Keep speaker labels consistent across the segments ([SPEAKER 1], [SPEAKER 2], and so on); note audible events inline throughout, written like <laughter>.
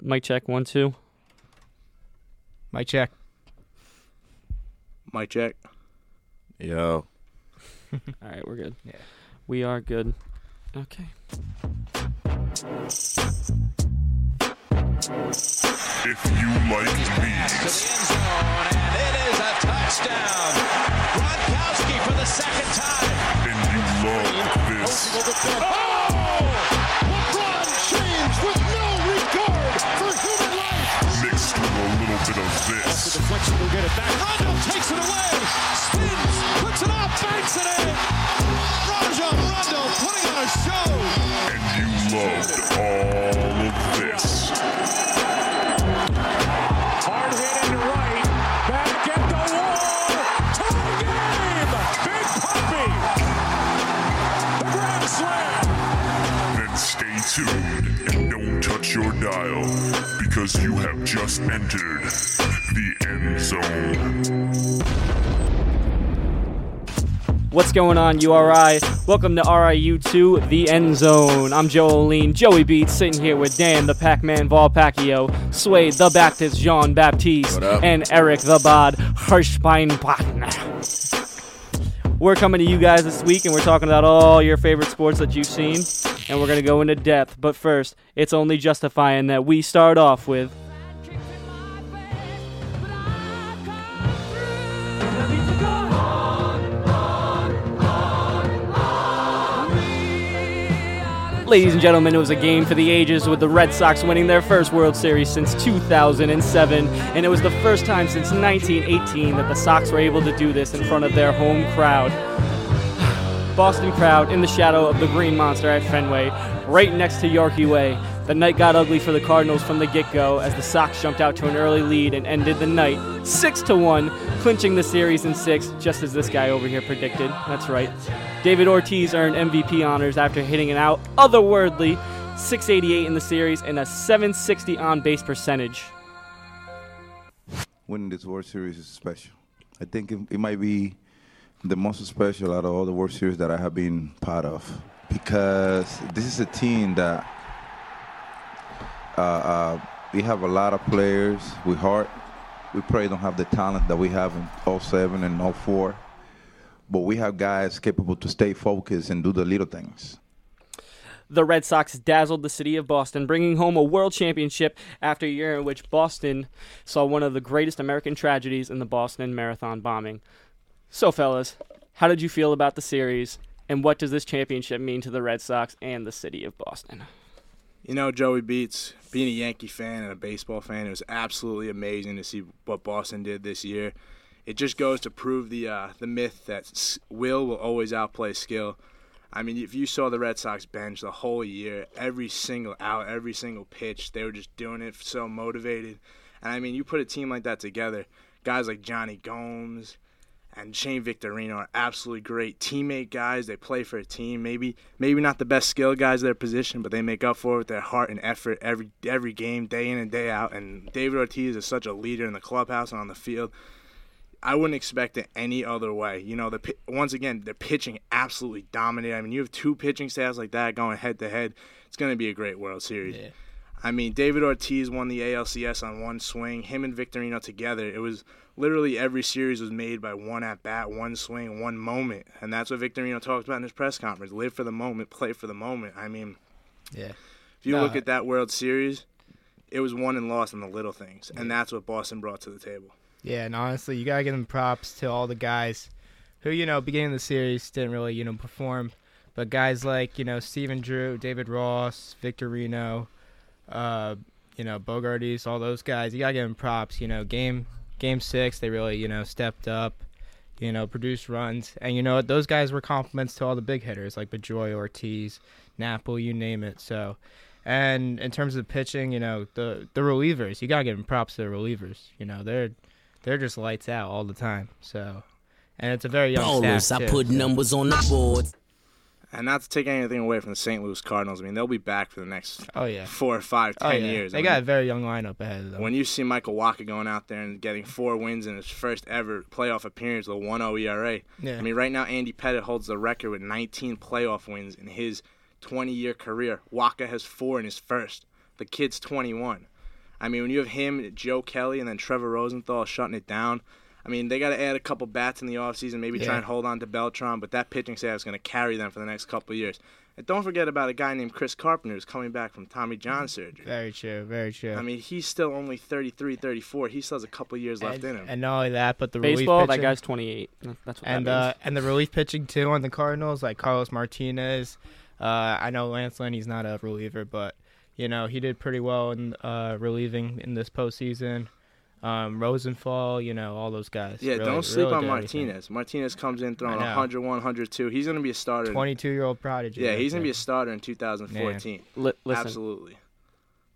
[SPEAKER 1] Mic check one two.
[SPEAKER 2] Mic check.
[SPEAKER 3] Mic check.
[SPEAKER 4] Yo. <laughs>
[SPEAKER 1] All right, we're good.
[SPEAKER 2] Yeah.
[SPEAKER 1] We are good. Okay.
[SPEAKER 5] If you like
[SPEAKER 6] to the
[SPEAKER 5] these,
[SPEAKER 6] end zone, and it is a touchdown. Gronkowski for the second time.
[SPEAKER 5] and you love this,
[SPEAKER 7] LeBron
[SPEAKER 5] a little bit of this,
[SPEAKER 7] deflection will get it back.
[SPEAKER 6] Rondo takes it away, spins, puts it up, banks it in. Rajon Rondo putting on a show.
[SPEAKER 5] and you loved all of this.
[SPEAKER 7] Hard hit into right. Back at the wall.
[SPEAKER 5] Tie game. Big Papi. The grand slam. Then stay tuned and don't touch your dial because you have just entered the end zone.
[SPEAKER 1] What's going on, URI? Welcome to RIU2, The End Zone. I'm Joe Oline, Joey Beats, sitting here with Dan, the Pac-Man Volpacchio, Sway, the Baptist, Jean Baptiste, and Eric, the Bod, Hirschbein We're coming to you guys this week, and we're talking about all your favorite sports that you've seen, and we're going to go into depth. But first, it's only justifying that we start off with Ladies and gentlemen, it was a game for the ages with the Red Sox winning their first World Series since 2007, and it was the first time since 1918 that the Sox were able to do this in front of their home crowd. Boston crowd in the shadow of the Green Monster at Fenway, right next to Yawkey Way. The night got ugly for the Cardinals from the get-go as the Sox jumped out to an early lead and ended the night 6 to 1, clinching the series in 6 just as this guy over here predicted. That's right. David Ortiz earned MVP honors after hitting an out otherworldly 688 in the series and a 760 on base percentage.
[SPEAKER 8] winning this World Series is special. I think it, it might be the most special out of all the World Series that I have been part of because this is a team that uh, uh, we have a lot of players with heart. We probably don't have the talent that we have in 07 and 04, but we have guys capable to stay focused and do the little things.
[SPEAKER 1] The Red Sox dazzled the city of Boston, bringing home a world championship after a year in which Boston saw one of the greatest American tragedies in the Boston Marathon bombing. So, fellas, how did you feel about the series, and what does this championship mean to the Red Sox and the city of Boston?
[SPEAKER 3] You know, Joey Beats, being a Yankee fan and a baseball fan, it was absolutely amazing to see what Boston did this year. It just goes to prove the uh, the myth that will will always outplay skill. I mean, if you saw the Red Sox bench the whole year, every single out, every single pitch, they were just doing it so motivated. And I mean, you put a team like that together, guys like Jonny Gomes and Shane Victorino are absolutely great teammate guys. They play for a team. Maybe maybe not the best skill guys their position, but they make up for it with their heart and effort every every game, day in and day out. And David Ortiz is such a leader in the clubhouse and on the field. I wouldn't expect it any other way. You know, the once again, the pitching absolutely dominated. I mean, you have two pitching staffs like that going head to head. It's going to be a great World Series. I mean, David Ortiz won the ALCS on one swing. Him and Victorino together. It was literally every series was made by one at bat, one swing, one moment, and that's what Victorino talked about in his press conference. Live for the moment, play for the moment. I mean,
[SPEAKER 2] Yeah.
[SPEAKER 3] if you
[SPEAKER 2] No,
[SPEAKER 3] look at that World Series, it was won and lost in the little things, and that's what Boston brought to the table.
[SPEAKER 2] Yeah, and honestly, you gotta give them props to all the guys who, you know, beginning of the series didn't really, you know, perform. But guys like, you know, Stephen Drew, David Ross, Victorino, uh, you know, Bogaerts, all those guys, you gotta give them props. You know, game game six, they really, you know, stepped up, you know, produced runs. And you know what, those guys were compliments to all the big hitters like Pedroia, Ortiz, Napoli, you name it. So and in terms of pitching, you know, the the relievers, you gotta give them props to the relievers. You know, they're they're just lights out all the time. So, and it's a very young
[SPEAKER 9] Ballers,
[SPEAKER 2] staff
[SPEAKER 9] I
[SPEAKER 2] too,
[SPEAKER 9] put
[SPEAKER 2] so.
[SPEAKER 9] numbers on the board.
[SPEAKER 3] And not to take anything away from the St. Louis Cardinals, I mean they'll be back for the next
[SPEAKER 2] Oh yeah,
[SPEAKER 3] four or five,
[SPEAKER 2] oh
[SPEAKER 3] ten
[SPEAKER 2] yeah.
[SPEAKER 3] years.
[SPEAKER 2] They
[SPEAKER 3] I
[SPEAKER 2] got a very young lineup ahead of them.
[SPEAKER 3] when you see Michael Wacha going out there and getting four wins in his first ever playoff appearance with a 1-0 ERA.
[SPEAKER 2] Yeah.
[SPEAKER 3] I mean, right now Andy Pettitte holds the record with 19 playoff wins in his 20-year career. Wacha has four in his first. The kid's 21. I mean, when you have him, Joe Kelly, and then Trevor Rosenthal shutting it down. I mean, they got to add a couple bats in the offseason, maybe try and hold on to Beltran, but that pitching staff is going to carry them for the next couple of years. And don't forget about a guy named Chris Carpenter who's coming back from Tommy John surgery.
[SPEAKER 2] Very true. Very true.
[SPEAKER 3] I mean, he's still only 33, 34. He still has a couple of years left
[SPEAKER 2] and,
[SPEAKER 3] in him.
[SPEAKER 2] and not only that, but the relief
[SPEAKER 1] Baseball, that guy's 28. That's what
[SPEAKER 2] and
[SPEAKER 1] that
[SPEAKER 2] uh, and the relief pitching too on the Cardinals, like Carlos Martinez. Uh, I know Lance Lynn, he's not a reliever, but you know he did pretty well in uh, relieving in this postseason. Um, Rosenthal, you know all those guys.
[SPEAKER 3] yeah,
[SPEAKER 2] really-
[SPEAKER 3] don't sleep
[SPEAKER 2] really
[SPEAKER 3] on
[SPEAKER 2] did everything.
[SPEAKER 3] Martinez. Martinez comes in throwing
[SPEAKER 2] know.
[SPEAKER 3] 101, 102. He's going to be a starter.
[SPEAKER 2] Twenty-two-year-old prodigy.
[SPEAKER 3] yeah, he's going to be a starter in 2014.
[SPEAKER 1] Li- listen,
[SPEAKER 3] Absolutely.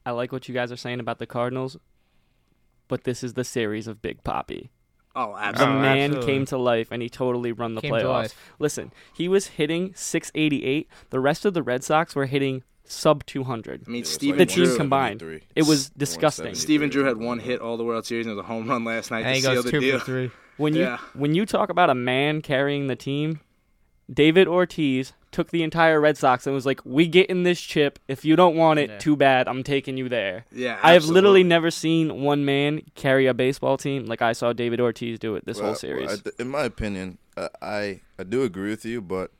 [SPEAKER 1] I like what you guys are saying about the Cardinals, but this is the series of Big Papi.
[SPEAKER 3] Oh, absolutely.
[SPEAKER 2] Oh,
[SPEAKER 1] man
[SPEAKER 2] absolutely.
[SPEAKER 1] came to life and he totally run the
[SPEAKER 2] Came to
[SPEAKER 1] playoffs.
[SPEAKER 2] life.
[SPEAKER 1] Listen, he was hitting 688. The rest of the Red Sox were hitting sub 200.
[SPEAKER 3] I mean,
[SPEAKER 4] Yeah,
[SPEAKER 3] Stephen
[SPEAKER 1] The
[SPEAKER 4] like
[SPEAKER 1] teams
[SPEAKER 3] Drew.
[SPEAKER 1] combined. It was disgusting.
[SPEAKER 4] 173
[SPEAKER 3] Stephen Drew had one hit all the World Series and it was a home run last night
[SPEAKER 2] And
[SPEAKER 3] to
[SPEAKER 2] he
[SPEAKER 3] seal
[SPEAKER 2] goes
[SPEAKER 3] the
[SPEAKER 2] two
[SPEAKER 3] deal.
[SPEAKER 2] for three. <laughs>
[SPEAKER 1] When you
[SPEAKER 3] Yeah.
[SPEAKER 1] when you talk about a man carrying the team, David Ortiz took the entire Red Sox and was like, "We get in this chip. If you don't want it,
[SPEAKER 2] Yeah.
[SPEAKER 1] too bad. I'm taking you there."
[SPEAKER 3] Yeah,
[SPEAKER 1] I have literally never seen one man carry a baseball team like I saw David Ortiz do it this
[SPEAKER 4] Well,
[SPEAKER 1] whole series.
[SPEAKER 4] well, I th- in my opinion, uh, I I do agree with you, but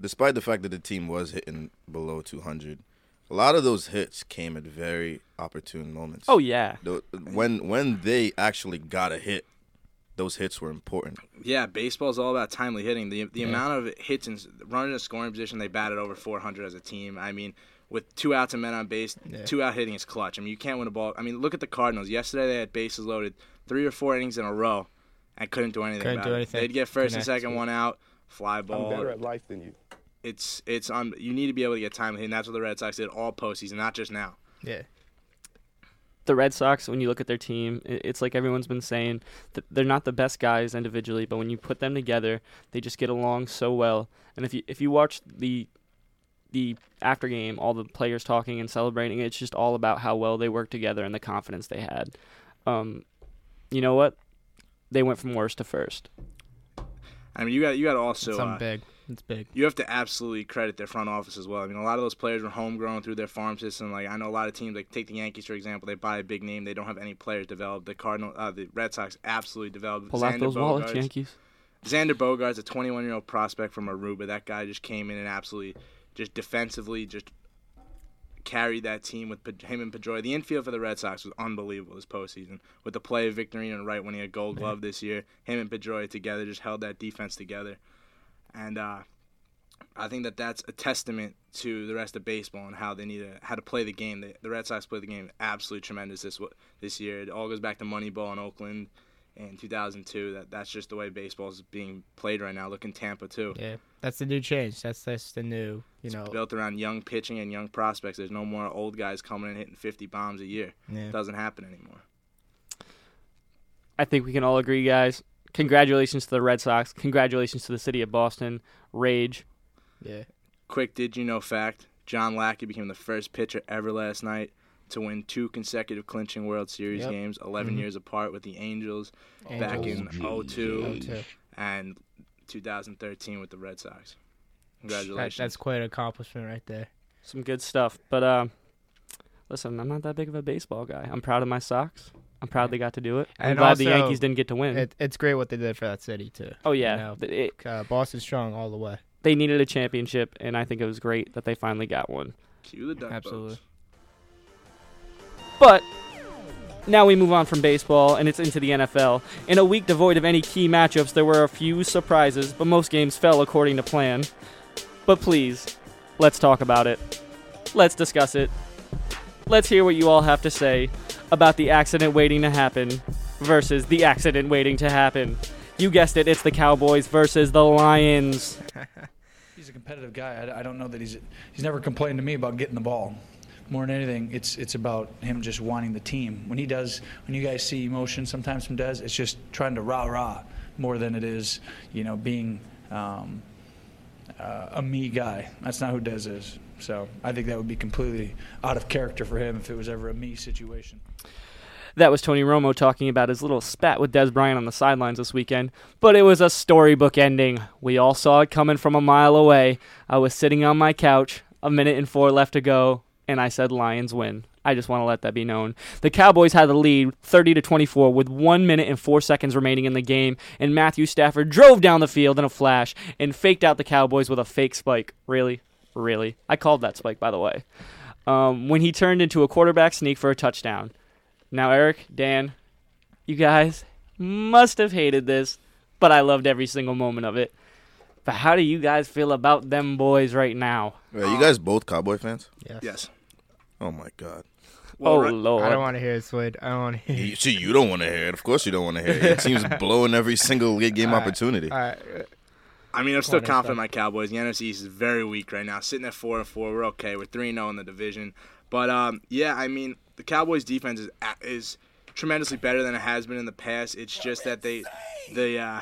[SPEAKER 4] despite the fact that the team was hitting below 200, a lot of those hits came at very opportune moments.
[SPEAKER 1] oh yeah,
[SPEAKER 4] The- when when they actually got a hit, those hits were important.
[SPEAKER 3] Yeah, baseball's all about timely hitting. The the
[SPEAKER 2] Yeah.
[SPEAKER 3] amount of hits and running a scoring position, they batted over 400 as a team. I mean, with two outs and men on base,
[SPEAKER 2] Yeah.
[SPEAKER 3] two out hitting is clutch. I mean, you can't win a ball. I mean, look at the Cardinals. Yesterday they had bases loaded, three or four innings in a row, and couldn't do anything
[SPEAKER 2] Couldn't
[SPEAKER 3] about
[SPEAKER 2] do
[SPEAKER 3] it.
[SPEAKER 2] anything.
[SPEAKER 3] They'd get first
[SPEAKER 2] Couldn't
[SPEAKER 3] and second one out, fly ball.
[SPEAKER 9] I'm better at life than you.
[SPEAKER 3] It's it's on. you need to be able to get timely hitting. That's what the Red Sox did all postseason, not just now.
[SPEAKER 2] Yeah.
[SPEAKER 1] the Red Sox. When you look at their team, it's like everyone's been saying that they're not the best guys individually, but when you put them together, they just get along so well. And if you if you watch the the after game, all the players talking and celebrating, it's just all about how well they work together and the confidence they had. Um, you know what? They went from worst to first.
[SPEAKER 3] I mean, you got you got to also
[SPEAKER 2] Something
[SPEAKER 3] uh,
[SPEAKER 2] big. It's big.
[SPEAKER 3] you have to absolutely credit their front office as well. I mean, a lot of those players were homegrown through their farm system. Like I know a lot of teams, like take the Yankees for example, they buy a big name, they don't have any players developed. The Cardinal, uh, the Red Sox absolutely developed.
[SPEAKER 1] Pull out
[SPEAKER 3] Xander
[SPEAKER 1] those wallets, Yankees.
[SPEAKER 3] Xander Bogaerts, a 21 year old prospect from Aruba. That guy just came in and absolutely, just defensively, just carried that team with him and Pedroia. The infield for the Red Sox was unbelievable this postseason. With the play of Victorino and Wright winning a Gold Glove this year, him and Pedroia together just held that defense together, and uh, I think that that's a testament to the rest of baseball and how they need to how to play the game. The, the Red Sox played the game absolutely tremendous this this year. It all goes back to Moneyball in Oakland in 2002. That that's just the way baseball is being played right now. Look in Tampa too.
[SPEAKER 2] Yeah. That's the new change. That's that's the new. You know.
[SPEAKER 3] Built around young pitching and young prospects. There's no more old guys coming and hitting 50 bombs a year.
[SPEAKER 2] Yeah.
[SPEAKER 3] It doesn't happen anymore.
[SPEAKER 1] I think we can all agree, guys. Congratulations to the Red Sox. Congratulations to the city of Boston. Rage.
[SPEAKER 2] Yeah.
[SPEAKER 3] Quick, did you know fact? John Lackey became the first pitcher ever last night to win two consecutive clinching World Series
[SPEAKER 2] Yep.
[SPEAKER 3] games, 11
[SPEAKER 2] Mhm.
[SPEAKER 3] years apart with the Angels, back in
[SPEAKER 2] Angels.
[SPEAKER 3] 02
[SPEAKER 2] Oh,
[SPEAKER 3] and 2013 with the Red Sox.
[SPEAKER 2] That,
[SPEAKER 3] Congratulations.
[SPEAKER 2] that's quite an accomplishment right there.
[SPEAKER 1] Some good stuff. But uh, listen, I'm not that big of a baseball guy. I'm proud of my Sox. I'm proud they got to do it. I'm
[SPEAKER 2] And
[SPEAKER 1] glad the Yankees didn't get to win.
[SPEAKER 2] It, it's great what they did for that city too.
[SPEAKER 1] oh yeah,
[SPEAKER 2] know,
[SPEAKER 1] it-
[SPEAKER 2] Uh, Boston's strong all the way.
[SPEAKER 1] they needed a championship, and I think it was great that they finally got one.
[SPEAKER 3] Cue the duck
[SPEAKER 2] Absolutely.
[SPEAKER 3] boats.
[SPEAKER 1] But now we move on from baseball and it's into the NFL. In a week devoid of any key matchups, there were a few surprises, but most games fell according to plan. But please, let's talk about it. Let's discuss it. Let's hear what you all have to say about the accident waiting to happen versus the accident waiting to happen. You guessed it, it's the Cowboys versus the Lions. <laughs>
[SPEAKER 10] He's a competitive guy. I, don't know that he's he's never complained to me about getting the ball. More than anything, it's it's about him just wanting the team. When he does, when you guys see emotion sometimes from Dez, it's just trying to rah rah more than it is, you know, being um, uh, a me guy. That's not who Dez is. So I think that would be completely out of character for him if it was ever a me situation.
[SPEAKER 1] That was Tony Romo talking about his little spat with Dez Bryant on the sidelines this weekend. But it was a storybook ending. We all saw it coming from a mile away. I was sitting on my couch, a minute and four left to go, and I said Lions win. I just want to let that be known. The Cowboys had the lead 30 to 24 with 1 minute and 4 seconds remaining in the game, and Matthew Stafford drove down the field in a flash and faked out the Cowboys with a fake spike. Really? Really? I called that spike, by the way. Um, when he turned into a quarterback sneak for a touchdown. Now, Eric, Dan, you guys must have hated this, but I loved every single moment of it. But how do you guys feel about them boys right now?
[SPEAKER 4] Wait, you guys both Cowboy fans?
[SPEAKER 2] Yes.
[SPEAKER 3] Yes.
[SPEAKER 4] Oh my god.
[SPEAKER 1] oh,
[SPEAKER 3] right-
[SPEAKER 1] Lord.
[SPEAKER 2] I don't want to hear it, Swid. I don't want to hear
[SPEAKER 4] You,
[SPEAKER 2] it.
[SPEAKER 4] see, you don't want to hear it. Of course, you don't want to hear it. Your team's <laughs> blowing every single late game opportunity.
[SPEAKER 2] All right.
[SPEAKER 3] I mean, I'm still
[SPEAKER 2] on,
[SPEAKER 3] confident in my Cowboys. The NFC East is very weak right now, sitting at four and four. We're okay. We're three and zero in the division. But um, yeah, I mean, the Cowboys' defense is is tremendously better than it has been in the past. It's just that they the uh,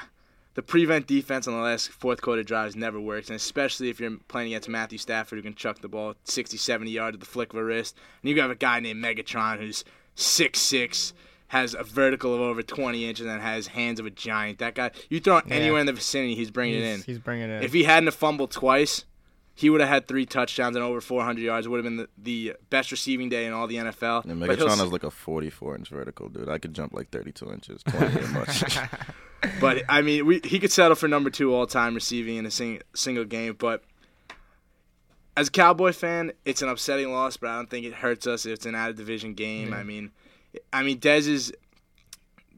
[SPEAKER 3] the prevent defense on the last fourth quarter drives never works, and especially if you're playing against Matthew Stafford, who can chuck the ball 60, 70 yards at the flick of a wrist, and you have a guy named Megatron who's six six. Has a vertical of over 20 inches and has hands of a giant. That guy, you throw it
[SPEAKER 2] Yeah.
[SPEAKER 3] anywhere in the vicinity, he's bringing it in.
[SPEAKER 2] He's, he's bringing it in.
[SPEAKER 3] If he hadn't have fumbled twice, he would have had three touchdowns and over 400 yards. It would have been the, the best receiving day in all the NFL.
[SPEAKER 4] And
[SPEAKER 3] But he'll
[SPEAKER 4] Megatron has like a 44 inch vertical, dude. I could jump like 32 inches. <laughs> <laughs> 20 ain't much.
[SPEAKER 3] but I mean, we, he could settle for number two all time receiving in a sing, single game. But as a Cowboy fan, it's an upsetting loss, but I don't think it hurts us. If it's an out of division game. I mean, I mean Dez's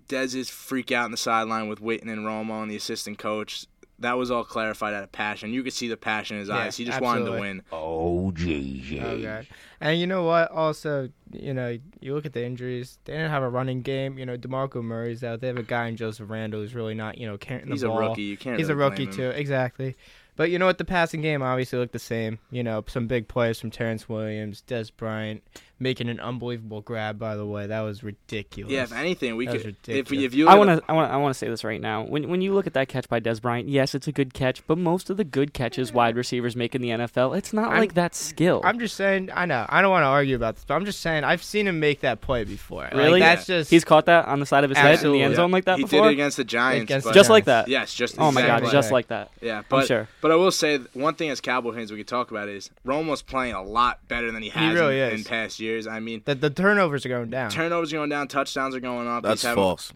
[SPEAKER 3] Dez's freak out in the sideline with Witten and Romo and the assistant coach. That was all clarified out of passion. You could see the passion in his
[SPEAKER 2] Yeah,
[SPEAKER 3] eyes. He just wanted to win.
[SPEAKER 5] Oh, JJ.
[SPEAKER 2] Oh god. And you know what? Also, you know, you look at the injuries. They didn't have a running game. You know, Demarco Murray's out. They have a guy in Joseph Randle who's really not, you know, carrying the
[SPEAKER 3] He's a rookie. You can't
[SPEAKER 2] He's a rookie
[SPEAKER 3] blame him.
[SPEAKER 2] too. Exactly. But you know what? The passing game obviously looked the same. You know, some big plays from Terrance Williams, Dez Bryant, making an unbelievable grab. By the way, that was ridiculous.
[SPEAKER 3] Yeah, if anything, we
[SPEAKER 2] That
[SPEAKER 3] could. If, we, if you
[SPEAKER 1] I want to I want I want to say this right now. When when you look at that catch by Dez Bryant, yes, it's a good catch, but most of the good catches wide receivers make in the NFL, it's not
[SPEAKER 2] I'm-
[SPEAKER 1] like that skill.
[SPEAKER 2] I'm just saying. I know. I don't want to argue about this, but I'm just saying. I've seen him make that play before. Like,
[SPEAKER 1] really?
[SPEAKER 2] that's just.
[SPEAKER 1] He's caught that on the side of his head in the end zone like that
[SPEAKER 3] he
[SPEAKER 1] before.
[SPEAKER 3] did it against the Giants,
[SPEAKER 2] Against
[SPEAKER 3] but,
[SPEAKER 2] the
[SPEAKER 1] just like that.
[SPEAKER 3] yes, just
[SPEAKER 1] Oh my god,
[SPEAKER 3] exactly.
[SPEAKER 1] just like that.
[SPEAKER 3] Yeah, but
[SPEAKER 1] sure.
[SPEAKER 3] but I will say one thing as Cowboy fans we could talk about is Romo's playing a lot better than he has
[SPEAKER 2] really
[SPEAKER 3] in, in past years. I mean,
[SPEAKER 2] the, the turnovers are going down.
[SPEAKER 3] turnovers are going down, touchdowns are going up.
[SPEAKER 4] That's false.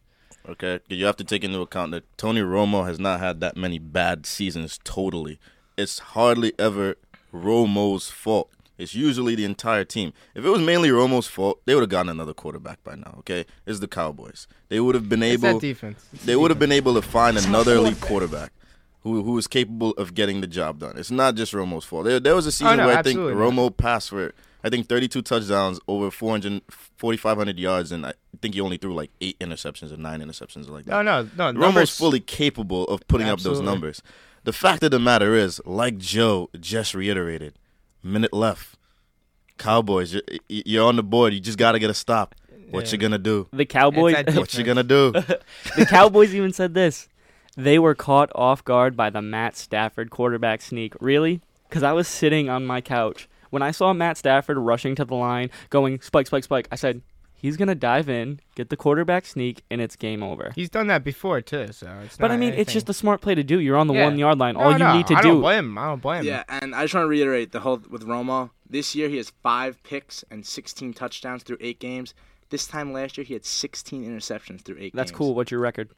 [SPEAKER 4] Okay, you have to take into account that Tony Romo has not had that many bad seasons totally. It's hardly ever Romo's fault. It's usually the entire team. If it was mainly Romo's fault, they would have gotten another quarterback by now. Okay, it's the Cowboys. They would have been
[SPEAKER 2] It's
[SPEAKER 4] able.
[SPEAKER 2] that defense. It's
[SPEAKER 4] They would have been able to find another elite quarterback who who is capable of getting the job done. It's not just Romo's fault. There, there was a oh, season
[SPEAKER 2] Oh, no,
[SPEAKER 4] where I think
[SPEAKER 2] absolutely not.
[SPEAKER 4] Romo passed for I think 32 touchdowns, over 400, 4,500 yards, and I think he only threw like eight interceptions or nine interceptions or like that.
[SPEAKER 2] No, no, no.
[SPEAKER 4] Romo's
[SPEAKER 2] numbers-
[SPEAKER 4] fully capable of putting up those numbers. The fact of the matter is, like Joe just reiterated, minute left. Cowboys, you're, you're on the board. You just got to get a stop. What
[SPEAKER 2] Yeah.
[SPEAKER 4] you gonna do?
[SPEAKER 1] The Cowboys
[SPEAKER 4] What you gonna do? <laughs>
[SPEAKER 1] the Cowboys even said this. They were caught off guard by the Matt Stafford quarterback sneak. Really? Because I was sitting on my couch. When I saw Matt Stafford rushing to the line, going spike, spike, spike, I said, he's going to dive in, get the quarterback sneak, and it's game over.
[SPEAKER 2] He's done that before too, so it's.
[SPEAKER 1] But
[SPEAKER 2] not
[SPEAKER 1] I mean, it's just a smart play to do. You're on the
[SPEAKER 2] Yeah.
[SPEAKER 1] one yard line.
[SPEAKER 2] No,
[SPEAKER 1] All you
[SPEAKER 2] no,
[SPEAKER 1] need to
[SPEAKER 2] I
[SPEAKER 1] do.
[SPEAKER 2] don't blame him. I don't blame him.
[SPEAKER 3] Yeah, and I just want to reiterate the whole with Romo. This year he has five picks and 16 touchdowns through eight games. This time last year he had 16 interceptions through eight
[SPEAKER 1] That's
[SPEAKER 3] games.
[SPEAKER 1] cool. What's your record?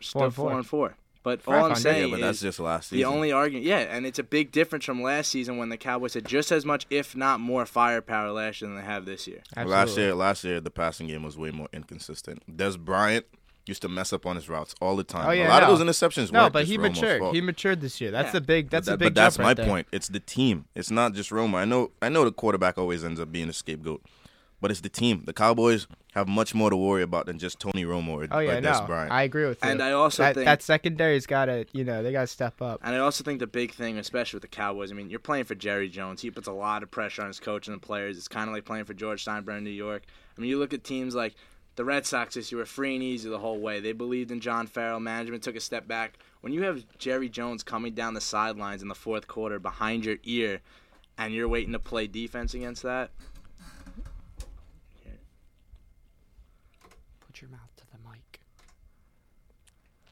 [SPEAKER 3] Still
[SPEAKER 2] Four and
[SPEAKER 3] four
[SPEAKER 2] four.
[SPEAKER 3] and four. But all I'm saying
[SPEAKER 4] yeah, but that's
[SPEAKER 3] is
[SPEAKER 4] just last season.
[SPEAKER 3] the only argument. Yeah, and it's a big difference from last season when the Cowboys had just as much, if not more, firepower last year than they have this year.
[SPEAKER 2] Absolutely.
[SPEAKER 4] Last year, last year the passing game was way more inconsistent. Dez Bryant used to mess up on his routes all the time.
[SPEAKER 2] Oh, yeah,
[SPEAKER 4] a lot
[SPEAKER 2] no.
[SPEAKER 4] of those interceptions
[SPEAKER 2] No, but
[SPEAKER 4] just
[SPEAKER 2] he
[SPEAKER 4] Romo's
[SPEAKER 2] matured.
[SPEAKER 4] fault.
[SPEAKER 2] He matured this year. That's
[SPEAKER 3] Yeah.
[SPEAKER 2] the big. That's
[SPEAKER 4] But
[SPEAKER 2] the
[SPEAKER 4] that-
[SPEAKER 2] big.
[SPEAKER 4] But that's my
[SPEAKER 2] right there.
[SPEAKER 4] point. It's the team. It's not just Romo. I know. I know the quarterback always ends up being a scapegoat, but it's the team. The Cowboys have much more to worry about than just Tony Romo or,
[SPEAKER 2] Oh yeah,
[SPEAKER 4] or Dez
[SPEAKER 2] no,
[SPEAKER 4] Bryant.
[SPEAKER 2] I agree with you.
[SPEAKER 3] And I also
[SPEAKER 2] that,
[SPEAKER 3] think-
[SPEAKER 2] that secondary's got to, you know, they got to step up.
[SPEAKER 3] And I also think the big thing, especially with the Cowboys, I mean, you're playing for Jerry Jones. He puts a lot of pressure on his coach and the players. It's kind of like playing for George Steinbrenner in New York. I mean, you look at teams like the Red Sox this year were free and easy the whole way. They believed in John Farrell. Management took a step back. When you have Jerry Jones coming down the sidelines in the fourth quarter behind your ear, and you're waiting to play defense against that,
[SPEAKER 1] Put your mouth to the mic.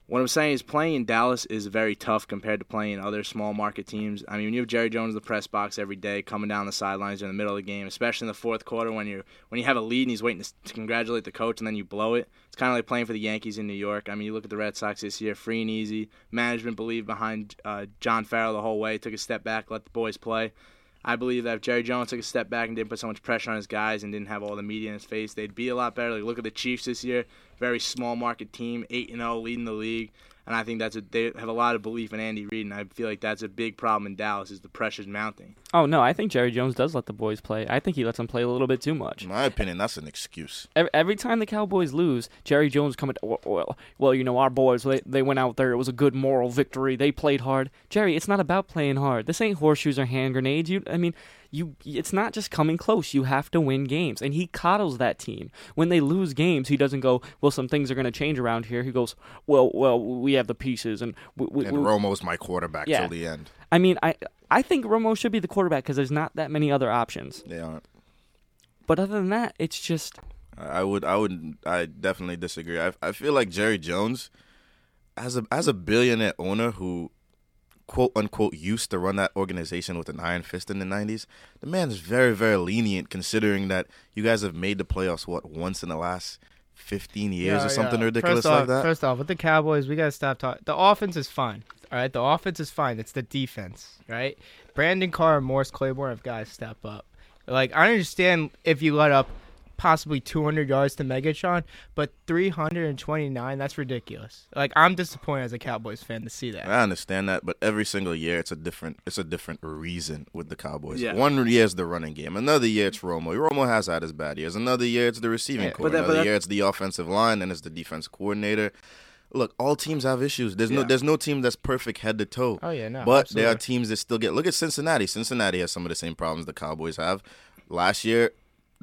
[SPEAKER 3] What I'm saying is playing in Dallas is very tough compared to playing other small market teams. I mean, when you have Jerry Jones in the press box every day, coming down the sidelines in the middle of the game, especially in the fourth quarter when you when you have a lead and he's waiting to, to congratulate the coach and then you blow it. It's kind of like playing for the Yankees in New York. I mean, you look at the Red Sox this year, free and easy. Management believed behind uh, John Farrell the whole way, took a step back, let the boys play. I believe that if Jerry Jones took a step back and didn't put so much pressure on his guys and didn't have all the media in his face, they'd be a lot better. Like look at the Chiefs this year, very small market team, eight and zero, leading the league. And I think that's a, they have a lot of belief in Andy Reid, and I feel like that's a big problem in Dallas is the pressure's mounting.
[SPEAKER 1] Oh no, I think Jerry Jones does let the boys play. I think he lets them play a little bit too much.
[SPEAKER 4] In my opinion, that's an excuse.
[SPEAKER 1] Every, every time the Cowboys lose, Jerry Jones coming. Well, well, well, you know our boys. They, they went out there. It was a good moral victory. They played hard. Jerry, it's not about playing hard. This ain't horseshoes or hand grenades. You, I mean, you. It's not just coming close. You have to win games, and he coddles that team. When they lose games, he doesn't go. Well, some things are going to change around here. He goes. Well, well, we have the pieces, and we, we,
[SPEAKER 4] And
[SPEAKER 1] we-
[SPEAKER 4] Romo's my quarterback
[SPEAKER 1] Yeah.
[SPEAKER 4] till the end.
[SPEAKER 1] I mean, I I think Romo should be the quarterback because there's not that many other options.
[SPEAKER 4] They aren't.
[SPEAKER 1] But other than that, it's just
[SPEAKER 4] I I would, I would, I definitely disagree. I, I feel like Jerry Jones, as a as a billionaire owner who, quote unquote, used to run that organization with an iron fist in the '90s, the man is very, very lenient considering that you guys have made the playoffs what once in the last 15 years
[SPEAKER 2] Yeah,
[SPEAKER 4] or something
[SPEAKER 2] yeah.
[SPEAKER 4] ridiculous
[SPEAKER 2] first
[SPEAKER 4] like
[SPEAKER 2] off,
[SPEAKER 4] that.
[SPEAKER 2] First off, with the Cowboys, we gotta stop talking. The offense is fine. All right, the offense is fine. It's the defense, right? Brandon Carr and Morris Claiborne have got to step up. Like I understand if you let up possibly 200 yards to Megatron, but 329—that's ridiculous. Like I'm disappointed as a Cowboys fan to see that.
[SPEAKER 4] I understand that, but every single year it's a different it's a different reason with the Cowboys.
[SPEAKER 3] Yeah.
[SPEAKER 4] One year it's the running game, another year it's Romo. Romo has had his bad years. Another year it's the receiving
[SPEAKER 2] Yeah,
[SPEAKER 4] core.
[SPEAKER 3] but that- but
[SPEAKER 4] another
[SPEAKER 3] that-
[SPEAKER 4] year it's the offensive line, and it's the defense coordinator. Look, all teams have issues. There's no there's no team that's perfect head to toe.
[SPEAKER 2] Oh, yeah, no,
[SPEAKER 4] But there are teams that still get. Look at Cincinnati. Cincinnati has some of the same problems the Cowboys have. Last year,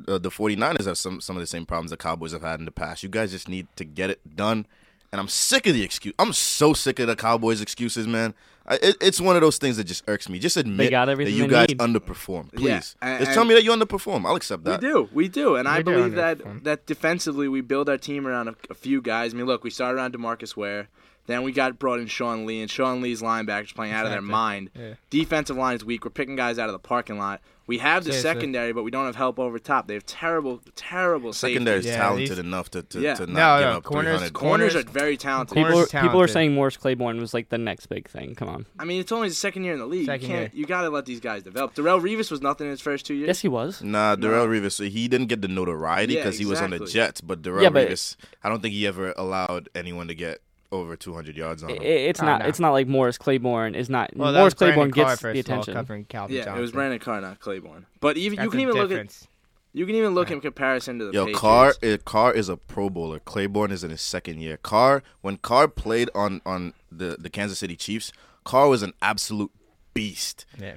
[SPEAKER 4] uh, the 49ers have some some of the same problems the Cowboys have had in the past. You guys just need to get it done. And I'm sick of the excuse. I'm so sick of the Cowboys' excuses, man. I, it, it's one of those things that just irks me. Just admit
[SPEAKER 1] got
[SPEAKER 4] that you guys
[SPEAKER 1] need.
[SPEAKER 4] underperform,
[SPEAKER 3] Yeah,
[SPEAKER 4] please.
[SPEAKER 3] and-
[SPEAKER 4] just tell me that you underperform. I'll accept that.
[SPEAKER 3] We do, we do, and I
[SPEAKER 2] do
[SPEAKER 3] believe that that defensively we build our team around a, a few guys. I mean, look, we started around Demarcus Ware, then we got brought in Sean Lee, and Sean Lee's linebackers playing out of their mind.
[SPEAKER 2] Yeah.
[SPEAKER 3] Defensive line is weak. We're picking guys out of the parking lot. We have the
[SPEAKER 2] Seriously.
[SPEAKER 3] secondary, but we don't have help over top. They have terrible, terrible
[SPEAKER 4] Secondary is.
[SPEAKER 2] Yeah,
[SPEAKER 4] talented
[SPEAKER 2] these-
[SPEAKER 4] enough to, to,
[SPEAKER 3] Yeah.
[SPEAKER 4] to not
[SPEAKER 2] No,
[SPEAKER 4] give
[SPEAKER 2] no,
[SPEAKER 4] up
[SPEAKER 2] corners-
[SPEAKER 4] 300.
[SPEAKER 3] Corners are very talented.
[SPEAKER 1] people. Are,
[SPEAKER 2] Corner's
[SPEAKER 1] people are saying Morris Claiborne was like the next big thing. Come on.
[SPEAKER 3] I mean, it's only his second year in the league.
[SPEAKER 2] Second
[SPEAKER 3] you can't.
[SPEAKER 2] year.
[SPEAKER 3] You got to let these guys develop. Darrelle Revis was nothing in his first two years.
[SPEAKER 1] Yes, he was.
[SPEAKER 4] Nah, Darrelle Revis, he didn't get the notoriety
[SPEAKER 3] Yeah,
[SPEAKER 4] because he was on the. Jets, but Darrelle
[SPEAKER 1] Yeah, but-
[SPEAKER 4] Revis, I don't think he ever allowed anyone to get over 200 yards on
[SPEAKER 1] I-
[SPEAKER 4] him.
[SPEAKER 1] It's
[SPEAKER 2] Oh,
[SPEAKER 1] not.
[SPEAKER 2] no.
[SPEAKER 1] It's not like Morris Claiborne is not.
[SPEAKER 2] Well,
[SPEAKER 1] Morris
[SPEAKER 2] was Brandon
[SPEAKER 1] Claiborne gets the attention.
[SPEAKER 2] covering Calvin
[SPEAKER 3] yeah,
[SPEAKER 2] Johnson.
[SPEAKER 3] it was Brandon Carr, not Claiborne. But even
[SPEAKER 2] That's
[SPEAKER 3] you can
[SPEAKER 2] a
[SPEAKER 3] even look at
[SPEAKER 2] difference.
[SPEAKER 3] you can even look in comparison to the
[SPEAKER 4] Yo,
[SPEAKER 3] Patriots.
[SPEAKER 4] Carr, uh, Carr is a Pro Bowler. Claiborne is in his second year. Carr, when Carr played on on the the Kansas City Chiefs, Carr was an absolute beast.
[SPEAKER 2] Yeah.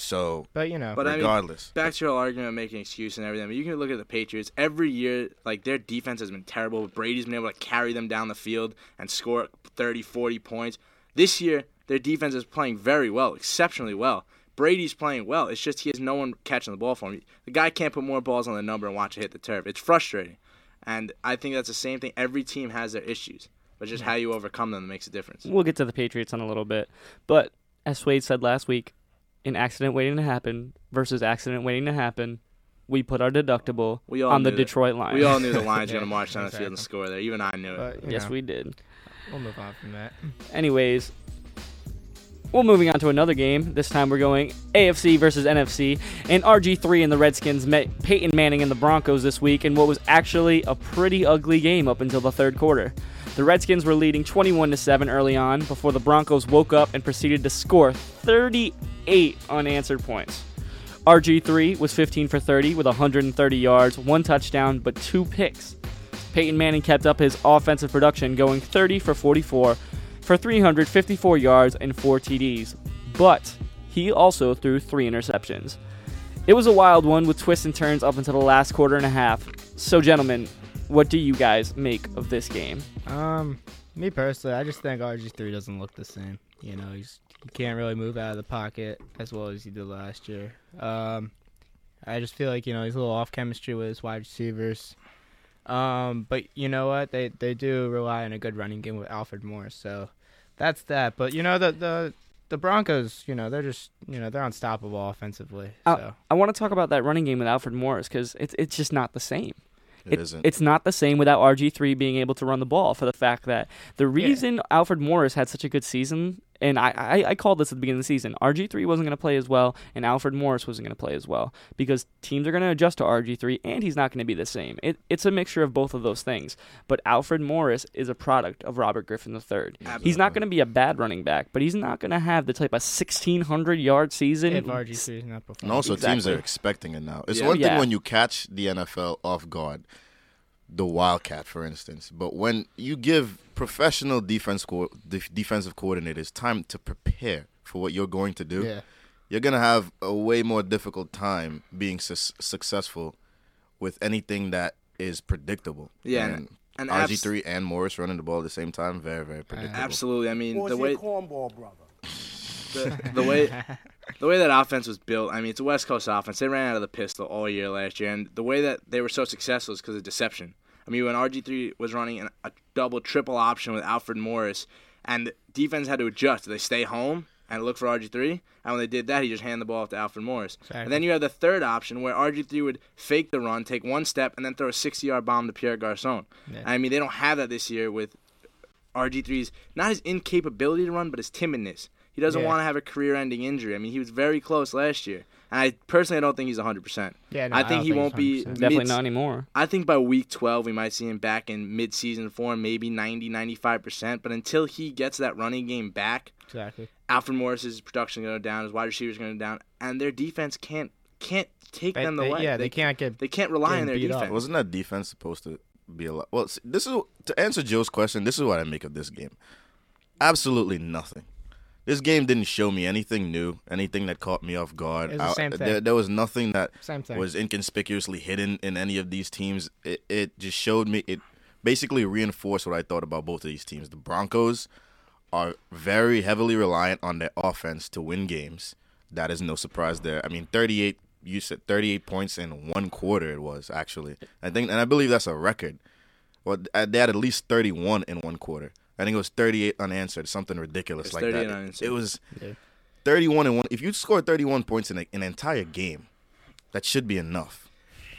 [SPEAKER 4] So,
[SPEAKER 2] But you know,
[SPEAKER 3] But I mean,
[SPEAKER 4] regardless,
[SPEAKER 3] back to your whole argument, making excuse and everything. But you can look at the Patriots every year. Like their defense has been terrible. Brady's been able to carry them down the field and score 30, 40 points. This year, their defense is playing very well, exceptionally well. Brady's playing well. It's just he has no one catching the ball for him. The guy can't put more balls on the number and watch it hit the turf. It's frustrating, and I think that's the same thing. Every team has their issues, but just how you overcome them makes a difference.
[SPEAKER 1] We'll get to the Patriots in a little bit, but as Swade said last week, an accident waiting to happen versus accident waiting to happen. We put our deductible
[SPEAKER 3] We all
[SPEAKER 1] on the
[SPEAKER 3] that.
[SPEAKER 1] Detroit line.
[SPEAKER 3] We all knew the Lions were
[SPEAKER 2] Yeah,
[SPEAKER 3] going to march down the field and
[SPEAKER 2] exactly.
[SPEAKER 3] score there. Even I knew it.
[SPEAKER 2] but, you
[SPEAKER 1] yes,
[SPEAKER 2] know,
[SPEAKER 1] we did.
[SPEAKER 2] we'll move on from that.
[SPEAKER 1] Anyways, well, moving on to another game. This time we're going AFC versus NFC. And RG3 and the Redskins met Peyton Manning and the Broncos this week in what was actually a pretty ugly game up until the third quarter. The Redskins were leading 21 to 7 early on before the Broncos woke up and proceeded to score 38 unanswered points. RG3 was 15 for 30 with 130 yards, one touchdown, but two picks. Peyton Manning kept up his offensive production, going 30 for 44 for 354 yards and 4 TDs, but he also threw three interceptions. It was a wild one with twists and turns up until the last quarter and a half. So, gentlemen, what do you guys make of this game?
[SPEAKER 2] Um, me personally, I just think RG three doesn't look the same. You know, he's he can't really move out of the pocket as well as he did last year. Um, I just feel like you know he's a little off chemistry with his wide receivers. Um, but you know what? They they do rely on a good running game with Alfred Morris, so that's that. But you know the the the Broncos, you know, they're just you know they're unstoppable offensively.
[SPEAKER 1] Uh,
[SPEAKER 2] So
[SPEAKER 1] I want to talk about that running game with Alfred Morris because it's it's just not the same.
[SPEAKER 4] It
[SPEAKER 1] It-
[SPEAKER 4] isn't.
[SPEAKER 1] It's not the same without RG3 being able to run the ball. For the fact that the reason Alfred Morris had such a good season, and I, I, I called this at the beginning of the season, RG3 wasn't going to play as well, and Alfred Morris wasn't going to play as well because teams are going to adjust to RG3, and he's not going to be the same. It, it's a mixture of both of those things. But Alfred Morris is a product of Robert Griffin III. He's not going to be a bad running back, but he's not going to have the type of 1600 yard season.
[SPEAKER 2] if RG three is not
[SPEAKER 4] And
[SPEAKER 2] performing,
[SPEAKER 4] also, teams are expecting it now. It's
[SPEAKER 3] Yeah.
[SPEAKER 4] one thing
[SPEAKER 1] Yeah.
[SPEAKER 4] when you catch the NFL off guard, the Wildcat, for instance. But when you give professional defense co- def- defensive coordinators time to prepare for what you're going to do,
[SPEAKER 2] yeah,
[SPEAKER 4] you're gonna have a way more difficult time being su- successful with anything that is predictable.
[SPEAKER 3] Yeah,
[SPEAKER 4] and,
[SPEAKER 3] and- and abs-
[SPEAKER 4] RG3 and Morris running the ball at the same time, very, very predictable.
[SPEAKER 3] Absolutely. I mean,
[SPEAKER 9] Or
[SPEAKER 3] the way
[SPEAKER 9] cornball, brother? <laughs>
[SPEAKER 3] the, the way <laughs> the way that offense was built. I mean, it's a West Coast offense. They ran out of the pistol all year last year, and the way that they were so successful is because of deception. I mean, when RG three was running an, a double, triple option with Alfred Morris, and defense had to adjust. Did they stay home and look for RG three? And when they did that, he just handed the ball off to Alfred Morris. And then you have the third option where RG three would fake the run, take one step, and then throw a sixty yard bomb to Pierre Garcon. I mean, they don't have that this year with RG3's not his incapability to run, but his timidness. He doesn't
[SPEAKER 2] Yeah.
[SPEAKER 3] want to have a career-ending injury. I mean, he was very close last year, and I personally I don't think he's 100. percent
[SPEAKER 2] Yeah, no,
[SPEAKER 3] I
[SPEAKER 2] I
[SPEAKER 3] think
[SPEAKER 2] don't
[SPEAKER 3] he
[SPEAKER 2] think
[SPEAKER 3] won't be
[SPEAKER 1] Definitely
[SPEAKER 3] mid-
[SPEAKER 1] not anymore.
[SPEAKER 3] I think by week 12 we might see him back in mid-season form, maybe 90, 95 percent. But until he gets that running game back,
[SPEAKER 2] exactly.
[SPEAKER 3] Alfred Morris's production going to go down, his wide receivers going to go down, and their defense can't can't take
[SPEAKER 2] They-
[SPEAKER 3] them the
[SPEAKER 2] they-
[SPEAKER 3] way.
[SPEAKER 2] yeah, they can't get
[SPEAKER 3] They can't rely on their
[SPEAKER 2] beat up.
[SPEAKER 3] defense.
[SPEAKER 4] Wasn't that defense supposed to be a lot? Well, s- this is to answer Joe's question. This is what I make of this game. Absolutely nothing. This game didn't show me anything new, anything that caught me off guard.
[SPEAKER 2] It was the
[SPEAKER 4] I-
[SPEAKER 2] same thing.
[SPEAKER 4] There, there was nothing that
[SPEAKER 2] Same thing.
[SPEAKER 4] was inconspicuously hidden in any of these teams. It, it just showed me. It basically reinforced what I thought about both of these teams. The Broncos are very heavily reliant on their offense to win games. That is no surprise there. I mean, 38. You said 38 points in one quarter. It was actually. I think, and I believe that's a record. Well, they had at least 31 in one quarter. I think it was 38 unanswered, something ridiculous like that. It-
[SPEAKER 3] unanswered.
[SPEAKER 4] It was 31 and one. If you score 31 points in a, an entire game, that should be enough.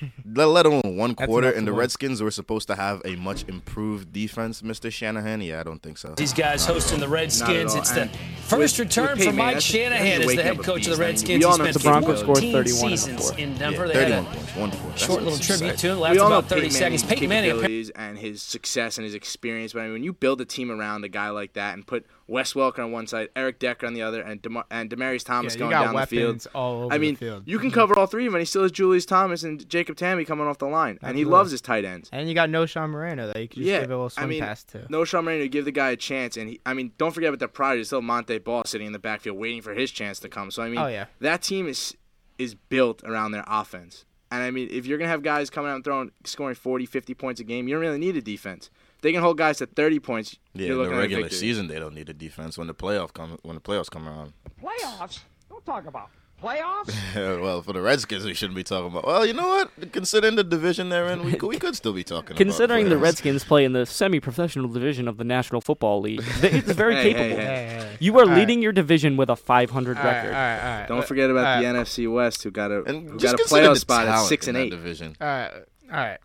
[SPEAKER 4] <laughs> let, let alone one quarter. And the
[SPEAKER 2] win.
[SPEAKER 4] Redskins were supposed to have a much improved defense, Mr. Shanahan. Yeah, I don't think so.
[SPEAKER 11] These guys hosting the Redskins.
[SPEAKER 3] all.
[SPEAKER 11] It's the
[SPEAKER 3] And
[SPEAKER 11] first
[SPEAKER 3] with-
[SPEAKER 11] return
[SPEAKER 3] with
[SPEAKER 11] from
[SPEAKER 3] Peyton
[SPEAKER 11] Mike
[SPEAKER 3] Manning,
[SPEAKER 11] Shanahan as the head coach of the. Redskins.
[SPEAKER 3] We all
[SPEAKER 11] He
[SPEAKER 3] know
[SPEAKER 11] spent
[SPEAKER 3] the
[SPEAKER 1] Broncos scored 31 in
[SPEAKER 11] seasons
[SPEAKER 1] fourth.
[SPEAKER 11] in
[SPEAKER 4] Yeah,
[SPEAKER 11] Denver. They had
[SPEAKER 4] 31
[SPEAKER 11] a
[SPEAKER 4] points, one quarter. That's
[SPEAKER 11] short little tribute to him.
[SPEAKER 3] we
[SPEAKER 11] Lasted
[SPEAKER 3] all know
[SPEAKER 11] about 30
[SPEAKER 3] Peyton
[SPEAKER 11] seconds. Peyton Manning
[SPEAKER 3] capabilities and his success and his experience. But I mean, when you build a team around a guy like that and put Wes Welker on one side, Eric Decker on the other, and Demar- and Demaryius Thomas
[SPEAKER 2] Yeah, you
[SPEAKER 3] going down the field,
[SPEAKER 2] weapons all over
[SPEAKER 3] I mean,
[SPEAKER 2] the field.
[SPEAKER 3] you can cover all three of them. And he still has Julius Thomas and Jacob Tamme coming off the line, and he
[SPEAKER 2] Absolutely.
[SPEAKER 3] loves his tight ends.
[SPEAKER 2] And you got Knowshon Moreno that you can just
[SPEAKER 3] Yeah,
[SPEAKER 2] give a little
[SPEAKER 3] I
[SPEAKER 2] swing
[SPEAKER 3] mean,
[SPEAKER 2] pass to.
[SPEAKER 3] no Sean Marino give the guy a chance, and he, I mean, don't forget about the pride. There's still Montee Ball sitting in the backfield waiting for his chance to come. So I mean,
[SPEAKER 2] Oh, yeah.
[SPEAKER 3] that team is is built around their offense. And I mean, if you're gonna have guys coming out and throwing, scoring 40, 50 points a game, you don't really need a defense. If they can hold guys to 30 points.
[SPEAKER 4] Yeah,
[SPEAKER 3] you're
[SPEAKER 4] in the
[SPEAKER 3] looking at a
[SPEAKER 4] regular season, they don't need a defense. When the playoff come, when the playoffs come around,
[SPEAKER 9] Playoffs? Don't talk about playoffs. <laughs>
[SPEAKER 4] well, for the Redskins, we shouldn't be talking about. Well, you know what? Considering the division they're in, we, could- we could still be talking.
[SPEAKER 1] Considering
[SPEAKER 4] about
[SPEAKER 1] the. Redskins play in the semi-professional division of the National Football League, it's <laughs> very
[SPEAKER 3] Hey, hey,
[SPEAKER 1] capable.
[SPEAKER 3] hey.
[SPEAKER 2] Hey, hey, hey.
[SPEAKER 1] You are
[SPEAKER 2] All right.
[SPEAKER 1] leading your division with a 500
[SPEAKER 2] All right,
[SPEAKER 1] record.
[SPEAKER 2] all right, all right.
[SPEAKER 3] Don't
[SPEAKER 2] But-
[SPEAKER 3] forget about the
[SPEAKER 2] right,
[SPEAKER 3] NFC West, who got a
[SPEAKER 4] and
[SPEAKER 3] who got a playoff
[SPEAKER 4] the
[SPEAKER 3] spot at six and eight
[SPEAKER 4] division.
[SPEAKER 2] All right, all right.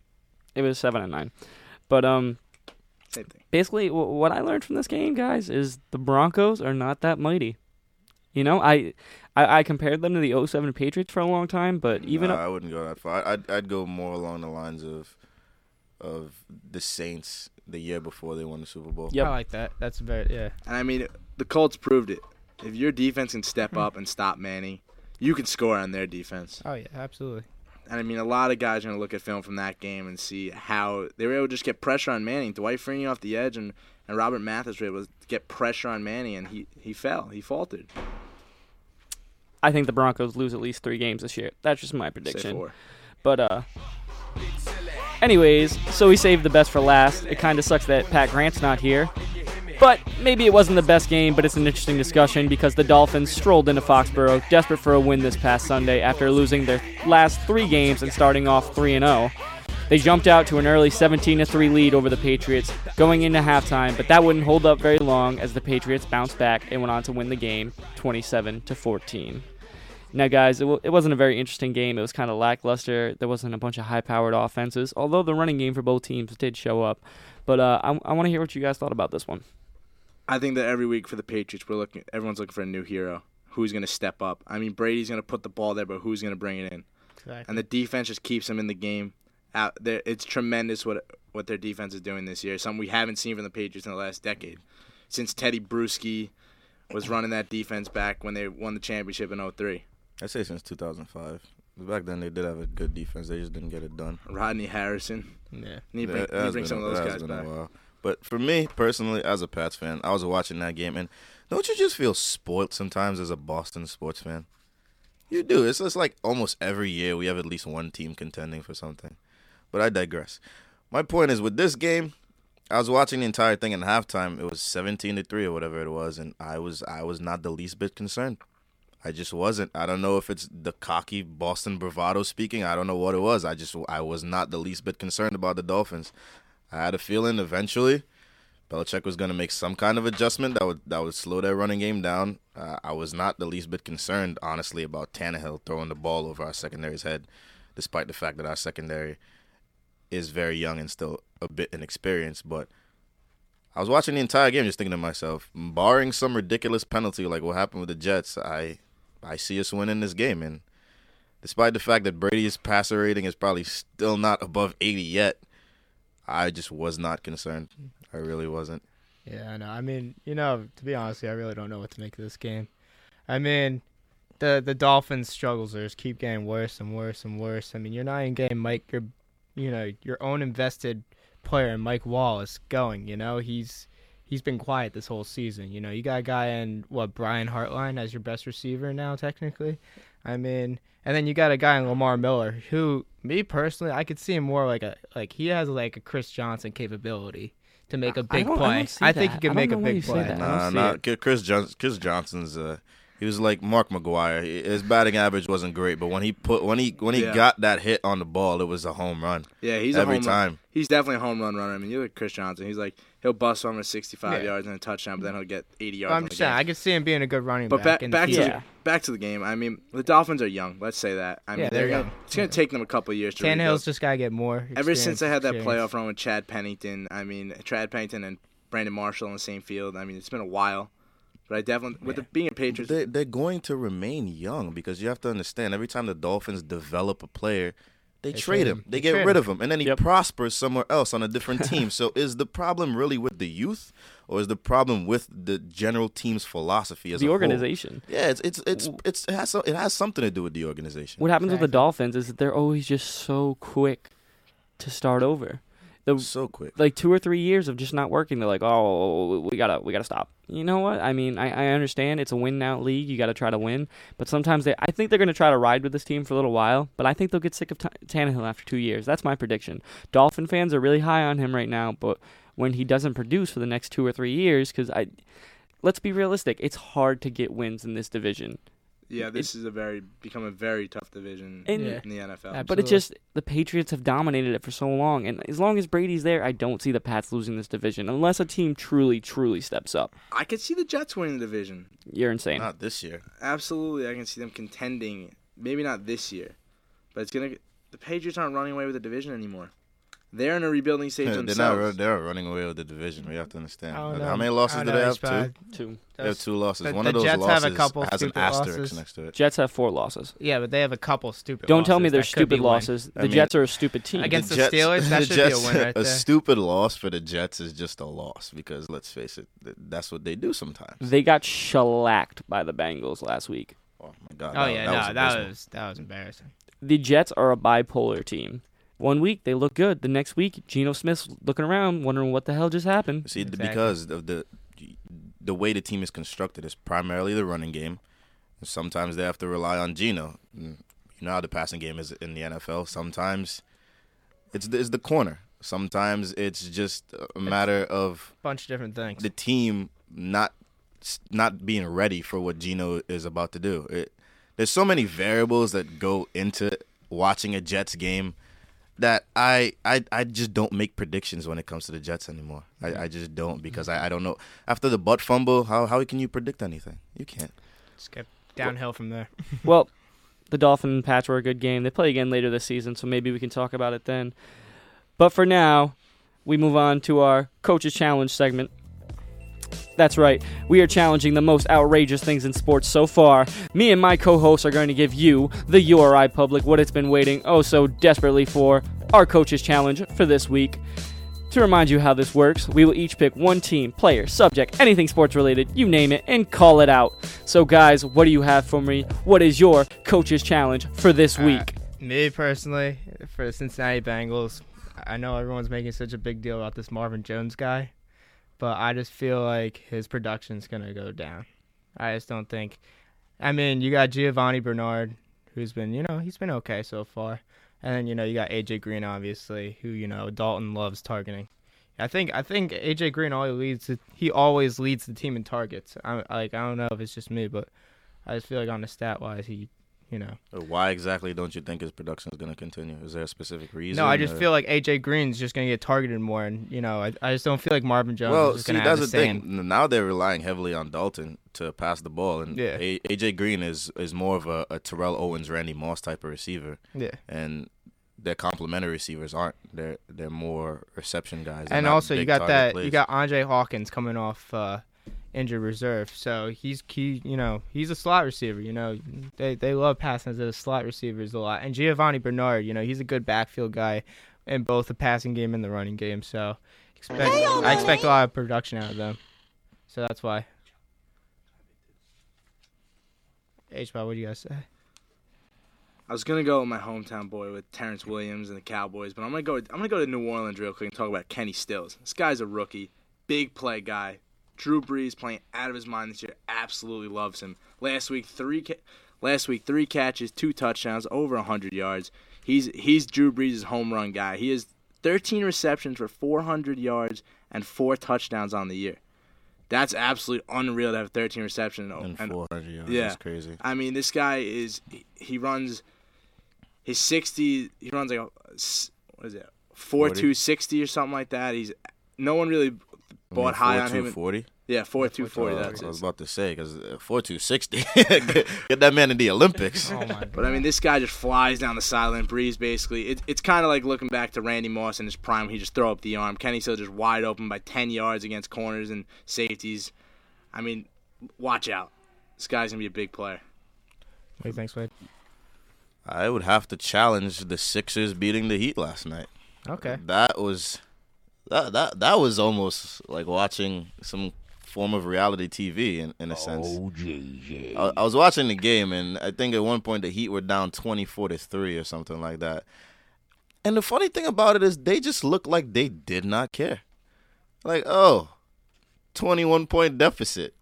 [SPEAKER 1] It was seven and nine, but um,
[SPEAKER 3] Same thing.
[SPEAKER 1] basically, w- what I learned from this game, guys, is the Broncos are not that mighty. You know, I, I, I compared them to the 07 Patriots for a long time, but even
[SPEAKER 4] Nah,
[SPEAKER 1] up,
[SPEAKER 4] I wouldn't go that far. I'd I'd go more along the lines of of the Saints the year before they won the Super Bowl.
[SPEAKER 1] Yeah,
[SPEAKER 2] I like that. That's very yeah.
[SPEAKER 3] And I mean, the Colts proved it. If your defense can step hmm. up and stop Manning, you can score on their defense.
[SPEAKER 2] Oh yeah, absolutely.
[SPEAKER 3] And I mean, a lot of guys are going to look at film from that game and see how they were able to just get pressure on Manning. Dwight Freeney off the edge and, and Robert Mathis were able to get pressure on Manning, and he, he fell. He faltered.
[SPEAKER 1] I think the Broncos lose at least three games this year. That's just my prediction. But uh anyways, so we saved the best for last. It kind of sucks that Pat Grant's not here. But maybe it wasn't the best game, but it's an interesting discussion because the Dolphins strolled into Foxborough desperate for a win this past Sunday after losing their last 3 games and starting off 3 and 0. They jumped out to an early 17 3 lead over the Patriots going into halftime, but that wouldn't hold up very long as the Patriots bounced back and went on to win the game 27 14. Now, guys, it, w- it wasn't a very interesting game. It was kind of lackluster. There wasn't a bunch of high powered offenses, although the running game for both teams did show up. But uh, I, I want to hear what you guys thought about this one.
[SPEAKER 3] I think that every week for the Patriots, we're looking. Everyone's looking for a new hero. Who's going to step up? I mean, Brady's going to put the ball there, but who's going to bring it in?
[SPEAKER 2] Exactly.
[SPEAKER 3] And the defense just keeps them in the game. Out there, it's tremendous what what their defense is doing this year. Something we haven't seen from the Patriots in the last decade, since Tedy Bruschi was running that defense back when they won the championship in 03.
[SPEAKER 4] I say since 2005. Back then they did have a good defense. They just didn't get it done.
[SPEAKER 3] Rodney Harrison.
[SPEAKER 2] Yeah.
[SPEAKER 3] Need to bring,
[SPEAKER 4] It
[SPEAKER 3] need bring some
[SPEAKER 4] a-
[SPEAKER 3] of those guys
[SPEAKER 4] been a
[SPEAKER 3] back.
[SPEAKER 4] while. But for me personally, as a Pats fan, I was watching that game, and don't you just feel spoiled sometimes as a Boston sports fan? You do. It's just like almost every year we have at least one team contending for something. But I digress. My point is with this game, I was watching the entire thing in halftime. It was seventeen to three or whatever it was, and I was I was not the least bit concerned. I just wasn't. I don't know if it's the cocky Boston bravado speaking. I don't know what it was. I just I was not the least bit concerned about the Dolphins. I had a feeling eventually Belichick was going to make some kind of adjustment that would that would slow their running game down. Uh, I was not the least bit concerned, honestly, about Tannehill throwing the ball over our secondary's head, despite the fact that our secondary is very young and still a bit inexperienced. But I was watching the entire game, just thinking to myself, barring some ridiculous penalty like what happened with the Jets, I I see us winning this game. And despite the fact that Brady's passer rating is probably still not above 80 yet, I just was not concerned. I really wasn't.
[SPEAKER 2] Yeah, I know. I mean, you know, to be honest, I really don't know what to make of this game. I mean, the the Dolphins' struggles just keep getting worse and worse and worse. I mean, you're not even getting Mike, your, you know, your own invested player, Mike Wallace, going. You know, he's he's been quiet this whole season. You know, you got a guy in what Brian Hartline as your best receiver now, technically. I mean, and then you got a guy in Lamar Miller, who me personally, I could see him more like a like he has like a Chris Johnson capability to make a big
[SPEAKER 1] don't- I
[SPEAKER 2] play.
[SPEAKER 1] don't see
[SPEAKER 2] I think
[SPEAKER 1] that.
[SPEAKER 2] he can make a
[SPEAKER 1] don't know why you
[SPEAKER 2] big
[SPEAKER 1] say
[SPEAKER 2] play.
[SPEAKER 1] that. I
[SPEAKER 4] Nah,
[SPEAKER 1] don't
[SPEAKER 4] nah. Chris Johnson. Chris Johnson's uh, he was like Mark McGwire. His batting average wasn't great, but when he put when he when he
[SPEAKER 3] Yeah.
[SPEAKER 4] got that hit on the ball, it was a home run.
[SPEAKER 3] Yeah, he's
[SPEAKER 4] every
[SPEAKER 3] a home
[SPEAKER 4] time.
[SPEAKER 3] Run. He's definitely a home run runner. I mean, you look at Chris Johnson. He's like he'll bust one with 65
[SPEAKER 2] Yeah.
[SPEAKER 3] yards and a touchdown, but then he'll get 80 yards.
[SPEAKER 2] I'm
[SPEAKER 3] the
[SPEAKER 2] just saying. I could see him being a good running
[SPEAKER 3] But
[SPEAKER 2] back.
[SPEAKER 3] back
[SPEAKER 2] in
[SPEAKER 3] back to
[SPEAKER 2] future.
[SPEAKER 3] the, back to the game. I mean, the Dolphins are young. Let's say that. I mean,
[SPEAKER 2] Yeah, they're
[SPEAKER 3] gonna,
[SPEAKER 2] young.
[SPEAKER 3] It's going to take them a couple of years to rebuild.
[SPEAKER 2] Tannehill's just gotta get more.
[SPEAKER 3] Ever since I had that
[SPEAKER 2] experience.
[SPEAKER 3] playoff run with Chad Pennington, I mean, Chad Pennington and Brandon Marshall in the same field. I mean, it's been a while. But I definitely, with the, being a Patriots,
[SPEAKER 4] They, they're going to remain young because you have to understand every time the Dolphins develop a player, they,
[SPEAKER 2] They
[SPEAKER 4] trade
[SPEAKER 2] trade
[SPEAKER 4] him.
[SPEAKER 2] him.
[SPEAKER 4] They
[SPEAKER 2] They
[SPEAKER 4] get rid
[SPEAKER 2] him.
[SPEAKER 4] of him, and then he
[SPEAKER 1] Yep.
[SPEAKER 4] prospers somewhere else on a different <laughs> team. so is the problem really with the youth, or is the problem with the general team's philosophy as
[SPEAKER 1] The
[SPEAKER 4] a whole?
[SPEAKER 1] organization.
[SPEAKER 4] Yeah, it's it's it's, it's it has so, it has something to do with the organization.
[SPEAKER 1] What happens with the Dolphins is that they're always just so quick to start over. The
[SPEAKER 4] so quick.
[SPEAKER 1] like two or three years of just not working, they're like, "Oh, we gotta, we gotta stop." You know what? I mean, I, I understand it's a win now league. You got to try to win, but sometimes they, I think they're gonna try to ride with this team for a little while. But I think they'll get sick of T- Tannehill after two years. That's my prediction. Dolphin fans are really high on him right now, but when he doesn't produce for the next two or three years, because I, let's be realistic, it's hard to get wins in this division.
[SPEAKER 3] Yeah, this is a very become a very tough division
[SPEAKER 1] And-
[SPEAKER 2] Yeah.
[SPEAKER 3] in the NFL.
[SPEAKER 2] Absolutely.
[SPEAKER 1] But it just the Patriots have dominated it for so long, and as long as Brady's there, I don't see the Pats losing this division unless a team truly, truly steps up.
[SPEAKER 3] I could see the Jets winning the division.
[SPEAKER 1] You're insane.
[SPEAKER 4] Not this year.
[SPEAKER 3] Absolutely, I can see them contending. Maybe not this year, but it's gonna. The Patriots aren't running away with the division anymore. They're in a rebuilding stage <laughs>
[SPEAKER 4] they're not.
[SPEAKER 3] themselves.
[SPEAKER 4] ru- They're running away with the division. We have to understand.
[SPEAKER 2] I don't
[SPEAKER 4] How many losses
[SPEAKER 2] don't
[SPEAKER 4] do
[SPEAKER 2] know,
[SPEAKER 4] they have? Two.
[SPEAKER 1] Two
[SPEAKER 4] They have two losses.
[SPEAKER 2] The-
[SPEAKER 4] One
[SPEAKER 2] the
[SPEAKER 4] of those
[SPEAKER 2] Jets have
[SPEAKER 4] losses
[SPEAKER 2] a couple
[SPEAKER 4] has an asterisk
[SPEAKER 2] losses.
[SPEAKER 4] next to it.
[SPEAKER 1] Jets have four losses.
[SPEAKER 2] Yeah, but they have a couple stupid. Losses.
[SPEAKER 1] Don't tell me they're
[SPEAKER 2] that could be
[SPEAKER 1] stupid
[SPEAKER 2] win.
[SPEAKER 1] losses.
[SPEAKER 4] I
[SPEAKER 1] The
[SPEAKER 4] mean-
[SPEAKER 1] Jets are a stupid team.
[SPEAKER 2] Against the Steelers, <laughs> that
[SPEAKER 4] the
[SPEAKER 2] should be a win right there.
[SPEAKER 4] stupid loss for the Jets is just a loss because let's face it, that's what they do sometimes.
[SPEAKER 1] they got shellacked by the Bengals last week.
[SPEAKER 4] Oh my god!
[SPEAKER 2] Oh
[SPEAKER 4] that-
[SPEAKER 2] yeah,
[SPEAKER 4] that
[SPEAKER 2] no,
[SPEAKER 4] was
[SPEAKER 2] that was that was embarrassing.
[SPEAKER 1] The Jets are a bipolar team. One week they look good. The next week, Geno Smith's looking around, wondering what the hell just happened.
[SPEAKER 4] See,
[SPEAKER 2] Exactly.
[SPEAKER 4] because of the the way the team is constructed is primarily the running game. Sometimes they have to rely on Geno. Mm, You know how the passing game is in the NFL. Sometimes it's the, it's the corner. Sometimes it's just a matter of
[SPEAKER 2] Bunch of different things.
[SPEAKER 4] the team not not being ready for what Geno is about to do. It, there's so many variables that go into watching a Jets game that I, I I just don't make predictions when it comes to the Jets anymore. I, I just don't because I, I don't know. After the butt fumble, how how can you predict anything? You can't.
[SPEAKER 2] Just get downhill from there. <laughs>
[SPEAKER 1] well, the Dolphin and Pats were a good game. They play again later this season, so maybe we can talk about it then. But for now, we move on to our Coaches Challenge segment. That's right, we are challenging the most outrageous things in sports so far. Me and my co hosts are going to give you, the URI public, what it's been waiting oh so desperately for our Coaches Challenge for this week. To remind you how this works, we will each pick one team, player, subject, anything sports related, you name it, and call it out. So, guys, what do you have for me? What is your Coaches Challenge for this week?
[SPEAKER 2] Uh, me personally, for the Cincinnati Bengals, I know everyone's making such a big deal about this Marvin Jones guy but I just feel like his production's gonna go down. I just don't think. I mean, you got Giovani Bernard, who's been, you know, he's been okay so far, and then you know you got AJ Green, obviously, who you know Dalton loves targeting. I think I think AJ Green always leads. He always leads the team in targets. I like I don't know if it's just me, but I just feel like on the stat wise, he you know.
[SPEAKER 4] Why exactly don't you think his production is going to continue? Is there a specific reason?
[SPEAKER 2] No, I just or? feel like AJ Green's just going to get targeted more, and you know, I, I just don't feel like Marvin Jones well, to have the, the
[SPEAKER 4] same. Thing. Now they're relying heavily on Dalton to pass the ball, and yeah. a- AJ Green is is more of a, a Terrell Owens, Randy Moss type of receiver.
[SPEAKER 2] Yeah,
[SPEAKER 4] and their complementary receivers aren't. They're they're more reception guys.
[SPEAKER 2] and also, you got that plays. you got Andrew Hawkins coming off. Uh, injured reserve. So he's key, you know, he's a slot receiver. You know, they they love passing to the slot receivers a lot. And Giovani Bernard, you know, he's a good backfield guy in both the passing game and the running game. So expect I expect a lot of production out of them. So that's why. H what do you guys say?
[SPEAKER 3] I was gonna go with my hometown boy with Terrance Williams and the Cowboys, but I'm gonna go. I'm gonna go to New Orleans real quick and talk about Kenny Stills. This guy's a rookie, big play guy, Drew Brees playing out of his mind this year. Absolutely loves him. Last week three ca- last week three catches, two touchdowns, over 100 yards. He's he's Drew Brees' home run guy. He has 13 receptions for 400 yards and four touchdowns on the year. That's absolutely unreal to have 13 receptions
[SPEAKER 4] and, and 400 yards.
[SPEAKER 3] Yeah,
[SPEAKER 4] that's crazy.
[SPEAKER 3] I mean, this guy is he runs his 60. He runs like a, what is it? 4 2 60 or something like that. He's no one really bought high on him.
[SPEAKER 4] Forty.
[SPEAKER 3] Yeah, four two forty. That's
[SPEAKER 4] I was about to say because uh, four two sixty. <laughs> Get that man in the Olympics. <laughs>
[SPEAKER 2] oh my
[SPEAKER 3] but I mean, this guy just flies down the sideline, breeze. Basically, it, it's kind of like looking back to Randy Moss in his prime. He just throw up the arm. Kenny Still just wide open by ten yards against corners and safeties. I mean, watch out. This guy's gonna be a big player.
[SPEAKER 2] What do you think, Wade?
[SPEAKER 4] I would have to challenge the Sixers beating the Heat last night.
[SPEAKER 2] Okay.
[SPEAKER 4] That was that that that was almost like watching some form of reality TV in, in a sense.
[SPEAKER 12] Oh, JJ.
[SPEAKER 4] I, I, was watching the game, and I think at one point the Heat were down twenty four to three or something like that. And the funny thing about it is, they just looked like they did not care. Like, oh, 21 point deficit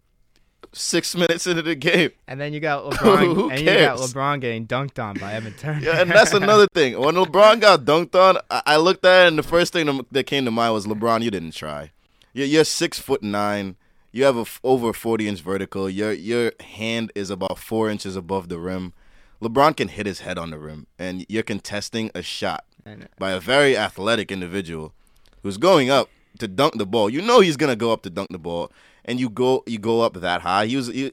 [SPEAKER 4] six minutes into the game.
[SPEAKER 2] And then you got <laughs> LeBron. Who and cares? you got LeBron getting dunked on by Evan Turner.
[SPEAKER 4] yeah, and that's another thing. When LeBron got dunked on, I, I looked at it, and the first thing that came to mind was LeBron. You didn't try. You're, you're six foot nine. You have a f- over forty inch vertical. Your your hand is about four inches above the rim. LeBron can hit his head on the rim, and you're contesting a shot uh, by a very athletic individual who's going up to dunk the ball. You know he's gonna go up to dunk the ball, and you go you go up that high. He was he,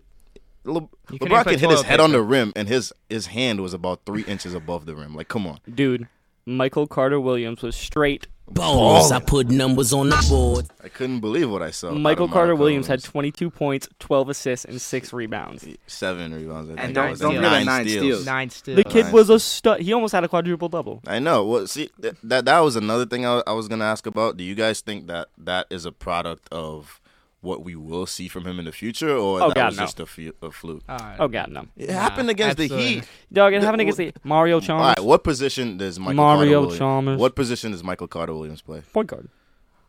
[SPEAKER 4] Le, LeBron can hit his head on the rim, and his his hand was about three inches above the rim. Like, come on,
[SPEAKER 1] dude. Michael Carter Williams was straight
[SPEAKER 12] balls. I put numbers on the board.
[SPEAKER 4] I couldn't believe what I saw.
[SPEAKER 1] Michael Carter Williams had 22 points, 12 assists, and six rebounds.
[SPEAKER 4] Seven rebounds.
[SPEAKER 3] and nine, steals. nine, nine steals. steals.
[SPEAKER 2] Nine steals.
[SPEAKER 1] The kid was a stud. He almost had a quadruple double.
[SPEAKER 4] I know. Well, see, that that, that was another thing I, I was going to ask about. Do you guys think that that is a product of what we will see from him in the future, or
[SPEAKER 1] oh,
[SPEAKER 4] that
[SPEAKER 1] God,
[SPEAKER 4] was
[SPEAKER 1] no.
[SPEAKER 4] just a, f- a fluke?
[SPEAKER 1] Uh, oh God, no!
[SPEAKER 4] It nah, happened against absolutely. the Heat,
[SPEAKER 1] dog. It happened against the Mario Chalmers.
[SPEAKER 4] All right, what position does Michael
[SPEAKER 1] Mario
[SPEAKER 4] Carter
[SPEAKER 1] Chalmers?
[SPEAKER 4] What position does Michael Carter Williams play?
[SPEAKER 1] Point guard.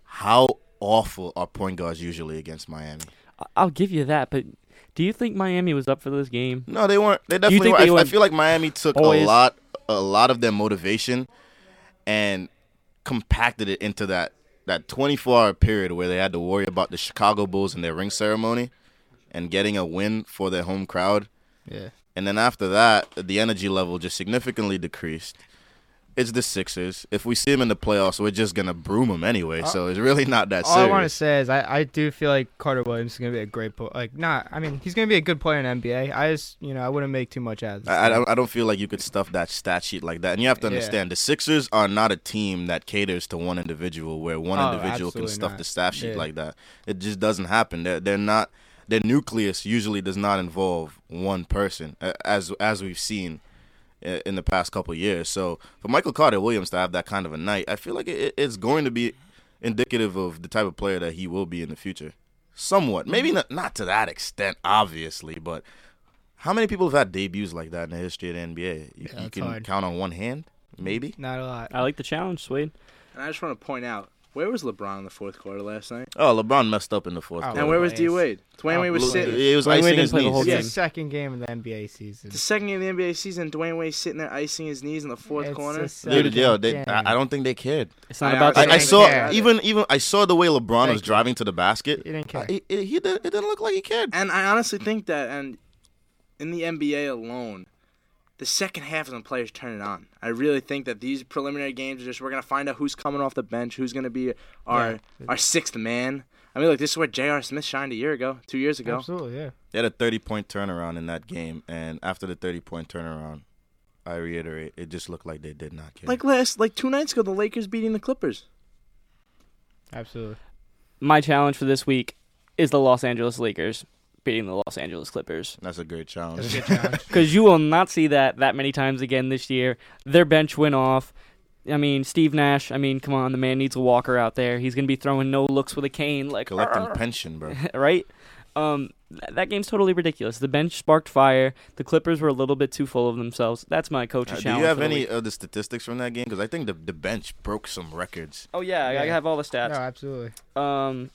[SPEAKER 4] How awful are point guards usually against Miami?
[SPEAKER 1] I'll give you that, but do you think Miami was up for this game?
[SPEAKER 4] No, they weren't. They definitely were. They I, I, feel like Miami took always? a lot, a lot of their motivation, and compacted it into that that 24 hour period where they had to worry about the Chicago Bulls and their ring ceremony and getting a win for their home crowd.
[SPEAKER 2] Yeah.
[SPEAKER 4] And then after that, the energy level just significantly decreased. It's the Sixers. If we see them in the playoffs, we're just gonna broom them anyway. So it's really not that
[SPEAKER 2] All I want to say is I, I do feel like Carter Williams is gonna be a great player. Like not, I mean he's gonna be a good player in NBA. I just you know I wouldn't make too much out of this.
[SPEAKER 4] I, I don't. I don't feel like you could stuff that stat sheet like that. And you have to
[SPEAKER 2] Yeah.
[SPEAKER 4] understand the Sixers are not a team that caters to one individual, where one
[SPEAKER 2] Oh,
[SPEAKER 4] individual can stuff
[SPEAKER 2] not.
[SPEAKER 4] the stat sheet
[SPEAKER 2] Yeah.
[SPEAKER 4] like that. It just doesn't happen. They're they're not. Their nucleus usually does not involve one person, as as we've seen in the past couple of years. So for Michael Carter Williams to have that kind of a night, I feel like it, it's going to be indicative of the type of player that he will be in the future. Somewhat, maybe mm-hmm. not not to that extent, obviously, but how many people have had debuts like that in the history of the NBA? You,
[SPEAKER 2] Yeah,
[SPEAKER 4] you can
[SPEAKER 2] hard.
[SPEAKER 4] count on one hand, maybe.
[SPEAKER 2] Not a lot.
[SPEAKER 1] I like the challenge, Swade.
[SPEAKER 3] And I just want to point out, where was LeBron in the fourth quarter last night?
[SPEAKER 4] Oh, LeBron messed up in the fourth.
[SPEAKER 2] Oh,
[SPEAKER 4] quarter.
[SPEAKER 3] And where was D
[SPEAKER 2] Nice.
[SPEAKER 3] Wade? Dwyane
[SPEAKER 2] Oh,
[SPEAKER 3] Wade was sitting.
[SPEAKER 4] He was
[SPEAKER 1] Dwyane Wade
[SPEAKER 4] icing
[SPEAKER 1] didn't
[SPEAKER 4] his
[SPEAKER 1] play the
[SPEAKER 4] knees.
[SPEAKER 1] whole
[SPEAKER 2] It's
[SPEAKER 1] game.
[SPEAKER 2] the second game of the NBA season.
[SPEAKER 3] The second game of the NBA season, Dwyane Wade sitting there icing his knees in the fourth
[SPEAKER 2] It's
[SPEAKER 3] corner.
[SPEAKER 4] Dude,
[SPEAKER 2] second
[SPEAKER 4] yo, they. I, I don't think they cared.
[SPEAKER 1] It's not
[SPEAKER 3] I
[SPEAKER 1] about
[SPEAKER 4] I, I saw
[SPEAKER 3] you.
[SPEAKER 4] even even I saw the way LeBron
[SPEAKER 2] Thank
[SPEAKER 4] was
[SPEAKER 2] you.
[SPEAKER 4] driving to the basket.
[SPEAKER 2] He didn't care.
[SPEAKER 4] He, he, he did, it didn't look like he cared.
[SPEAKER 3] And I honestly think that, and in the NBA alone, the second half is when players turn it on. I really think that these preliminary games are just we're gonna find out who's coming off the bench, who's gonna be our
[SPEAKER 2] Yeah.
[SPEAKER 3] our sixth man. I mean, like this is where J.R. Smith shined a year ago, two years ago.
[SPEAKER 2] Absolutely, yeah.
[SPEAKER 4] They had a 30 point turnaround in that game, and after the 30 point turnaround, I reiterate, it just looked like they did not care.
[SPEAKER 3] Like last, like two nights ago, the Lakers beating the Clippers.
[SPEAKER 2] Absolutely.
[SPEAKER 1] My challenge for this week is the Los Angeles Lakers beating the Los Angeles Clippers.
[SPEAKER 4] That's a great challenge.
[SPEAKER 2] Good challenge. <laughs>
[SPEAKER 1] Because you will not see that that many times again this year. Their bench went off. I mean, Steve Nash. I mean, come on, the man needs a walker out there. He's gonna be throwing no looks with a cane, like
[SPEAKER 4] Collecting
[SPEAKER 1] "Arr."
[SPEAKER 4] pension, bro. <laughs>
[SPEAKER 1] right? Um, th- that game's totally ridiculous. The bench sparked fire. The Clippers were a little bit too full of themselves. That's my coach's
[SPEAKER 4] Uh, do you have any
[SPEAKER 1] week.
[SPEAKER 4] of the statistics from that game? Because I think the the bench broke some records.
[SPEAKER 1] Oh yeah, I- I have all the stats.
[SPEAKER 2] No, absolutely.
[SPEAKER 1] Um,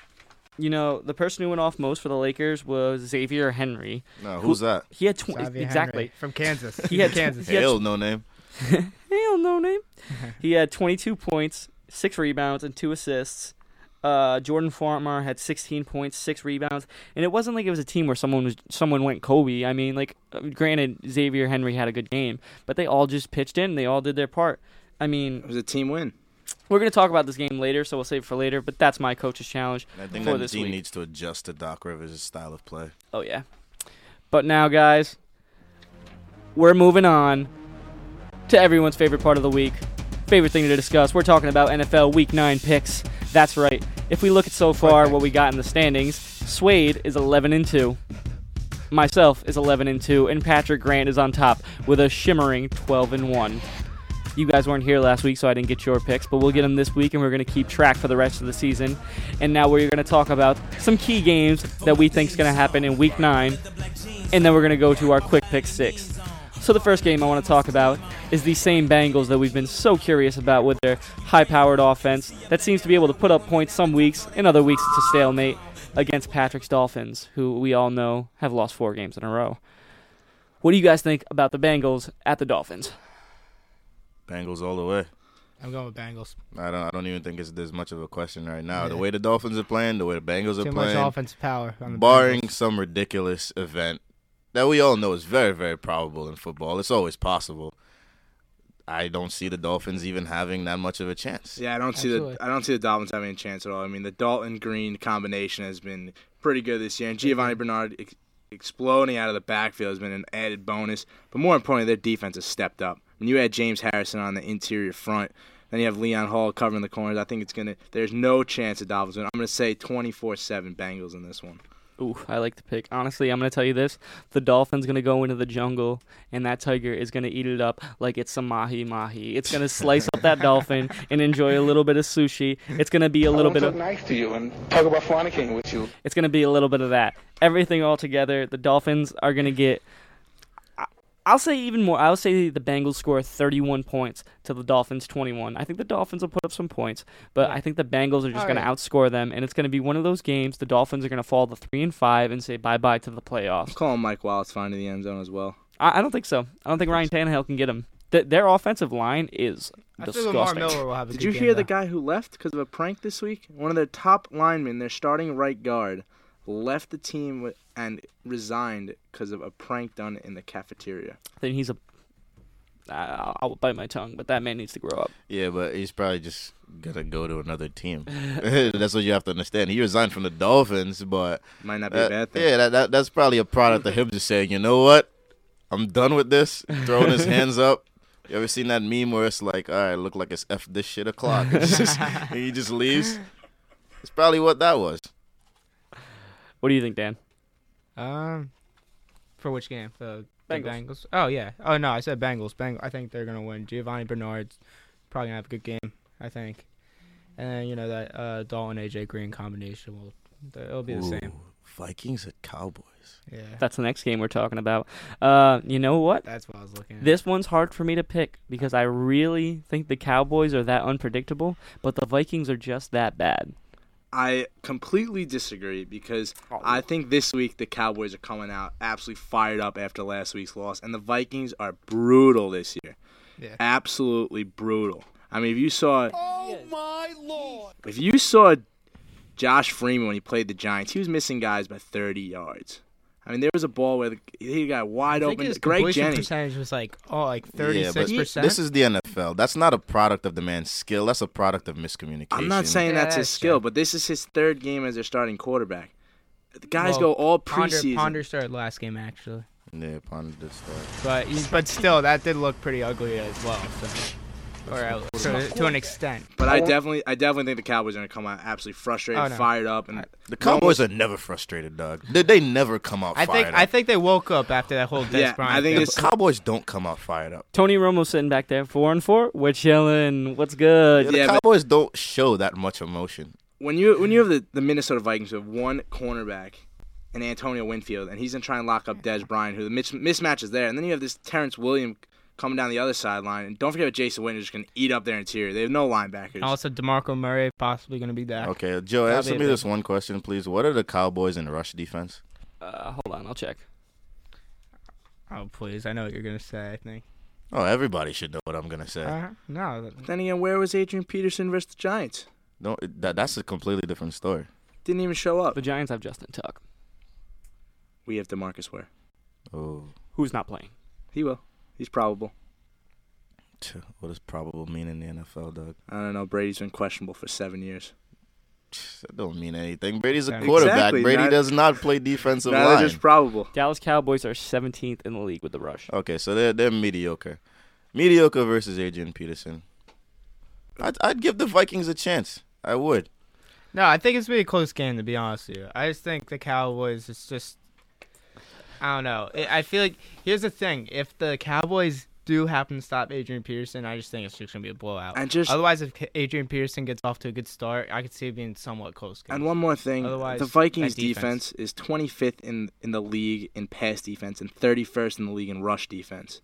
[SPEAKER 1] you know, the person who went off most for the Lakers was Xavier Henry.
[SPEAKER 4] No,
[SPEAKER 1] Who-
[SPEAKER 4] who's that?
[SPEAKER 1] He had tw-
[SPEAKER 2] Xavier
[SPEAKER 1] exactly.
[SPEAKER 2] Henry from Kansas.
[SPEAKER 1] He had
[SPEAKER 2] Kansas.
[SPEAKER 1] he had <laughs>
[SPEAKER 4] Hell, no name.
[SPEAKER 1] Hell no name. he had 22 points, six rebounds, and two assists. Uh, Jordan Farmar had 16 points, six rebounds, and it wasn't like it was a team where someone was someone went Kobe. I mean, like, uh, granted, Xavier Henry had a good game, but they all just pitched in. They all did their part. I mean,
[SPEAKER 3] It was a team win.
[SPEAKER 1] We're gonna talk about this game later, so we'll save it for later. But that's my coach's challenge
[SPEAKER 4] I think that
[SPEAKER 1] this
[SPEAKER 4] team
[SPEAKER 1] week.
[SPEAKER 4] needs to adjust to Doc Rivers' style of play.
[SPEAKER 1] Oh yeah. But now, guys, we're moving on to everyone's favorite part of the week. Favorite thing to discuss. We're talking about NFL Week 9 picks. That's right. If we look at so far what we got in the standings, Swade is 11 and 2. Myself is 11 and 2 and Patrick Grant is on top with a shimmering 12 and 1. You guys weren't here last week, so I didn't get your picks, but we'll get them this week, and we're going to keep track for the rest of the season. And now we're going to talk about some key games that we think is going to happen in Week 9, and then we're going to go to our quick pick six. So the first game I want to talk about is the same Bengals that we've been so curious about with their high-powered offense that seems to be able to put up points some weeks, and other weeks it's a stalemate against Patrick's Dolphins, who we all know have lost four games in a row. What do you guys think about the Bengals at the Dolphins?
[SPEAKER 4] Bengals all the way.
[SPEAKER 2] I'm going with Bengals.
[SPEAKER 4] I don't. I don't even think it's there's much of a question right now. The way the Dolphins are playing, the way the Bengals are
[SPEAKER 2] Too much offensive power. On the
[SPEAKER 4] barring
[SPEAKER 2] Bengals.
[SPEAKER 4] some ridiculous event that we all know is very, very probable in football. It's always possible. I don't see the Dolphins even having that much of a chance.
[SPEAKER 3] Yeah, I don't see the I don't see the Dolphins having a chance at all. I mean, the Dalton Green combination has been pretty good this year, and Giovani Bernard ex- exploding out of the backfield has been an added bonus. But more importantly, their defense has stepped up. When you add James Harrison on the interior front, then you have Leon Hall covering the corners. I think it's gonna. There's no chance the Dolphins win. I'm gonna say 24-7 Bengals in this one.
[SPEAKER 1] Ooh, I like the pick. Honestly, I'm going to tell you this. The Dolphin's going to go into the jungle, and that tiger is going to eat it up like it's some mahi mahi. It's going to slice up that dolphin and enjoy a little bit of sushi. It's going to be a little bit of
[SPEAKER 13] nice to you and talk about fornicating with you.
[SPEAKER 1] it's going to be a little bit of that. Everything all together, the Dolphins are going to get I- I'll say even more. I'll say the Bengals score 31 points to the Dolphins 21. I think the Dolphins will put up some points, but I think the Bengals are just
[SPEAKER 2] All
[SPEAKER 1] going to outscore them, and it's going to be one of those games. The Dolphins are going to fall to three and five and say bye bye to the playoffs.
[SPEAKER 3] I'm calling Mike Wallace finding the end zone as well.
[SPEAKER 1] I, I don't think so. I don't think Ryan Tannehill can get him. Th- their offensive line is
[SPEAKER 2] I think Lamar
[SPEAKER 1] disgusting.
[SPEAKER 2] Miller will have a
[SPEAKER 3] Did
[SPEAKER 2] good
[SPEAKER 3] you
[SPEAKER 2] game,
[SPEAKER 3] hear the guy who left because of a prank this week? One of their top linemen, their starting right guard, left the team and resigned because of a prank done in the cafeteria.
[SPEAKER 1] Then he's a I'll, I'll bite my tongue, but that man needs to grow up.
[SPEAKER 4] Yeah, but he's probably just gonna go to another team. <laughs> that's what you have to understand. He resigned from the Dolphins, but
[SPEAKER 3] Might not be a
[SPEAKER 4] uh,
[SPEAKER 3] bad thing.
[SPEAKER 4] Yeah, that, that that's probably a product of him just saying, you know what, I'm done with this. Throwing his <laughs> hands up. You ever seen that meme where it's like, all right, look like it's f this shit o'clock, <laughs> It's just- and he just leaves? It's probably what that was.
[SPEAKER 1] What do you think, Dan?
[SPEAKER 2] Um, for which game? The, the
[SPEAKER 1] Bengals.
[SPEAKER 2] Bengals. Oh yeah. Oh no, I said Bengals. Beng- I think they're gonna win. Giovani Bernard's probably gonna have a good game. I think. And then you know that uh, Dalton AJ Green combination will it'll be the same.
[SPEAKER 4] Vikings at Cowboys.
[SPEAKER 2] Yeah.
[SPEAKER 1] That's the next game we're talking about. Uh, you know what?
[SPEAKER 2] That's what I was looking at.
[SPEAKER 1] This one's hard for me to pick because I really think the Cowboys are that unpredictable, but the Vikings are just that bad.
[SPEAKER 3] I completely disagree because oh. I think this week the Cowboys are coming out absolutely fired up after last week's loss, and the Vikings are brutal this year.
[SPEAKER 2] Yeah.
[SPEAKER 3] Absolutely brutal. I mean, if you saw,
[SPEAKER 7] Oh my lord!
[SPEAKER 3] if you saw Josh Freeman when he played the Giants, he was missing guys by 30 yards. I mean, there was a ball where the, he got wide
[SPEAKER 2] I think
[SPEAKER 3] open.
[SPEAKER 2] his
[SPEAKER 3] Greg
[SPEAKER 2] completion
[SPEAKER 3] Jennings.
[SPEAKER 2] percentage was like oh like
[SPEAKER 4] Yeah,
[SPEAKER 2] thirty percent.
[SPEAKER 4] this is the NFL. That's not a product of the man's skill. That's a product of miscommunication.
[SPEAKER 3] I'm not saying
[SPEAKER 2] Yeah,
[SPEAKER 3] that's his skill,
[SPEAKER 2] true.
[SPEAKER 3] but this is his third game as their starting quarterback. The guys
[SPEAKER 2] Well,
[SPEAKER 3] go all
[SPEAKER 2] Ponder,
[SPEAKER 3] preseason.
[SPEAKER 2] Ponder started last game actually,
[SPEAKER 4] Yeah, Ponder did start.
[SPEAKER 2] but but still that did look pretty ugly as well. So. Or at- to, to an extent.
[SPEAKER 3] But I definitely, I definitely think the Cowboys are going to come out absolutely frustrated,
[SPEAKER 2] Oh, no.
[SPEAKER 3] fired up, and
[SPEAKER 4] The Cowboys are never frustrated, dog. They, they never come out
[SPEAKER 2] I
[SPEAKER 4] fired
[SPEAKER 2] think
[SPEAKER 4] up.
[SPEAKER 2] I think they woke up after that whole Dez
[SPEAKER 3] Yeah,
[SPEAKER 2] Bryant
[SPEAKER 3] I think
[SPEAKER 2] thing.
[SPEAKER 3] it's-
[SPEAKER 4] the Cowboys don't come out fired up.
[SPEAKER 1] Tony Romo sitting back there, four and four. We're chilling. What's good?
[SPEAKER 4] Yeah, the
[SPEAKER 3] Yeah, but-
[SPEAKER 4] Cowboys don't show that much emotion.
[SPEAKER 3] when you when you have the, the Minnesota Vikings with one cornerback and Antonio Winfield, and he's gonna try and lock up Dez Bryant, who the mis- mismatch is there, and then you have this Terrance Williams coming down the other sideline, and don't forget Jason Witten is just gonna eat up their interior. They have no linebackers.
[SPEAKER 2] Also, DeMarco Murray possibly going to be back.
[SPEAKER 4] Okay, Joe,
[SPEAKER 2] That'll
[SPEAKER 4] answer me
[SPEAKER 2] big-
[SPEAKER 4] this one question, please. What are the Cowboys in the rush defense?
[SPEAKER 1] Uh, hold on, I'll check.
[SPEAKER 2] Oh please, I know what you're going to say. I think.
[SPEAKER 4] Oh, everybody should know what I'm gonna say.
[SPEAKER 2] Uh, no, that-
[SPEAKER 3] then again, where was Adrian Peterson versus the Giants?
[SPEAKER 4] No, that that's a completely different story.
[SPEAKER 3] Didn't even show up.
[SPEAKER 1] The Giants have Justin Tuck,
[SPEAKER 3] We have DeMarcus Ware.
[SPEAKER 4] Oh,
[SPEAKER 1] who's not playing.
[SPEAKER 3] He will. He's probable.
[SPEAKER 4] what does probable mean in the NFL, Doug?
[SPEAKER 3] I don't know. Brady's been questionable for seven years.
[SPEAKER 4] That don't mean anything. Brady's a
[SPEAKER 2] Exactly,
[SPEAKER 4] quarterback. Brady
[SPEAKER 3] not-
[SPEAKER 4] does not play defensive <laughs>
[SPEAKER 3] Neither
[SPEAKER 4] line.
[SPEAKER 3] just probable.
[SPEAKER 1] Dallas Cowboys are 17th in the league with the rush.
[SPEAKER 4] Okay, so they're they're mediocre. Mediocre versus Adrian Peterson. I'd I'd give the Vikings a chance. I would.
[SPEAKER 2] no, I think it's gonna be a close game to be honest with you. I just think the Cowboys. It's just. I don't know. I I feel like here's the thing: if the Cowboys do happen to stop Adrian Peterson, I just think it's just gonna be a blowout.
[SPEAKER 3] And just-
[SPEAKER 2] otherwise, if Adrian Peterson gets off to a good start, I could see it being somewhat close. Game.
[SPEAKER 3] And one more thing,
[SPEAKER 2] Otherwise,
[SPEAKER 3] the Vikings
[SPEAKER 2] defense.
[SPEAKER 3] defense. is 25th in in the league in pass defense and 31st in the league in rush defense.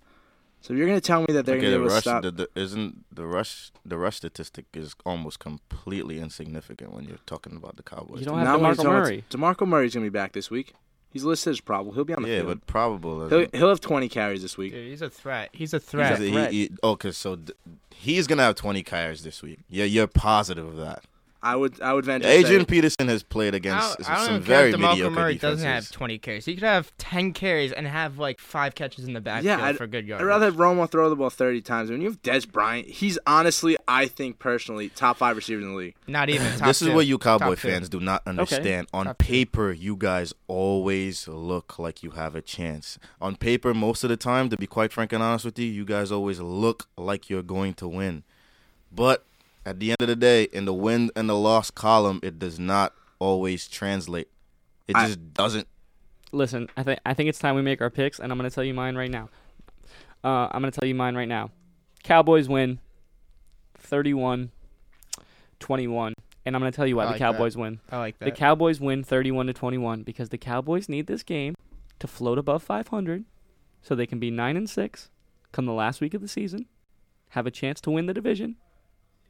[SPEAKER 3] So if you're going to tell me that they're
[SPEAKER 4] okay,
[SPEAKER 3] going to
[SPEAKER 4] the
[SPEAKER 3] be
[SPEAKER 4] rush
[SPEAKER 3] stop,
[SPEAKER 4] the, the, isn't the rush the rush statistic is almost completely insignificant when you're talking about the Cowboys.
[SPEAKER 1] You don't
[SPEAKER 3] Now
[SPEAKER 1] have
[SPEAKER 3] when you're
[SPEAKER 1] DeMarco Murray.
[SPEAKER 3] DeMarco Murray's going to be back this week. He's listed as probable. He'll be on the field.
[SPEAKER 4] yeah,
[SPEAKER 3] field.
[SPEAKER 4] but probable.
[SPEAKER 3] he'll, he'll have 20 carries this week.
[SPEAKER 2] Dude, he's a threat. He's a
[SPEAKER 4] He's
[SPEAKER 2] threat.
[SPEAKER 4] a- he-
[SPEAKER 1] threat.
[SPEAKER 4] he- okay, so th- he's gonna have 20 carries this week. Yeah, you're positive of that.
[SPEAKER 3] I would I would venture to
[SPEAKER 4] Adrian
[SPEAKER 3] say,
[SPEAKER 4] Peterson has played
[SPEAKER 2] I
[SPEAKER 4] against
[SPEAKER 2] don't, I don't
[SPEAKER 4] some
[SPEAKER 2] care
[SPEAKER 4] very
[SPEAKER 2] if DeMarco
[SPEAKER 4] mediocre
[SPEAKER 2] Murray
[SPEAKER 4] defenses.
[SPEAKER 2] doesn't have 20 carries. He could have 10 carries and have like five catches in the backfield
[SPEAKER 3] yeah, I'd,
[SPEAKER 2] for good yards.
[SPEAKER 3] I'd rather have Romo throw the ball 30 times. When you have Dez Bryant, he's honestly, I think personally, top five receiver in the league.
[SPEAKER 2] Not even. <laughs> Top
[SPEAKER 4] this is what you Cowboy
[SPEAKER 2] Top two.
[SPEAKER 4] fans do not understand. On
[SPEAKER 2] Top two.
[SPEAKER 4] paper, you guys always look like you have a chance. On paper, most of the time, to be quite frank and honest with you, you guys always look like you're going to win. But at the end of the day, in the win and the loss column, it does not always translate. It
[SPEAKER 3] I-
[SPEAKER 4] just doesn't.
[SPEAKER 1] Listen, I think I think it's time we make our picks, and I'm going to tell you mine right now. Uh, I'm going to tell you mine right now. Cowboys win 31 21. And I'm going to tell you why
[SPEAKER 2] I
[SPEAKER 1] the
[SPEAKER 2] like that.
[SPEAKER 1] Cowboys win.
[SPEAKER 2] I like that.
[SPEAKER 1] The Cowboys win 31 to 21 because the Cowboys need this game to float above 500 so they can be 9 and 6 come the last week of the season, have a chance to win the division,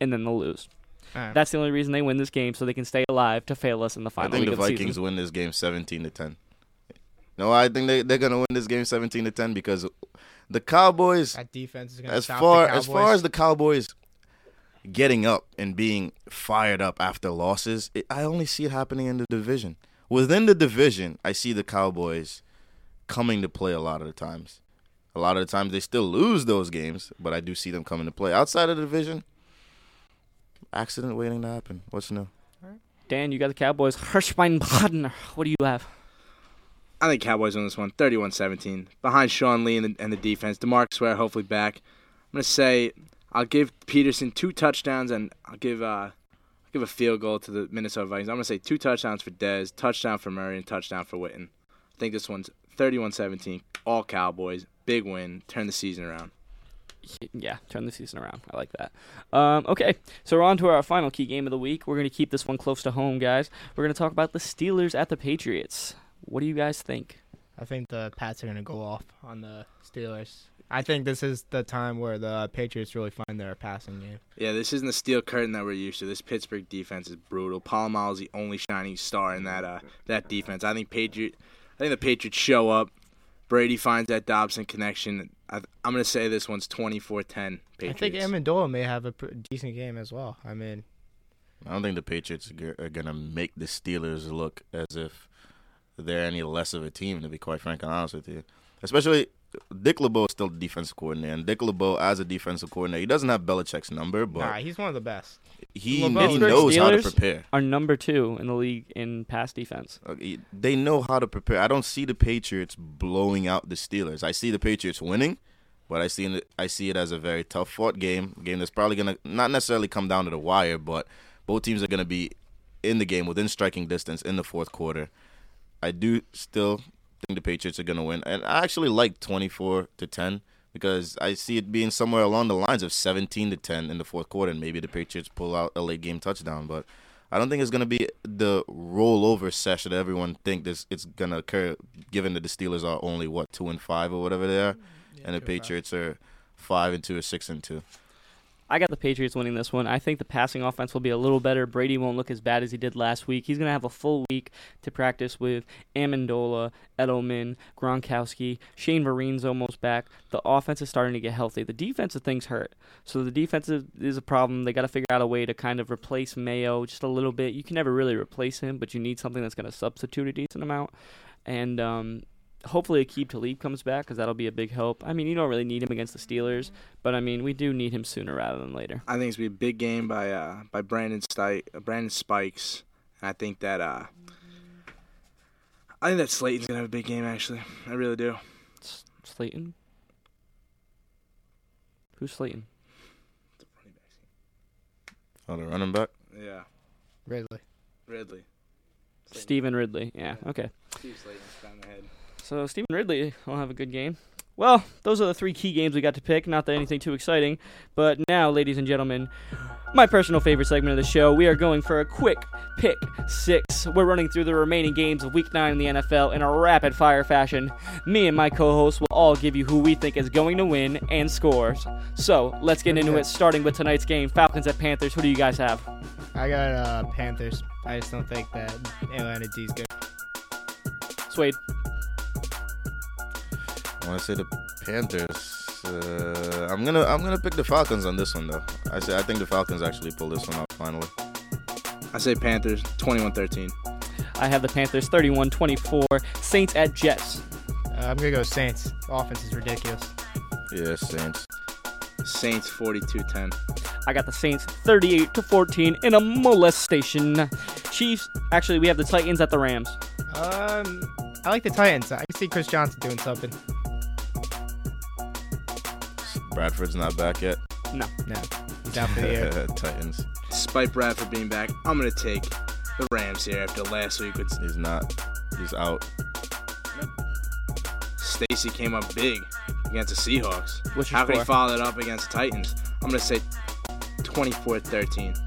[SPEAKER 1] and then they'll lose.
[SPEAKER 2] Alright.
[SPEAKER 1] That's the only reason they win this game so they can stay alive to fail us in the final.
[SPEAKER 4] I think
[SPEAKER 1] week
[SPEAKER 4] the
[SPEAKER 1] of the
[SPEAKER 4] Vikings win this game 17 to 10. No, I think they they're gonna win this game 17 to 10 because the Cowboys,
[SPEAKER 2] that defense is going to
[SPEAKER 4] as
[SPEAKER 2] stop
[SPEAKER 4] far
[SPEAKER 2] the
[SPEAKER 4] as far as the Cowboys getting up and being fired up after losses, it, I only see it happening in the division. Within the division, I see the Cowboys coming to play a lot of the times. A lot of the times they still lose those games, but I do see them coming to play. Outside of the division, accident waiting to happen. What's new?
[SPEAKER 1] Dan, you got the Cowboys. Hirschbein What do you have?
[SPEAKER 3] I think Cowboys win this one, 31-17. Behind Sean Lee and the, and the defense. DeMarcus Ware hopefully back. I'm gonna say I'll give Peterson two touchdowns and I'll give uh I'll give a field goal to the Minnesota Vikings. I'm gonna say two touchdowns for Dez, touchdown for Murray, and touchdown for Witten. I think this one's 31-17. All Cowboys, big win, turn the season around.
[SPEAKER 1] Yeah, turn the season around. I like that. Um, okay, so we're on to our final key game of the week. We're going to keep this one close to home, guys. We're going to talk about the Steelers at the Patriots. What do you guys think?
[SPEAKER 2] I think the Pats are going to go off on the Steelers. I think this is the time where the Patriots really find their passing game.
[SPEAKER 3] Yeah, this isn't the steel curtain that we're used to. This Pittsburgh defense is brutal. Polamalu is the only shining star in that uh, that defense. I think Patriot, I think the Patriots show up. Brady finds that Dobson connection. I, I'm going to say this one's 24-10 Patriots.
[SPEAKER 2] I think Amendola may have a pr- decent game as well. I mean,
[SPEAKER 4] I don't think the Patriots g- are gonna make the Steelers look as if they're any less of a team. To be quite frank and honest with you, especially Dick LeBeau is still the defensive coordinator, and Dick LeBeau as a defensive coordinator, he doesn't have Belichick's number, but
[SPEAKER 2] nah, he's one of the best.
[SPEAKER 4] he, he
[SPEAKER 1] Pittsburgh
[SPEAKER 4] knows how to prepare.
[SPEAKER 1] Are number two in the league in pass defense.
[SPEAKER 4] Uh, They know how to prepare. I don't see the Patriots blowing out the Steelers. I see the Patriots winning, but I see it, I see it as a very tough fought game. A game that's probably gonna not necessarily come down to the wire, but both teams are gonna be in the game within striking distance in the fourth quarter. I do still think the Patriots are gonna win, and I actually like twenty four to ten because I see it being somewhere along the lines of seventeen to ten in the fourth quarter, and maybe the Patriots pull out a late game touchdown, but. I don't think it's gonna be the rollover session that everyone think this it's gonna occur, given that the Steelers are only what two and five or whatever they are, mm-hmm. and the Patriots are five and two or six and two.
[SPEAKER 1] I got the Patriots winning this one. I think the passing offense will be a little better. Brady won't look as bad as he did last week. He's going to have a full week to practice with Amendola, Edelman, Gronkowski. Shane Vereen's almost back. The offense is starting to get healthy. The defensive things hurt. So the defensive is a problem. They got to figure out a way to kind of replace Mayo just a little bit. You can never really replace him, but you need something that's going to substitute a decent amount. And um, hopefully Aqib Talib comes back because that'll be a big help. I mean, you don't really need him against the Steelers, but I mean, we do need him sooner rather than later.
[SPEAKER 3] I think it's gonna be a big game by uh, by Brandon Sti- uh, Brandon Spikes. And I think that uh, I think that Slayton's gonna have a big game. Actually, I really do.
[SPEAKER 1] S- Slayton? Who's Slayton?
[SPEAKER 4] Oh, the running back.
[SPEAKER 3] Yeah,
[SPEAKER 2] Ridley.
[SPEAKER 3] Ridley.
[SPEAKER 1] Stevan Ridley. Yeah, okay.
[SPEAKER 3] Steve Slayton's down the head.
[SPEAKER 1] So Stevan Ridley will have a good game. Well, those are the three key games we got to pick. Not that anything too exciting, but now, ladies and gentlemen, my personal favorite segment of the show. We are going for a quick pick six. We're running through the remaining games of Week Nine in the NFL in a rapid fire fashion. Me and my co-hosts will all give you who we think is going to win and scores. So let's get into it. Starting with tonight's game, Falcons at Panthers. Who do you guys have?
[SPEAKER 2] I got uh, Panthers. I just don't think that Atlanta D's good.
[SPEAKER 1] Swade.
[SPEAKER 4] I want to say the Panthers. Uh, I'm gonna I'm gonna pick the Falcons on this one though. I say I think the Falcons actually pull this one out finally.
[SPEAKER 3] I say Panthers 21-13.
[SPEAKER 1] I have the Panthers 31-24. Saints at Jets.
[SPEAKER 2] Uh, I'm gonna go Saints. Offense is ridiculous.
[SPEAKER 4] Yeah, Saints.
[SPEAKER 3] Saints 42-10.
[SPEAKER 1] I got the Saints 38 to 14 in a molestation. Chiefs. Actually, we have the Titans at the Rams.
[SPEAKER 2] Um, I like the Titans. I can see Chris Johnson doing something.
[SPEAKER 4] Bradford's not back yet.
[SPEAKER 1] No.
[SPEAKER 2] No, he's out for the year. <laughs>
[SPEAKER 4] Titans.
[SPEAKER 3] Despite Bradford being back, I'm gonna take the Rams here after last week with
[SPEAKER 4] He's not. He's out.
[SPEAKER 3] Stacy came up big against the Seahawks.
[SPEAKER 1] What's your
[SPEAKER 3] How can he follow that up against the Titans? I'm gonna say 24-13.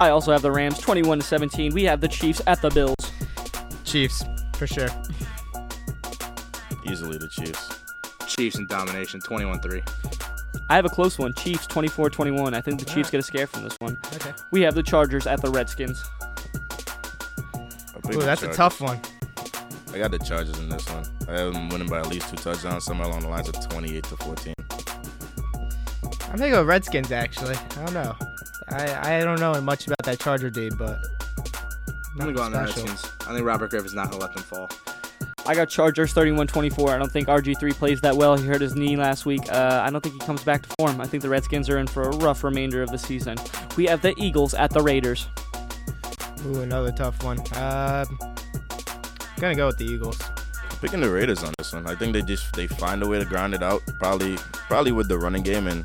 [SPEAKER 1] I also have the Rams 21 to 17. We have the Chiefs at the Bills.
[SPEAKER 2] Chiefs for sure.
[SPEAKER 4] Easily the Chiefs.
[SPEAKER 3] Chiefs in domination, 21-3.
[SPEAKER 1] I have a close one. Chiefs 24 21. I think the Chiefs ah. get a scare from this one.
[SPEAKER 2] Okay.
[SPEAKER 1] We have the Chargers at the Redskins.
[SPEAKER 2] Ooh,
[SPEAKER 4] the
[SPEAKER 2] that's a tough one.
[SPEAKER 4] I got the Chargers in this one. I have them winning by at least two touchdowns, somewhere along the lines of 28 to 14.
[SPEAKER 2] I'm gonna go Redskins actually. I don't know. I I don't know much about that Charger dude, but
[SPEAKER 3] I'm gonna go on the. Redskins. I think Robert Griffin's not gonna let them fall.
[SPEAKER 1] I got Chargers 31-24. I don't think RG3 plays that well. He hurt his knee last week. Uh, I don't think he comes back to form. I think the Redskins are in for a rough remainder of the season. We have the Eagles at the Raiders.
[SPEAKER 2] Ooh, another tough one. Uh, gonna go with the Eagles.
[SPEAKER 4] Picking the Raiders on this one. I think they just they find a way to grind it out. Probably probably with the running game and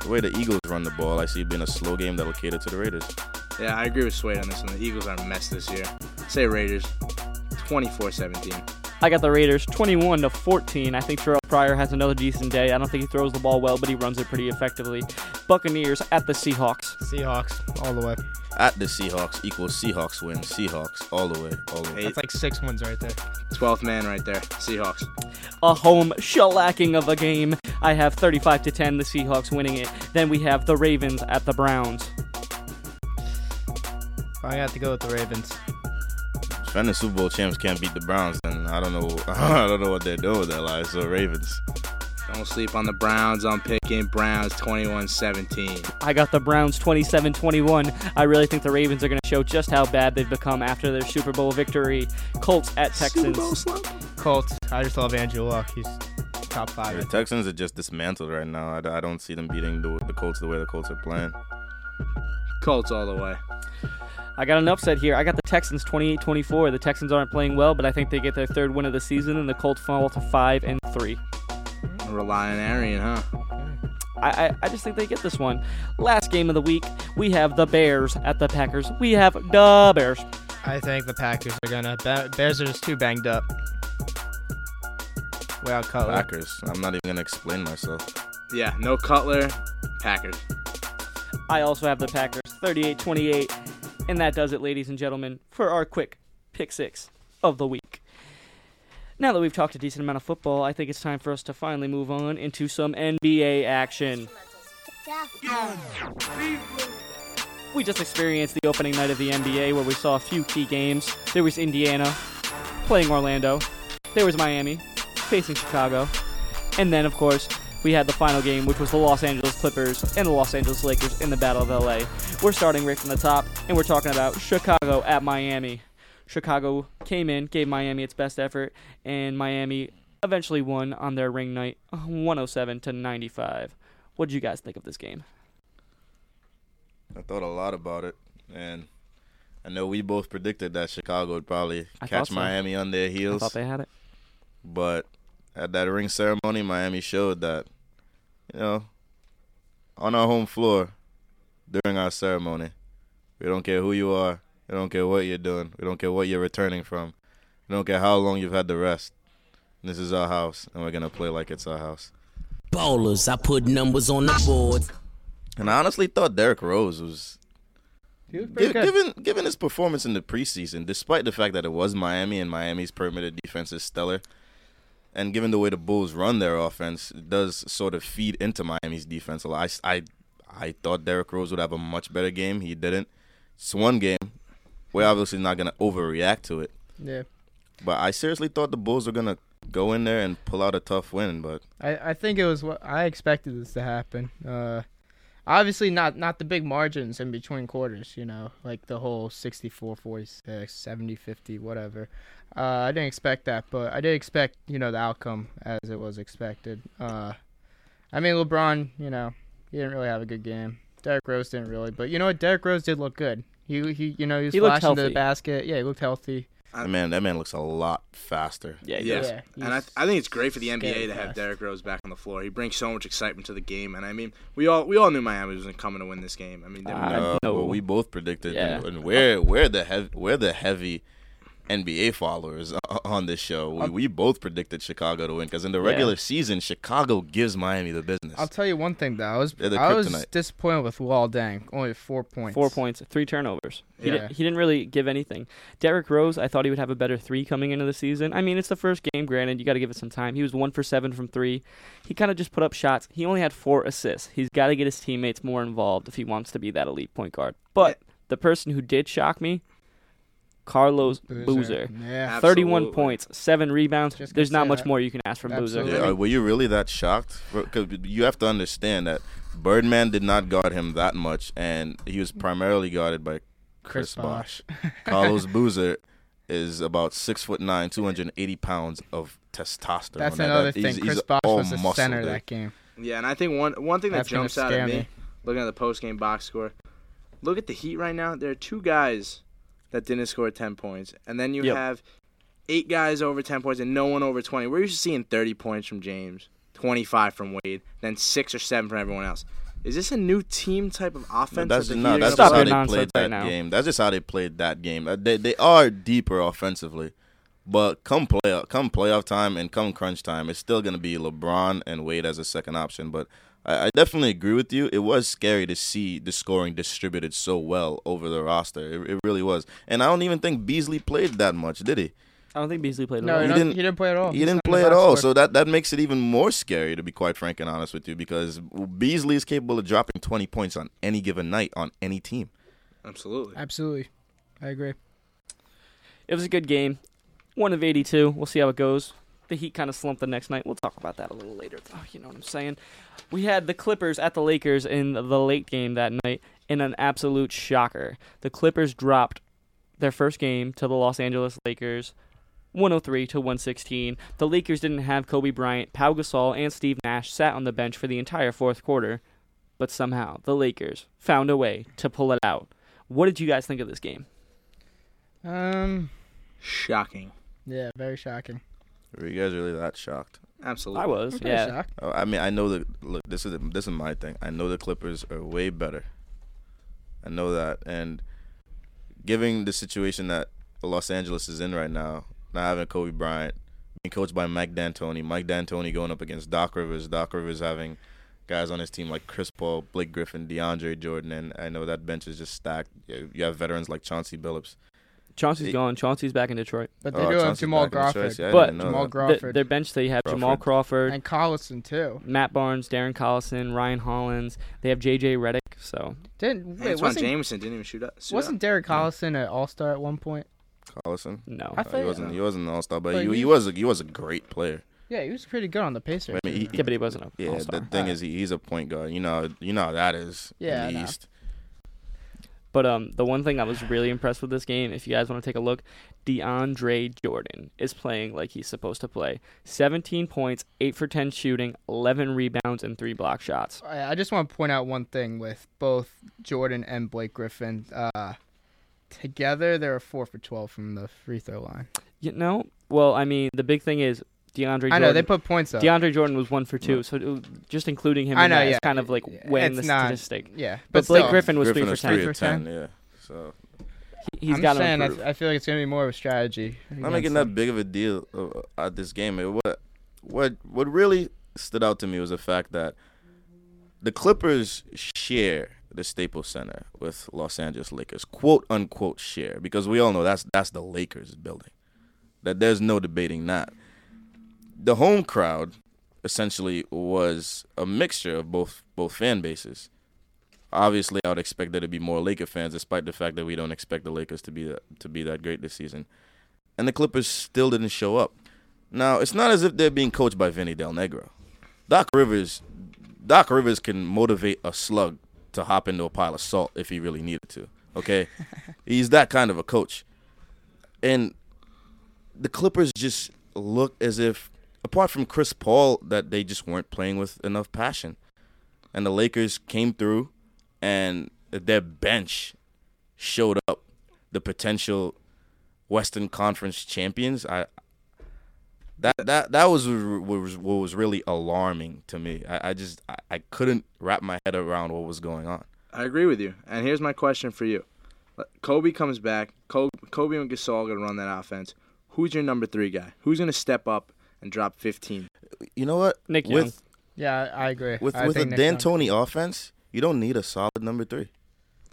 [SPEAKER 4] the way the Eagles run the ball. I see it being a slow game that'll cater to the Raiders.
[SPEAKER 3] Yeah, I agree with Swade on this one. The Eagles are a mess this year. Say Raiders, 24-17.
[SPEAKER 1] I got the Raiders 21 to 14. I think Terrelle Pryor has another decent day. I don't think he throws the ball well, but he runs it pretty effectively. Buccaneers at the Seahawks.
[SPEAKER 2] Seahawks all the way.
[SPEAKER 4] At the Seahawks equals Seahawks win. Seahawks all the way, all the way.
[SPEAKER 2] That's like six wins right there.
[SPEAKER 3] 12th man right there. Seahawks.
[SPEAKER 1] A home shellacking of a game. I have 35 to 10, the Seahawks winning it. Then we have the Ravens at the Browns.
[SPEAKER 2] I got to go with the Ravens.
[SPEAKER 4] Defending Super Bowl champs can't beat the Browns, then I don't know. <laughs> I don't know what they're doing with their lives. So Ravens.
[SPEAKER 3] Don't sleep on the Browns. I'm picking Browns 21-17.
[SPEAKER 1] I got the Browns 27 21. I really think the Ravens are going to show just how bad they've become after their Super Bowl victory. Colts at Texans.
[SPEAKER 2] Colts. I just love Andrew Luck. He's top five.
[SPEAKER 4] The Texans are just dismantled right now. I, I don't see them beating the, the Colts the way the Colts are playing.
[SPEAKER 3] Colts all the way.
[SPEAKER 1] I got an upset here. I got the Texans 28 24. The Texans aren't playing well, but I think they get their third win of the season, and the Colts fall to 5 and 3.
[SPEAKER 3] Rely on Arian, huh?
[SPEAKER 1] I, I, I just think they get this one. Last game of the week, we have the Bears at the Packers. We have the Bears.
[SPEAKER 2] I think the Packers are gonna. Ba- Bears are just too banged up. Without Cutler.
[SPEAKER 4] Packers. I'm not even gonna explain myself.
[SPEAKER 3] Yeah, no Cutler. Packers.
[SPEAKER 1] I also have the Packers 38 28. And that does it, ladies and gentlemen, for our quick pick six of the week. Now that we've talked a decent amount of football, I think it's time for us to finally move on into some NBA action. We just experienced the opening night of the NBA where we saw a few key games. There was Indiana playing Orlando, there was Miami facing Chicago, and then, of course, we had the final game, which was the Los Angeles Clippers and the Los Angeles Lakers in the Battle of LA. We're starting right from the top, and we're talking about Chicago at Miami. Chicago came in, gave Miami its best effort, and Miami eventually won on their ring night 107 to 95. What did you guys think of this game?
[SPEAKER 4] I thought a lot about it, and I know we both predicted that Chicago would probably
[SPEAKER 1] I
[SPEAKER 4] catch
[SPEAKER 1] so.
[SPEAKER 4] Miami on their heels.
[SPEAKER 1] I thought they had it.
[SPEAKER 4] But at that ring ceremony, Miami showed that, you know, on our home floor during our ceremony, we don't care who you are, we don't care what you're doing, we don't care what you're returning from, we don't care how long you've had to rest. This is our house, and we're gonna play like it's our house.
[SPEAKER 12] Ballers, I put numbers on the board.
[SPEAKER 4] And I honestly thought Derrick Rose was
[SPEAKER 2] was pretty
[SPEAKER 4] given given his performance in the preseason, despite the fact that it was Miami and Miami's perimeter defense is stellar, and given the way the Bulls run their offense, it does sort of feed into Miami's defense a lot. I, I, I thought Derrick Rose would have a much better game. He didn't. It's one game. We're obviously not going to overreact to it.
[SPEAKER 2] Yeah.
[SPEAKER 4] But I seriously thought the Bulls were going to go in there and pull out a tough win. But
[SPEAKER 2] I, I think it was what I expected this to happen. Uh, obviously not not the big margins in between quarters, you know, like the whole 64 46, 70 50 whatever. Uh, I didn't expect that, but I did expect, you know, the outcome as it was expected. Uh, I mean, LeBron, you know, he didn't really have a good game. Derrick Rose didn't really, but you know what? Derrick Rose did look good. He he you know, he was
[SPEAKER 1] He
[SPEAKER 2] flashing to the basket. Yeah, he looked healthy.
[SPEAKER 4] That man, that man looks a lot faster.
[SPEAKER 1] Yeah,
[SPEAKER 3] Yeah,
[SPEAKER 2] Yeah,
[SPEAKER 3] and I,
[SPEAKER 2] he's
[SPEAKER 3] I think it's great for the NBA
[SPEAKER 2] scary
[SPEAKER 3] to have
[SPEAKER 2] fast.
[SPEAKER 3] Derrick Rose back on the floor. He brings so much excitement to the game, and I mean, we all we all knew Miami was coming to win this game. I mean,
[SPEAKER 1] Uh, no.
[SPEAKER 4] well, we both predicted,
[SPEAKER 1] Yeah.
[SPEAKER 4] and, and we're we're the heavy we're the heavy NBA followers <laughs> on this show. We, we both predicted Chicago to win because in the
[SPEAKER 1] Yeah.
[SPEAKER 4] regular season, Chicago gives Miami the business.
[SPEAKER 2] I'll tell you one thing though. I was
[SPEAKER 4] the
[SPEAKER 2] I was disappointed with Luol Deng. Only four points.
[SPEAKER 1] Four points, three turnovers. He,
[SPEAKER 2] Yeah.
[SPEAKER 1] di- he didn't really give anything. Derrick Rose, I thought he would have a better three coming into the season. I mean, it's the first game, granted. You got to give it some time. He was one for seven from three. He kind of just put up shots. He only had four assists. He's got to get his teammates more involved if he wants to be that elite point guard. But the person who did shock me, Carlos Boozer.
[SPEAKER 2] Yeah.
[SPEAKER 1] 31
[SPEAKER 3] Absolutely.
[SPEAKER 1] points, seven rebounds.
[SPEAKER 2] Just
[SPEAKER 1] There's not much
[SPEAKER 2] that.
[SPEAKER 1] more you can ask from
[SPEAKER 2] Absolutely.
[SPEAKER 1] Boozer.
[SPEAKER 4] yeah, were you really that shocked? Because you have to understand that Birdman did not guard him that much, and he was primarily guarded by Chris,
[SPEAKER 2] Chris
[SPEAKER 4] Bosh. Carlos Boozer is about six foot nine, 280 pounds of testosterone.
[SPEAKER 2] That's
[SPEAKER 4] That-
[SPEAKER 2] another
[SPEAKER 4] that-
[SPEAKER 2] thing.
[SPEAKER 4] he's-
[SPEAKER 2] Chris
[SPEAKER 4] he's
[SPEAKER 2] Bosh was the center of that game.
[SPEAKER 3] Yeah, and I think one one thing that
[SPEAKER 2] That's gonna
[SPEAKER 3] jumps out at me,
[SPEAKER 2] me.
[SPEAKER 3] looking at the post game box score, look at the Heat right now. There are two guys that didn't score ten points, and then you
[SPEAKER 1] Yep.
[SPEAKER 3] have eight guys over ten points and no one over twenty. We're used to seeing thirty points from James, twenty five from Wade, then six or seven from everyone else. Is this a new team type of offense?
[SPEAKER 4] That's
[SPEAKER 3] that
[SPEAKER 4] no, that's just how they played that
[SPEAKER 1] now.
[SPEAKER 4] game. That's just how they played that game. Uh, They they are deeper offensively, but come play come playoff time and come crunch time, it's still gonna be LeBron and Wade as a second option. But I, I definitely agree with you. It was scary to see the scoring distributed so well over the roster. It, it really was, and I don't even think Beasley played that much, did he?
[SPEAKER 1] I don't think Beasley played. at
[SPEAKER 2] No,
[SPEAKER 1] all.
[SPEAKER 2] he,
[SPEAKER 4] He didn't-
[SPEAKER 2] he didn't play at all.
[SPEAKER 4] He
[SPEAKER 2] He's
[SPEAKER 4] didn't play at all,
[SPEAKER 2] score.
[SPEAKER 4] so that, that makes it even more scary, to be quite frank and honest with you, because Beasley is capable of dropping 20 points on any given night on any team.
[SPEAKER 3] Absolutely.
[SPEAKER 2] Absolutely, I agree.
[SPEAKER 1] It was a good game. One of 82. We'll see how it goes. The Heat kind of slumped the next night. We'll talk about that a little later, though. You know what I'm saying? We had the Clippers at the Lakers in the late game that night in an absolute shocker. The Clippers dropped their first game to the Los Angeles Lakers 103 to 116. The Lakers didn't have Kobe Bryant, Pau Gasol, and Steve Nash sat on the bench for the entire fourth quarter, but somehow the Lakers found a way to pull it out. What did you guys think of this game?
[SPEAKER 2] Um,
[SPEAKER 3] Shocking.
[SPEAKER 2] yeah, very shocking.
[SPEAKER 4] Were you guys really that shocked?
[SPEAKER 3] Absolutely.
[SPEAKER 1] I was,
[SPEAKER 2] I'm
[SPEAKER 1] yeah.
[SPEAKER 2] shocked.
[SPEAKER 4] Oh, I mean, I know that. Look, this is this is my thing. I know the Clippers are way better. I know that, and giving the situation that Los Angeles is in right now, not having Kobe Bryant, being coached by Mike D'Antoni, Mike D'Antoni going up against Doc Rivers, Doc Rivers having guys on his team like Chris Paul, Blake Griffin, DeAndre Jordan, and I know that bench is just stacked. You you have veterans like Chauncey Billups.
[SPEAKER 1] Chauncey's
[SPEAKER 4] It-
[SPEAKER 1] gone. Chauncey's back in Detroit.
[SPEAKER 2] But they
[SPEAKER 4] Oh,
[SPEAKER 2] do have
[SPEAKER 4] Chauncey's
[SPEAKER 2] Jamal
[SPEAKER 4] back in the
[SPEAKER 2] Crawford.
[SPEAKER 4] choice. Yeah, I
[SPEAKER 1] But
[SPEAKER 4] didn't know
[SPEAKER 2] Jamal
[SPEAKER 4] that.
[SPEAKER 2] Crawford.
[SPEAKER 1] Th- their bench, they have Jamal
[SPEAKER 4] Crawford.
[SPEAKER 1] Crawford,
[SPEAKER 2] and Collison too.
[SPEAKER 1] Matt Barnes, Darren Collison, Ryan Hollins. They have J.J. Redick. So
[SPEAKER 2] Didn't wait?
[SPEAKER 3] Antoine
[SPEAKER 2] Wasn't
[SPEAKER 3] Jameson didn't even shoot up. suit
[SPEAKER 2] wasn't
[SPEAKER 3] up.
[SPEAKER 2] Derek Collison an All Star at one point?
[SPEAKER 4] Collison.
[SPEAKER 1] no.
[SPEAKER 2] I
[SPEAKER 4] Uh,
[SPEAKER 2] thought-
[SPEAKER 4] he wasn't. He wasn't an all star, but
[SPEAKER 2] But
[SPEAKER 4] he,
[SPEAKER 2] he-
[SPEAKER 4] he was. A, he was a great player.
[SPEAKER 2] Yeah, he was pretty good on the Pacers.
[SPEAKER 4] I mean, he-
[SPEAKER 1] yeah, but he wasn't a
[SPEAKER 4] Yeah,
[SPEAKER 1] all-star.
[SPEAKER 4] the thing is, he, he's a point guard. You know, you know how that is
[SPEAKER 2] Yeah, I
[SPEAKER 4] in the
[SPEAKER 2] know.
[SPEAKER 4] East.
[SPEAKER 1] But um, the one thing I was really impressed with this game, if you guys want to take a look, DeAndre Jordan is playing like he's supposed to play. 17 points, 8 for 10 shooting, 11 rebounds, and 3 block shots.
[SPEAKER 2] I just want to point out one thing with both Jordan and Blake Griffin. Uh, together, they were four for twelve from the free throw line.
[SPEAKER 1] You know? Well, I mean, the big thing is DeAndre Jordan.
[SPEAKER 2] I know they put points up.
[SPEAKER 1] DeAndre Jordan was 1 for 2, so it- just including him
[SPEAKER 2] I
[SPEAKER 1] in
[SPEAKER 2] know,
[SPEAKER 1] that is
[SPEAKER 2] yeah.
[SPEAKER 1] kind of like weighing
[SPEAKER 2] It's
[SPEAKER 1] the
[SPEAKER 2] not-
[SPEAKER 1] statistic.
[SPEAKER 2] yeah,
[SPEAKER 1] But,
[SPEAKER 2] but
[SPEAKER 1] Blake
[SPEAKER 2] still.
[SPEAKER 1] Griffin was
[SPEAKER 4] Griffin
[SPEAKER 1] 3
[SPEAKER 4] was
[SPEAKER 1] for 10.
[SPEAKER 4] three
[SPEAKER 2] for
[SPEAKER 4] ten.
[SPEAKER 2] 10.
[SPEAKER 4] Yeah. So
[SPEAKER 1] He- He's
[SPEAKER 2] I'm
[SPEAKER 1] got to
[SPEAKER 2] saying
[SPEAKER 1] improve.
[SPEAKER 2] I, I feel like it's gonna be more of a strategy.
[SPEAKER 4] I'm not
[SPEAKER 2] against
[SPEAKER 4] making
[SPEAKER 2] them.
[SPEAKER 4] that big of a deal uh, at this game. It, what what what really stood out to me was the fact that the Clippers share the Staples Center with Los Angeles Lakers, quote unquote share, because we all know that's that's the Lakers building. That there's no debating that. The home crowd essentially was a mixture of both both fan bases. Obviously, I would expect there to be more Laker fans, despite the fact that we don't expect the Lakers to be that, to be that great this season. And the Clippers still didn't show up. Now, it's not as if they're being coached by Vinny Del Negro. Doc Rivers, Doc Rivers can motivate a slug to hop into a pile of salt if he really needed to. Okay, <laughs> he's that kind of a coach. And the Clippers just look as if, apart from Chris Paul, that they just weren't playing with enough passion. And the Lakers came through, and their bench showed up the potential Western Conference champions. I that that that was what was what was really alarming to me. I, I just I, I couldn't wrap my head around what was going on.
[SPEAKER 3] I agree with you. And here's my question for you. Kobe comes back. Kobe, Kobe and Gasol going to run that offense. Who's your number three guy? Who's to step up and drop 15?
[SPEAKER 4] You know what?
[SPEAKER 1] Nick Young.
[SPEAKER 4] with
[SPEAKER 2] Yeah, I I agree.
[SPEAKER 4] with
[SPEAKER 2] I
[SPEAKER 4] with a
[SPEAKER 2] think Nick Young-
[SPEAKER 4] D'Antoni offense, you don't need a solid number three.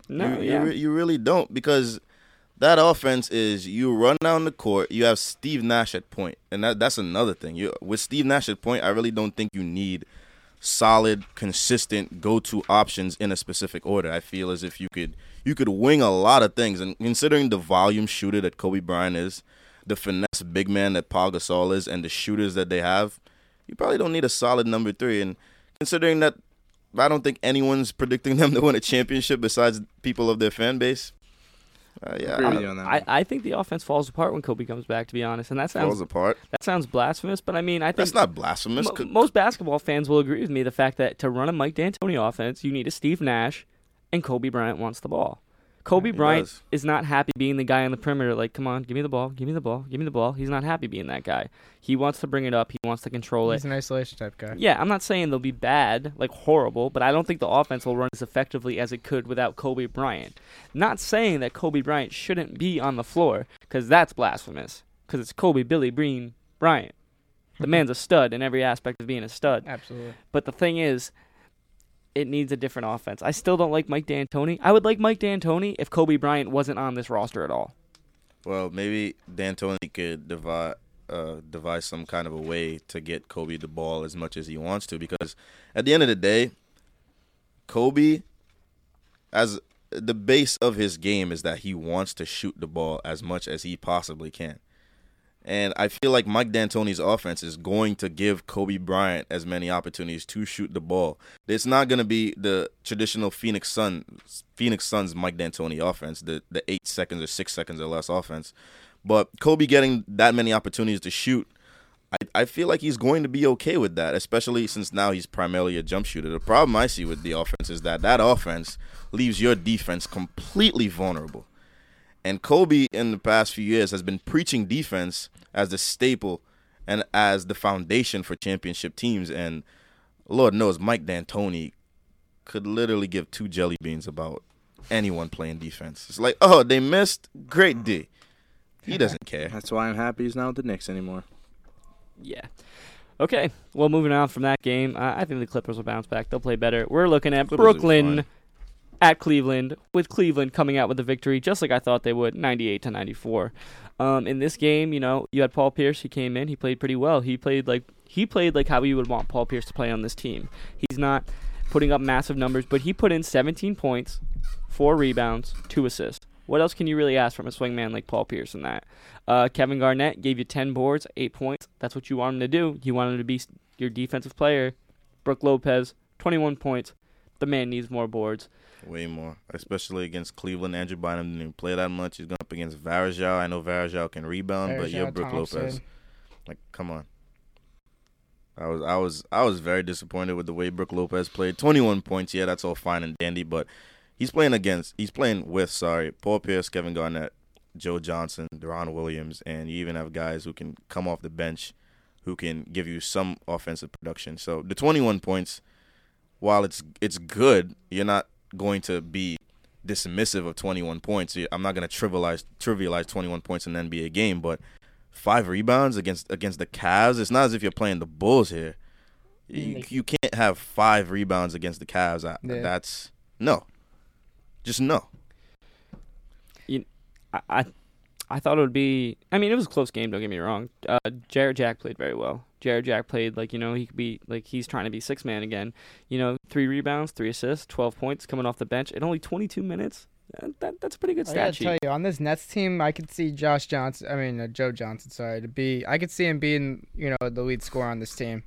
[SPEAKER 1] No,
[SPEAKER 4] you,
[SPEAKER 1] yeah.
[SPEAKER 4] you, re- you really don't because that offense is you run down the court. You have Steve Nash at point, and that that's another thing. You with Steve Nash at point, I really don't think you need solid, consistent go-to options in a specific order. I feel as if you could you could wing a lot of things, and considering the volume shooter that Kobe Bryant is, the finesse big man that Pau Gasol is, and the shooters that they have, you probably don't need a solid number three. And considering that I don't think anyone's predicting them to win a championship besides people of their fan base. Uh, yeah, I-
[SPEAKER 3] with you on that.
[SPEAKER 1] I, I think the offense falls apart when Kobe comes back. To be honest, and that sounds
[SPEAKER 4] falls apart.
[SPEAKER 1] that sounds blasphemous, but I mean, I think
[SPEAKER 4] That's not blasphemous.
[SPEAKER 1] Mo-
[SPEAKER 4] Could-
[SPEAKER 1] most basketball fans will agree with me the fact that to run a Mike D'Antoni offense, you need a Steve Nash, and Kobe Bryant wants the ball. Kobe
[SPEAKER 4] he
[SPEAKER 1] Bryant
[SPEAKER 4] does.
[SPEAKER 1] is not happy being the guy on the perimeter. Like, come on, give me the ball, give me the ball, give me the ball. He's not happy being that guy. He wants to bring it up. He wants to control it.
[SPEAKER 2] He's an isolation type guy.
[SPEAKER 1] Yeah, I'm not saying they'll be bad, like horrible, but I don't think the offense will run as effectively as it could without Kobe Bryant. Not saying that Kobe Bryant shouldn't be on the floor, because that's blasphemous. Because it's Kobe Billy Breen Bryant. The <laughs> man's a stud in every aspect of being a stud.
[SPEAKER 2] Absolutely.
[SPEAKER 1] But the thing is, it needs a different offense. I still don't like Mike D'Antoni. I would like Mike D'Antoni if Kobe Bryant wasn't on this roster at all.
[SPEAKER 4] Well, maybe D'Antoni could devise uh, devise some kind of a way to get Kobe the ball as much as he wants to, because at the end of the day, Kobe, as the base of his game is that he wants to shoot the ball as much as he possibly can. And I feel like Mike D'Antoni's offense is going to give Kobe Bryant as many opportunities to shoot the ball. It's not going to be the traditional Phoenix Suns, Phoenix Suns Mike D'Antoni offense, the the eight seconds or six seconds or less offense. But Kobe getting that many opportunities to shoot, I, I feel like he's going to be okay with that, especially since now he's primarily a jump shooter. The problem I see with the offense is that that offense leaves your defense completely vulnerable. And Kobe in the past few years has been preaching defense as the staple and as the foundation for championship teams. And Lord knows Mike D'Antoni could literally give two jelly beans about anyone playing defense. It's like, oh, they missed. Great D. He doesn't care.
[SPEAKER 3] That's why I'm happy he's not with the Knicks anymore.
[SPEAKER 1] Yeah. Okay. Well, moving on from that game, I think the Clippers will bounce back. They'll play better. We're looking at
[SPEAKER 4] Clippers
[SPEAKER 1] Brooklyn
[SPEAKER 4] fine.
[SPEAKER 1] At Cleveland, with Cleveland coming out with a victory, just like I thought they would, 98 to 94. Um, in this game, you know, you had Paul Pierce. He came in. He played pretty well. He played like he played like how you would want Paul Pierce to play on this team. He's not putting up massive numbers, but he put in 17 points, four rebounds, two assists. What else can you really ask from a swingman like Paul Pierce in that? Uh, Kevin Garnett gave you 10 boards, 8 points. That's what you want him to do. You want him to be your defensive player. Brook Lopez, 21 points. The man needs more boards.
[SPEAKER 4] Way more, especially against Cleveland. Andrew Bynum didn't even play that much. He's going up against Varejao. I know Varejao can rebound, but you're
[SPEAKER 2] Varejao,
[SPEAKER 4] Brook Lopez. Like, come on. I was, I was, I was very disappointed with the way Brook Lopez played. 21 points, yeah, that's all fine and dandy, but he's playing against, he's playing with, sorry, Paul Pierce, Kevin Garnett, Joe Johnson, Deron Williams, and you even have guys who can come off the bench, who can give you some offensive production. So the 21 points, while it's it's good, you're not going to be dismissive of 21 points. I'm not going to trivialize trivialize 21 points in an NBA game, but five rebounds against against the Cavs. It's not as if you're playing the Bulls here. You, you can't have five rebounds against the Cavs. I,
[SPEAKER 2] Yeah.
[SPEAKER 4] That's no, just no.
[SPEAKER 1] You, I, I, I thought it would be. I mean, it was a close game. Don't get me wrong. Uh, Jarrett Jack played very well. Jarrett Jack played like you know he could be like he's trying to be six man again. You know, three rebounds, three assists, twelve points coming off the bench in only twenty two minutes. That, that that's a pretty good
[SPEAKER 2] I
[SPEAKER 1] stat
[SPEAKER 2] gotta
[SPEAKER 1] sheet.
[SPEAKER 2] tell you, on this Nets team, I could see Josh Johnson. I mean, uh, Joe Johnson. Sorry to be. I could see him being, you know, the lead scorer on this team.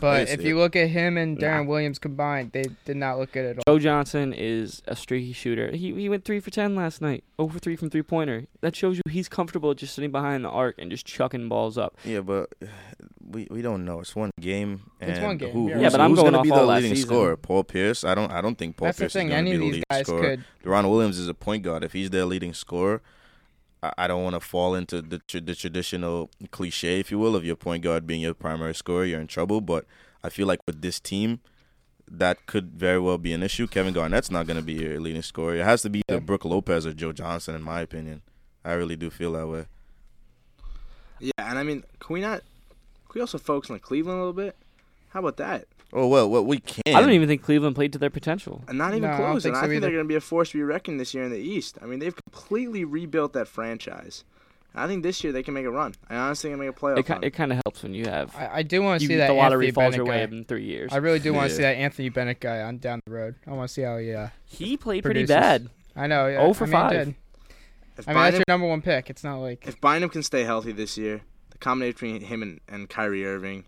[SPEAKER 2] But if you
[SPEAKER 4] it.
[SPEAKER 2] look at him and
[SPEAKER 1] Nah.
[SPEAKER 2] Deron Williams combined, they did not look good at all.
[SPEAKER 1] Joe Johnson is a streaky shooter. He he went three for ten last night, over three from three pointer. That shows you he's comfortable just sitting behind the arc and just chucking balls up.
[SPEAKER 4] Yeah, but we we don't know. It's one game. And
[SPEAKER 2] It's one game,
[SPEAKER 4] Who,
[SPEAKER 2] yeah.
[SPEAKER 1] Yeah,
[SPEAKER 4] who's-
[SPEAKER 1] but I'm
[SPEAKER 4] who's
[SPEAKER 1] going
[SPEAKER 4] gonna be the leading
[SPEAKER 1] season.
[SPEAKER 4] scorer? Paul Pierce. I don't. I don't think Paul
[SPEAKER 2] That's the
[SPEAKER 4] Pierce
[SPEAKER 2] thing.
[SPEAKER 4] is going
[SPEAKER 2] Any
[SPEAKER 4] to
[SPEAKER 2] of
[SPEAKER 4] be the leading
[SPEAKER 2] guys
[SPEAKER 4] scorer.
[SPEAKER 2] could.
[SPEAKER 4] Deron Williams is a point guard. If he's their leading scorer, I, I don't want to fall into the tr- the traditional cliche, if you will, of your point guard being your primary scorer. You're in trouble. But I feel like with this team, that could very well be an issue. Kevin Garnett's not going to be your leading scorer. It has to be either Brook Lopez or Joe Johnson, in my opinion. I really do feel that way.
[SPEAKER 3] Yeah, and I mean, can we not? Can we also focus on Cleveland a little bit? How about that?
[SPEAKER 4] Oh well, well we can.
[SPEAKER 1] I don't even think Cleveland played to their potential.
[SPEAKER 3] And not even
[SPEAKER 2] No, I
[SPEAKER 3] close.
[SPEAKER 2] think
[SPEAKER 3] and I think
[SPEAKER 2] either.
[SPEAKER 3] they're going to be a force to be reckoned this year in the East. I mean, they've completely rebuilt that franchise. I think this year they can make a run. I honestly can make a playoff
[SPEAKER 1] It, ki-
[SPEAKER 3] run.
[SPEAKER 1] it kind of helps when you have
[SPEAKER 2] I, I do want to see that
[SPEAKER 1] the lottery
[SPEAKER 2] Anthony
[SPEAKER 1] falls
[SPEAKER 2] Bennett
[SPEAKER 1] your way
[SPEAKER 2] guy.
[SPEAKER 1] in three years.
[SPEAKER 2] I really do want to
[SPEAKER 4] Yeah.
[SPEAKER 2] see that Anthony Bennett guy on down the road. I want to see how he. Uh,
[SPEAKER 1] he played pretty bad.
[SPEAKER 2] I know. Yeah,
[SPEAKER 1] Oh for
[SPEAKER 2] I mean,
[SPEAKER 1] five.
[SPEAKER 3] if,
[SPEAKER 2] I mean, that's your number one pick. It's not like
[SPEAKER 3] if Bynum can stay healthy this year, the combination between him and, and Kyrie Irving,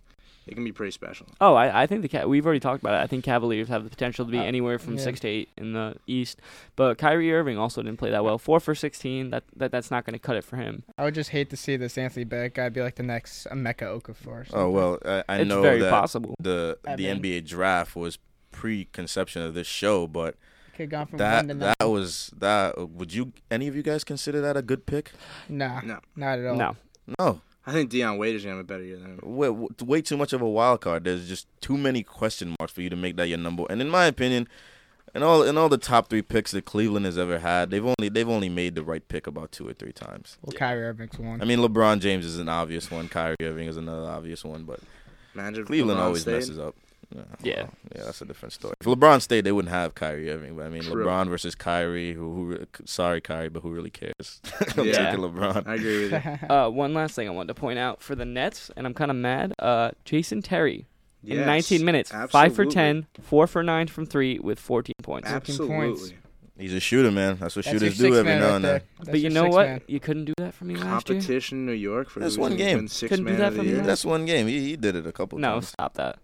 [SPEAKER 3] it can be pretty special.
[SPEAKER 1] Oh, I, I think the Ca- we've already talked about it. I think Cavaliers have the potential to be
[SPEAKER 2] Uh,
[SPEAKER 1] anywhere from
[SPEAKER 2] yeah.
[SPEAKER 1] six to eight in the East. But Kyrie Irving also didn't play that well. Four for sixteen. That, that that's not going to cut it for him.
[SPEAKER 2] I would just hate to see this Anthony Bennett guy be like the next Emeka Okafor. or
[SPEAKER 4] Oh well, I, I
[SPEAKER 1] It's
[SPEAKER 4] know
[SPEAKER 1] very
[SPEAKER 4] that
[SPEAKER 1] possible.
[SPEAKER 4] the
[SPEAKER 2] I
[SPEAKER 4] the
[SPEAKER 2] mean-
[SPEAKER 4] NBA draft was preconception of this show, but
[SPEAKER 2] Kid gone from
[SPEAKER 4] that
[SPEAKER 2] to
[SPEAKER 4] that was that. Would you any of you guys consider that a good pick?
[SPEAKER 2] Nah,
[SPEAKER 3] No.
[SPEAKER 2] not at all.
[SPEAKER 1] No.
[SPEAKER 4] No,
[SPEAKER 3] I think Dion Waiters gonna have a better year than him.
[SPEAKER 4] way, way too much of a wild card. There's just too many question marks for you to make that your number. And in my opinion, in all in all the top three picks that Cleveland has ever had, they've only they've only made the right pick about two or three times.
[SPEAKER 2] Well, Kyrie Irving's one.
[SPEAKER 4] I mean, LeBron James is an obvious one. Kyrie Irving is another obvious one, but
[SPEAKER 3] Imagine
[SPEAKER 4] Cleveland
[SPEAKER 3] LeBron
[SPEAKER 4] always
[SPEAKER 3] stayed.
[SPEAKER 4] messes up. Yeah,
[SPEAKER 1] Yeah.
[SPEAKER 4] well, yeah, that's a different story. If LeBron stayed, they wouldn't have Kyrie Irving. But I mean,
[SPEAKER 3] True.
[SPEAKER 4] LeBron versus Kyrie. Who, who? Sorry, Kyrie, but who really cares? <laughs> I'm
[SPEAKER 3] Yeah.
[SPEAKER 4] taking LeBron.
[SPEAKER 3] I agree with you. <laughs>
[SPEAKER 1] Uh, one last thing I wanted to point out for the Nets, and I'm kind of mad. Uh, Jason Terry in 19 minutes, five for
[SPEAKER 3] absolutely.
[SPEAKER 1] 10, four for nine from three with 14 points.
[SPEAKER 3] Absolutely.
[SPEAKER 4] He's a shooter, man. That's what
[SPEAKER 2] That's
[SPEAKER 4] shooters do every now
[SPEAKER 2] right
[SPEAKER 4] and then.
[SPEAKER 1] But you know what?
[SPEAKER 2] man.
[SPEAKER 1] You couldn't do that for me last year.
[SPEAKER 3] Competition New York for
[SPEAKER 4] That's one game.
[SPEAKER 3] Six
[SPEAKER 1] Couldn't do that for me
[SPEAKER 4] That's one game. He, he did it a couple
[SPEAKER 1] No,
[SPEAKER 4] times.
[SPEAKER 1] stop that.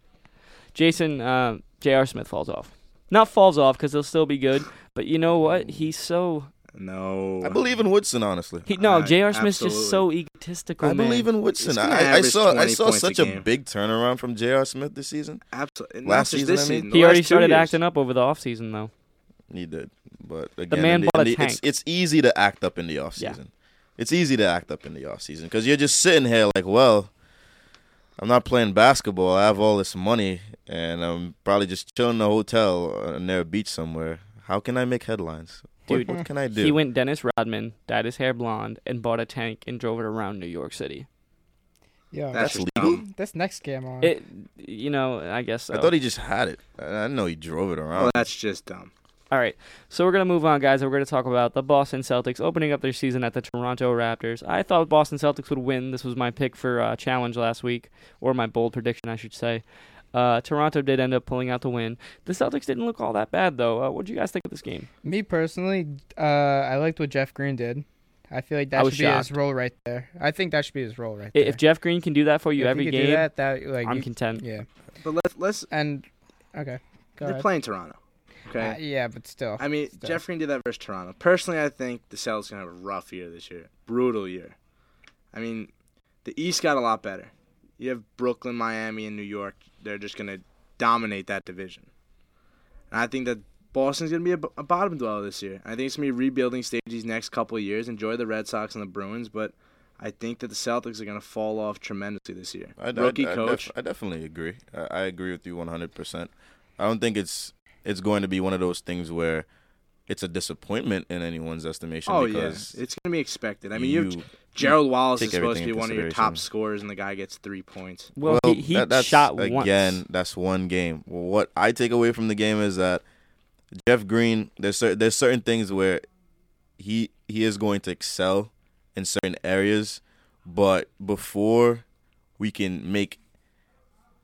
[SPEAKER 1] Jason, uh, J.R. Smith falls off. Not falls off because he'll still be good, but you know what? He's so
[SPEAKER 3] No.
[SPEAKER 4] I believe in Woodson, honestly.
[SPEAKER 1] he no. J.R. Smith's just so egotistical.
[SPEAKER 4] I
[SPEAKER 1] man.
[SPEAKER 4] believe in Woodson. I, I saw I saw
[SPEAKER 3] points a
[SPEAKER 4] such a, big turnaround from J.R. Smith this season.
[SPEAKER 3] Absolutely.
[SPEAKER 4] Last season,
[SPEAKER 3] this
[SPEAKER 4] I mean?
[SPEAKER 3] season,
[SPEAKER 1] He already started
[SPEAKER 3] years.
[SPEAKER 1] acting up over the offseason, though.
[SPEAKER 4] He did, but again,
[SPEAKER 1] man
[SPEAKER 4] the-
[SPEAKER 1] bought a
[SPEAKER 4] the- It's,
[SPEAKER 1] tank.
[SPEAKER 4] it's easy to act up in the off season. It's easy to act up in the off season because you're just sitting here like, well, I'm not playing basketball. I have all this money, and I'm probably just chilling in a hotel uh, near a beach somewhere. How can I make headlines? What-
[SPEAKER 1] Dude,
[SPEAKER 4] what, can I do?
[SPEAKER 1] He went Dennis Rodman, dyed his hair blonde, and bought a tank and drove it around New York City.
[SPEAKER 2] Yeah,
[SPEAKER 3] That's
[SPEAKER 4] That's legal.
[SPEAKER 2] That's next game on.
[SPEAKER 1] It, you know, I guess so.
[SPEAKER 4] I thought he just had it. I, I didn't know he drove it around.
[SPEAKER 3] Well, that's just dumb.
[SPEAKER 1] All right, so we're gonna move on, guys. We're gonna talk about the Boston Celtics opening up their season at the Toronto Raptors. I thought Boston Celtics would win. This was my pick for uh, challenge last week, or my bold prediction, I should say. Uh, Toronto did end up pulling out the win. The Celtics didn't look all that bad, though. Uh, what do you guys think of this game?
[SPEAKER 2] Me personally, uh, I liked what Jeff Green did. I feel like that
[SPEAKER 1] was
[SPEAKER 2] should be his role right there. I think that should be his role right
[SPEAKER 1] I-
[SPEAKER 2] there.
[SPEAKER 1] If Jeff Green can do that for you
[SPEAKER 2] If
[SPEAKER 1] every
[SPEAKER 2] could
[SPEAKER 1] game,
[SPEAKER 2] do that, that like
[SPEAKER 1] I'm
[SPEAKER 2] you-
[SPEAKER 1] content.
[SPEAKER 2] Yeah,
[SPEAKER 3] But let's let's.
[SPEAKER 2] and okay, go
[SPEAKER 3] They're
[SPEAKER 2] ahead.
[SPEAKER 3] playing Toronto. Okay.
[SPEAKER 2] Uh, yeah, but still.
[SPEAKER 3] I mean,
[SPEAKER 2] still.
[SPEAKER 3] Jeff Green did that versus Toronto. Personally, I think the Celtics gonna have a rough year this year, brutal year. I mean, the East got a lot better. You have Brooklyn, Miami, and New York. They're just gonna dominate that division. And I think that Boston's gonna be a, bottom dweller this year. I think it's gonna be rebuilding stage these next couple of years. Enjoy the Red Sox and the Bruins, but I think that the Celtics are gonna fall off tremendously this year.
[SPEAKER 4] I, I-
[SPEAKER 3] Rookie
[SPEAKER 4] I, I
[SPEAKER 3] coach.
[SPEAKER 4] def- I definitely agree. I, I agree with you 100%. I don't think it's it's going to be one of those things where it's a disappointment in anyone's estimation
[SPEAKER 3] Oh yeah, it's gonna be expected. I mean, you,
[SPEAKER 4] you
[SPEAKER 3] Gerald Wallace
[SPEAKER 4] take
[SPEAKER 3] is supposed to be one of your top
[SPEAKER 4] consideration.
[SPEAKER 3] scorers, and the guy gets three points.
[SPEAKER 1] Well, he, he
[SPEAKER 4] that- that's,
[SPEAKER 1] shot
[SPEAKER 4] again.
[SPEAKER 1] once.
[SPEAKER 4] That's one game. Well, what I take away from the game is that Jeff Green. There's cer- there's certain things where he he is going to excel in certain areas, but before we can make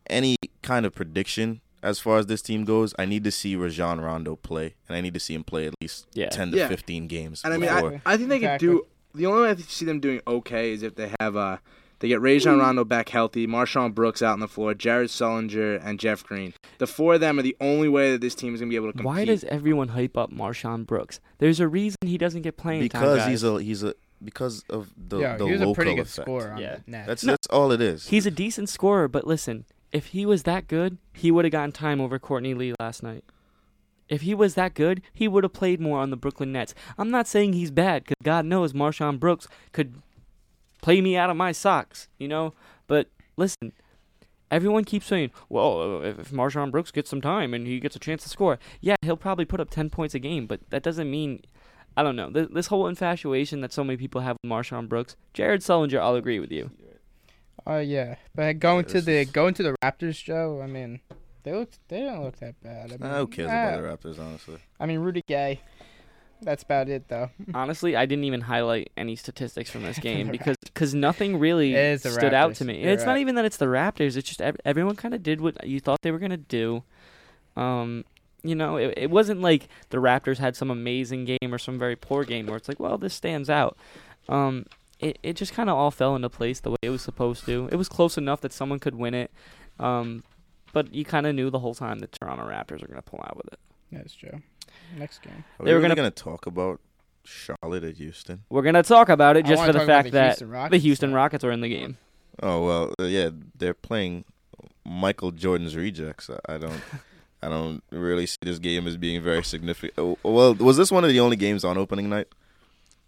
[SPEAKER 4] any kind of prediction as far as this team goes, I need to see Rajon Rondo play, and I need to see him play at least
[SPEAKER 1] Yeah.
[SPEAKER 4] ten to
[SPEAKER 3] Yeah.
[SPEAKER 4] fifteen games.
[SPEAKER 3] And I mean. I, I think they
[SPEAKER 2] Exactly.
[SPEAKER 3] could do. The only way I see them doing okay is if they have uh they get Rajon Rondo back healthy, MarShon Brooks out on the floor, Jared Sullinger, and Jeff Green. The four of them are the only way that this team is gonna be able to compete.
[SPEAKER 1] Why does everyone hype up MarShon Brooks? There's a reason he doesn't get playing time,
[SPEAKER 4] because
[SPEAKER 1] guys.
[SPEAKER 4] he's a he's a because of the
[SPEAKER 2] yeah,
[SPEAKER 4] the
[SPEAKER 2] he was
[SPEAKER 4] local
[SPEAKER 2] a pretty good
[SPEAKER 4] effect.
[SPEAKER 2] scorer. On
[SPEAKER 1] Yeah.
[SPEAKER 2] the Nets.
[SPEAKER 4] That's
[SPEAKER 1] No.
[SPEAKER 4] that's all it is.
[SPEAKER 1] He's a decent scorer, but listen, if he was that good, he would have gotten time over Courtney Lee last night. If he was that good, he would have played more on the Brooklyn Nets. I'm not saying he's bad, because God knows MarShon Brooks could play me out of my socks, you know? But listen, everyone keeps saying, well, if MarShon Brooks gets some time and he gets a chance to score, yeah, he'll probably put up 10 points a game, but that doesn't mean. I don't know. This whole infatuation that so many people have with MarShon Brooks, Jared Sullinger, I'll agree with you.
[SPEAKER 2] Oh yeah, but going to the
[SPEAKER 4] is-
[SPEAKER 2] going to the Raptors, Joe. I mean, they looked they didn't look that bad. I mean,
[SPEAKER 4] Nah, who cares
[SPEAKER 2] ah,
[SPEAKER 4] about the Raptors, honestly?
[SPEAKER 2] I mean, Rudy Gay. That's about it, though. <laughs>
[SPEAKER 1] Honestly, I didn't even highlight any statistics from this <laughs> game because cause nothing really
[SPEAKER 2] It is the
[SPEAKER 1] stood out to me. And
[SPEAKER 2] You're
[SPEAKER 1] it's not even that it's the Raptors. It's just everyone kind of did what you thought they were gonna do. Um, you know, it, it wasn't like the Raptors had some amazing game or some very poor game where it's like, well, this stands out. Um, it it just kind of all fell into place the way it was supposed to. It was close enough that someone could win it. Um, but you kind of knew the whole time the Toronto Raptors are going to pull out with it.
[SPEAKER 2] That's true. Next game.
[SPEAKER 4] Are
[SPEAKER 1] They
[SPEAKER 4] we
[SPEAKER 1] were
[SPEAKER 4] really
[SPEAKER 1] gonna-
[SPEAKER 4] gonna talk about Charlotte at Houston?
[SPEAKER 1] We're going to talk about it just for the fact
[SPEAKER 2] the
[SPEAKER 1] that
[SPEAKER 2] Houston
[SPEAKER 1] the
[SPEAKER 2] Rockets
[SPEAKER 1] Houston Rockets are in the game.
[SPEAKER 4] Oh well, uh, yeah, they're playing Michael Jordan's rejects. I- I don't, <laughs> I don't really see this game as being very significant. Oh, Well, was this one of the only games on opening night?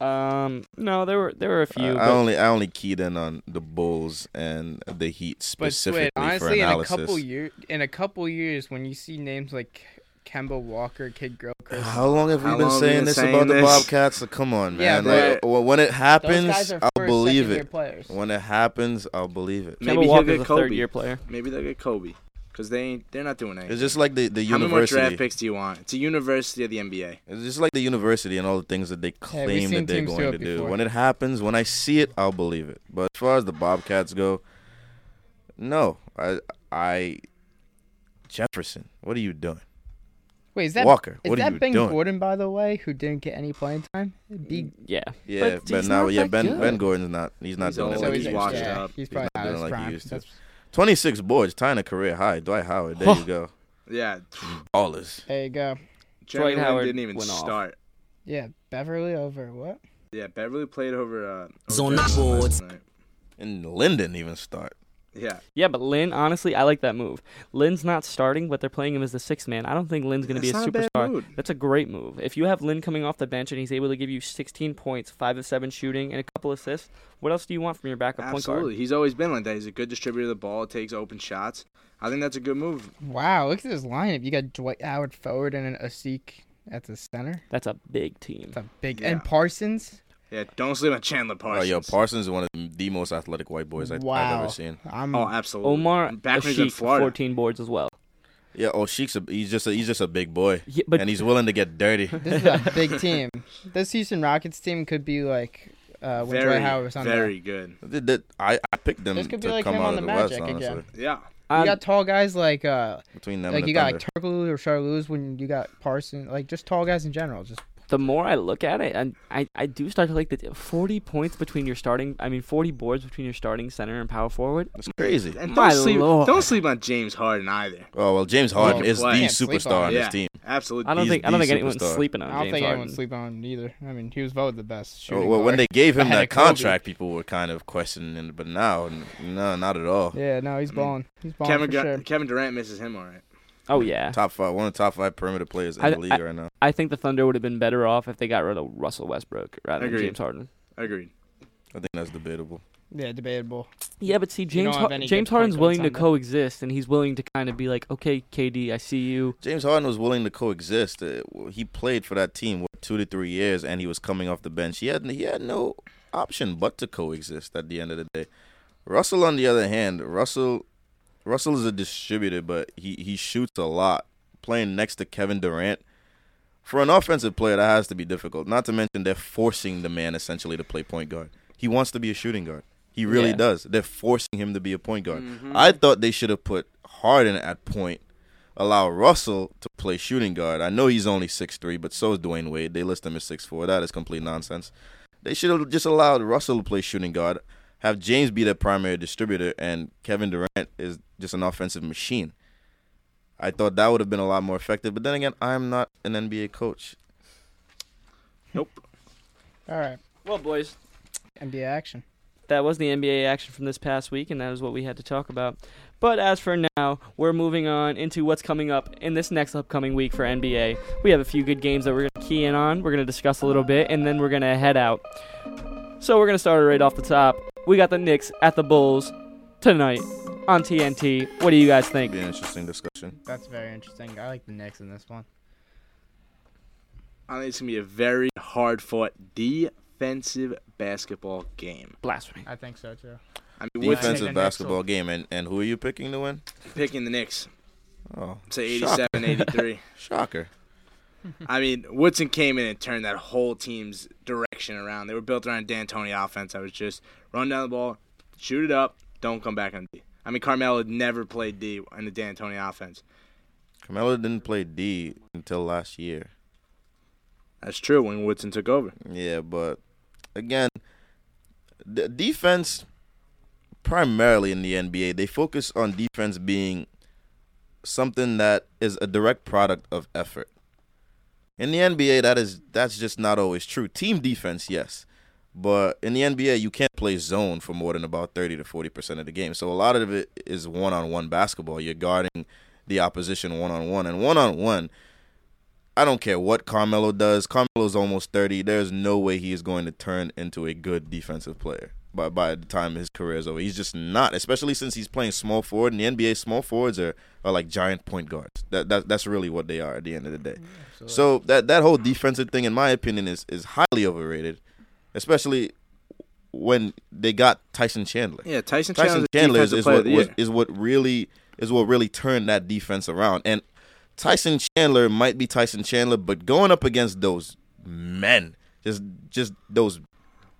[SPEAKER 1] Um, no, there were there were a few.
[SPEAKER 4] I, I only, I only keyed in on the Bulls and the Heat
[SPEAKER 2] But
[SPEAKER 4] specifically
[SPEAKER 2] Swit, honestly,
[SPEAKER 4] for
[SPEAKER 2] in a couple years, in a couple years, when you see names like Kemba Walker, Kidd-Gilchrist,
[SPEAKER 4] How long have we been
[SPEAKER 3] long we
[SPEAKER 4] saying
[SPEAKER 3] been
[SPEAKER 4] this
[SPEAKER 3] saying
[SPEAKER 4] about the
[SPEAKER 3] this?
[SPEAKER 4] Bobcats? Come on, man.
[SPEAKER 3] but-
[SPEAKER 4] like, w- when it happens,
[SPEAKER 2] guys
[SPEAKER 4] I'll believe it.
[SPEAKER 2] players.
[SPEAKER 4] When it happens, I'll believe it.
[SPEAKER 1] Kemba
[SPEAKER 3] Maybe he'll
[SPEAKER 1] Walker's
[SPEAKER 3] get
[SPEAKER 1] a
[SPEAKER 3] Kobe.
[SPEAKER 1] third year player.
[SPEAKER 3] Maybe they'll get Kobe because they ain't, they're not doing anything.
[SPEAKER 4] It's just like the, the
[SPEAKER 3] How many more draft picks do you want? It's a university of the NBA.
[SPEAKER 4] It's just like the university and all the things that they claim
[SPEAKER 2] seen
[SPEAKER 4] that they're going to do.
[SPEAKER 2] before.
[SPEAKER 4] When it happens, when I see it, I'll believe it. But as far as the Bobcats go, no. I I Jefferson, what are you doing?
[SPEAKER 2] Wait, is that
[SPEAKER 4] Walker,
[SPEAKER 2] Is
[SPEAKER 4] what are
[SPEAKER 2] that
[SPEAKER 4] you
[SPEAKER 2] Ben
[SPEAKER 4] doing?
[SPEAKER 2] Gordon, by the way, who didn't get any playing time? B-
[SPEAKER 1] Yeah,
[SPEAKER 4] Yeah,
[SPEAKER 1] But
[SPEAKER 4] but,
[SPEAKER 1] he's
[SPEAKER 4] now yeah,
[SPEAKER 1] that
[SPEAKER 4] Ben
[SPEAKER 1] good.
[SPEAKER 4] Ben Gordon's not he's not
[SPEAKER 3] He's
[SPEAKER 4] doing it
[SPEAKER 3] old,
[SPEAKER 4] like
[SPEAKER 3] he's
[SPEAKER 4] he used
[SPEAKER 3] washed
[SPEAKER 2] yeah,
[SPEAKER 3] up.
[SPEAKER 2] He's
[SPEAKER 4] He's
[SPEAKER 2] probably
[SPEAKER 4] not
[SPEAKER 2] out
[SPEAKER 4] doing
[SPEAKER 2] of
[SPEAKER 4] it
[SPEAKER 2] his
[SPEAKER 4] like he used to.
[SPEAKER 2] That's-
[SPEAKER 4] 26 boards, tying a career high. Dwight Howard, there you go.
[SPEAKER 3] Yeah, all
[SPEAKER 4] Ballers.
[SPEAKER 2] There you go.
[SPEAKER 3] Jeremy Lin
[SPEAKER 1] Howard
[SPEAKER 3] didn't even
[SPEAKER 1] went off.
[SPEAKER 3] start.
[SPEAKER 2] Yeah, Beverley over what?
[SPEAKER 3] Yeah, Beverley played over. Uh,
[SPEAKER 12] It's
[SPEAKER 3] over
[SPEAKER 12] on the
[SPEAKER 3] Jefferson last
[SPEAKER 12] boards.
[SPEAKER 3] night.
[SPEAKER 4] And Lin didn't even start.
[SPEAKER 3] Yeah,
[SPEAKER 1] Yeah, but Lin, honestly, I like that move. Lin's not starting, but they're playing him as the sixth man. I don't think Lin's going to be a
[SPEAKER 3] That's a bad
[SPEAKER 1] superstar. That's a great move. If you have Lin coming off the bench and he's able to give you 16 points, 5 of 7 shooting, and a couple assists, what else do you want from your backup point guard? absolutely.
[SPEAKER 3] He's always been like that. He's a good distributor of the ball. Takes open shots. I think that's a good move.
[SPEAKER 2] Wow, look at this lineup. You got Dwight Howard forward and an Asik at the center.
[SPEAKER 1] That's a big team.
[SPEAKER 2] It's a big
[SPEAKER 3] Yeah.
[SPEAKER 2] and Parsons.
[SPEAKER 3] Yeah, don't sleep on Chandler Parsons.
[SPEAKER 4] Oh,
[SPEAKER 3] Parsons.
[SPEAKER 4] yo, Parsons is one of the most athletic white boys I,
[SPEAKER 2] wow,
[SPEAKER 4] I've ever seen.
[SPEAKER 2] I'm
[SPEAKER 3] Oh, absolutely.
[SPEAKER 1] Omar
[SPEAKER 3] back when in
[SPEAKER 1] Asik,
[SPEAKER 3] Florida.
[SPEAKER 1] 14 boards as well.
[SPEAKER 4] Yeah, oh, Sheik's a, he's just a, he's just a big boy,
[SPEAKER 1] Yeah, but
[SPEAKER 4] and he's willing to get dirty. <laughs>
[SPEAKER 2] This is a big <laughs> team. This Houston Rockets team could be like uh, when
[SPEAKER 3] Very,
[SPEAKER 2] Dwight Howard was on
[SPEAKER 3] very good.
[SPEAKER 4] That- that- I, I picked them
[SPEAKER 2] This could be like
[SPEAKER 4] come
[SPEAKER 2] him on
[SPEAKER 4] of
[SPEAKER 2] the
[SPEAKER 4] the West,
[SPEAKER 2] Magic
[SPEAKER 4] honestly.
[SPEAKER 2] again.
[SPEAKER 3] Yeah,
[SPEAKER 2] there.
[SPEAKER 1] Um,
[SPEAKER 2] You got tall guys like uh,
[SPEAKER 4] Between them
[SPEAKER 2] like
[SPEAKER 4] and
[SPEAKER 2] you
[SPEAKER 4] the
[SPEAKER 2] got
[SPEAKER 4] Thunder.
[SPEAKER 2] like Turkoglu or Charlouse when you got Parsons, like just tall guys in general. Just
[SPEAKER 1] the more I look at it, and I, I do start to like the 40 points between your starting, I mean 40 boards between your starting center and power forward.
[SPEAKER 4] It's crazy.
[SPEAKER 3] and
[SPEAKER 1] My
[SPEAKER 3] don't sleep.
[SPEAKER 1] lord.
[SPEAKER 3] Don't sleep on James Harden either.
[SPEAKER 4] Oh well, James Harden is the
[SPEAKER 3] play.
[SPEAKER 2] Can't
[SPEAKER 4] superstar
[SPEAKER 2] on
[SPEAKER 4] on
[SPEAKER 3] yeah,
[SPEAKER 4] this team.
[SPEAKER 3] absolutely.
[SPEAKER 1] I don't
[SPEAKER 4] He's
[SPEAKER 1] think I don't
[SPEAKER 4] the
[SPEAKER 1] think anyone's sleeping on
[SPEAKER 2] I don't
[SPEAKER 1] James
[SPEAKER 2] think
[SPEAKER 1] Harden.
[SPEAKER 2] anyone sleep on either. I mean, he was voted the best.
[SPEAKER 4] Oh,
[SPEAKER 2] shooting
[SPEAKER 4] well, when
[SPEAKER 2] guard.
[SPEAKER 4] they gave him <laughs> that
[SPEAKER 2] of Kobe.
[SPEAKER 4] contract, people were kind of questioning, it, but now, no, not at all.
[SPEAKER 2] Yeah, no, he's balling. He's balling
[SPEAKER 3] Kevin,
[SPEAKER 2] for
[SPEAKER 3] Gu-
[SPEAKER 2] sure.
[SPEAKER 3] Kevin Durant misses him all right.
[SPEAKER 1] Oh yeah,
[SPEAKER 4] Top five, one of the top five perimeter players in
[SPEAKER 1] I-
[SPEAKER 4] the league
[SPEAKER 1] I-
[SPEAKER 4] right now.
[SPEAKER 1] I think the Thunder would have been better off if they got rid of Russell Westbrook rather than James Harden.
[SPEAKER 3] Agreed.
[SPEAKER 4] I think that's debatable.
[SPEAKER 2] Yeah, debatable.
[SPEAKER 1] Yeah, but see, James
[SPEAKER 2] have
[SPEAKER 1] Har- James Harden's willing
[SPEAKER 2] on
[SPEAKER 1] to
[SPEAKER 2] that.
[SPEAKER 1] coexist, and he's willing to kind of be like, okay, KD, I see you.
[SPEAKER 4] James Harden was willing to coexist. Uh, He played for that team what, two to three years, and he was coming off the bench. He had he had no option but to coexist at the end of the day. Russell, on the other hand, Russell Russell is a distributor, but he he shoots a lot. Playing next to Kevin Durant, for an offensive player, that has to be difficult. Not to mention they're forcing the man essentially to play point guard. He wants to be a shooting guard. He really
[SPEAKER 1] Yeah.
[SPEAKER 4] does. They're forcing him to be a point guard. Mm-hmm. I thought they should have put Harden at point, allow Russell to play shooting guard. I know he's only 6'3", but so is Dwyane Wade. They list him as 6'4". That is complete nonsense. They should have just allowed Russell to play shooting guard, have James be the primary distributor, and Kevin Durant is just an offensive machine. I thought that would have been a lot more effective. But then again, I'm not an NBA coach.
[SPEAKER 3] Nope.
[SPEAKER 2] All right,
[SPEAKER 1] Well, boys,
[SPEAKER 2] NBA action.
[SPEAKER 1] that was the NBA action from this past week, and that is what we had to talk about. But as for now, we're moving on into what's coming up in this next upcoming week for NBA. We have a few good games that we're going to key in on, we're going to discuss a little bit, and then we're going to head out. So we're going to start it right off the top. We got the Knicks at the Bulls tonight on TNT. What do you guys think?
[SPEAKER 4] Be an interesting discussion.
[SPEAKER 2] That's very interesting. I like the Knicks in this one.
[SPEAKER 3] I think it's gonna be a very hard fought defensive basketball game.
[SPEAKER 1] Blasphemy.
[SPEAKER 2] I think so too.
[SPEAKER 3] I mean, Woodson
[SPEAKER 4] Defensive
[SPEAKER 2] Knicks
[SPEAKER 4] basketball game, and, and who are you picking to win?
[SPEAKER 3] picking the Knicks.
[SPEAKER 4] Oh,
[SPEAKER 3] Say
[SPEAKER 4] shocker.
[SPEAKER 3] 87, 83. <laughs>
[SPEAKER 4] Shocker.
[SPEAKER 3] I mean, Woodson came in and turned that whole team's direction around. They were built around D'Antoni offense. I was just run down the ball, shoot it up, don't come back on D. I mean, Carmelo had never played D in the D'Antoni offense.
[SPEAKER 4] Carmelo didn't play D until last year.
[SPEAKER 3] That's true when Woodson took over.
[SPEAKER 4] Yeah, but again, the defense primarily in the NBA, they focus on defense being something that is a direct product of effort. In the NBA, that is that's just not always true. Team defense, yes, but in the NBA, you can't play zone for more than about thirty to forty percent of the game. So a lot of it is one-on-one basketball. You're guarding the opposition one-on-one, and one-on-one. I don't care what Carmelo does. Carmelo's almost thirty. There's no way he is going to turn into a good defensive player by by the time his career is over. He's just not, especially since he's playing small forward. In the NBA, small forwards are, are like giant point guards. That, that that's really what they are at the end of the day. so that that whole defensive thing, in my opinion, is is highly overrated, especially when they got Tyson Chandler.
[SPEAKER 3] Yeah, Tyson
[SPEAKER 4] Tyson Chandler is, is what was, is what really is what really turned that defense around. And Tyson Chandler might be Tyson Chandler, but going up against those men, just just those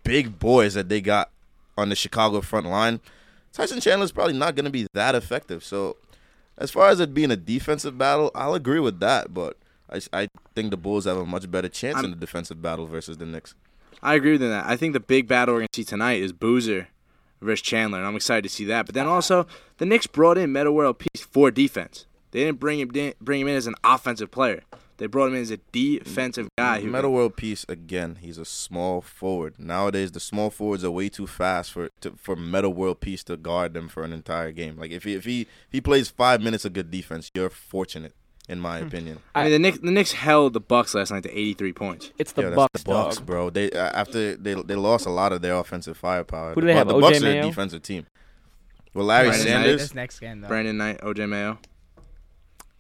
[SPEAKER 4] big boys that they got on the Chicago front line, Tyson Chandler is probably not going to be that effective. So, as far as it being a defensive battle, I'll agree with that. But I, I think the Bulls have a much better chance in
[SPEAKER 3] I'm-
[SPEAKER 4] the defensive battle versus the Knicks.
[SPEAKER 3] I agree with that. I think the big battle we're going to see tonight is Boozer versus Chandler, and I'm excited to see that. But then also, the Knicks brought in Meta World Peace for defense. They didn't bring him bring him in as an offensive player. They brought him in as a defensive guy. Who
[SPEAKER 4] Meta World Peace again. He's a small forward. Nowadays, the small forwards are way too fast for to, for Meta World Peace to guard them for an entire game. Like if he if he if he plays five minutes of good defense, you're fortunate, in my opinion.
[SPEAKER 3] I mean, the Knicks, the Knicks held the Bucks last night to 83 points.
[SPEAKER 1] It's
[SPEAKER 4] Yeah, that's the Bucks, bro. They uh, after they they lost a lot of their offensive firepower.
[SPEAKER 1] Who do they
[SPEAKER 4] Well,
[SPEAKER 1] have,
[SPEAKER 4] The
[SPEAKER 1] OJ
[SPEAKER 4] Bucks are a
[SPEAKER 1] Mayo?
[SPEAKER 4] defensive team. Well, Larry
[SPEAKER 3] Brandon Knight.
[SPEAKER 4] Sanders.
[SPEAKER 2] This next game though.
[SPEAKER 3] Brandon Knight, OJ Mayo.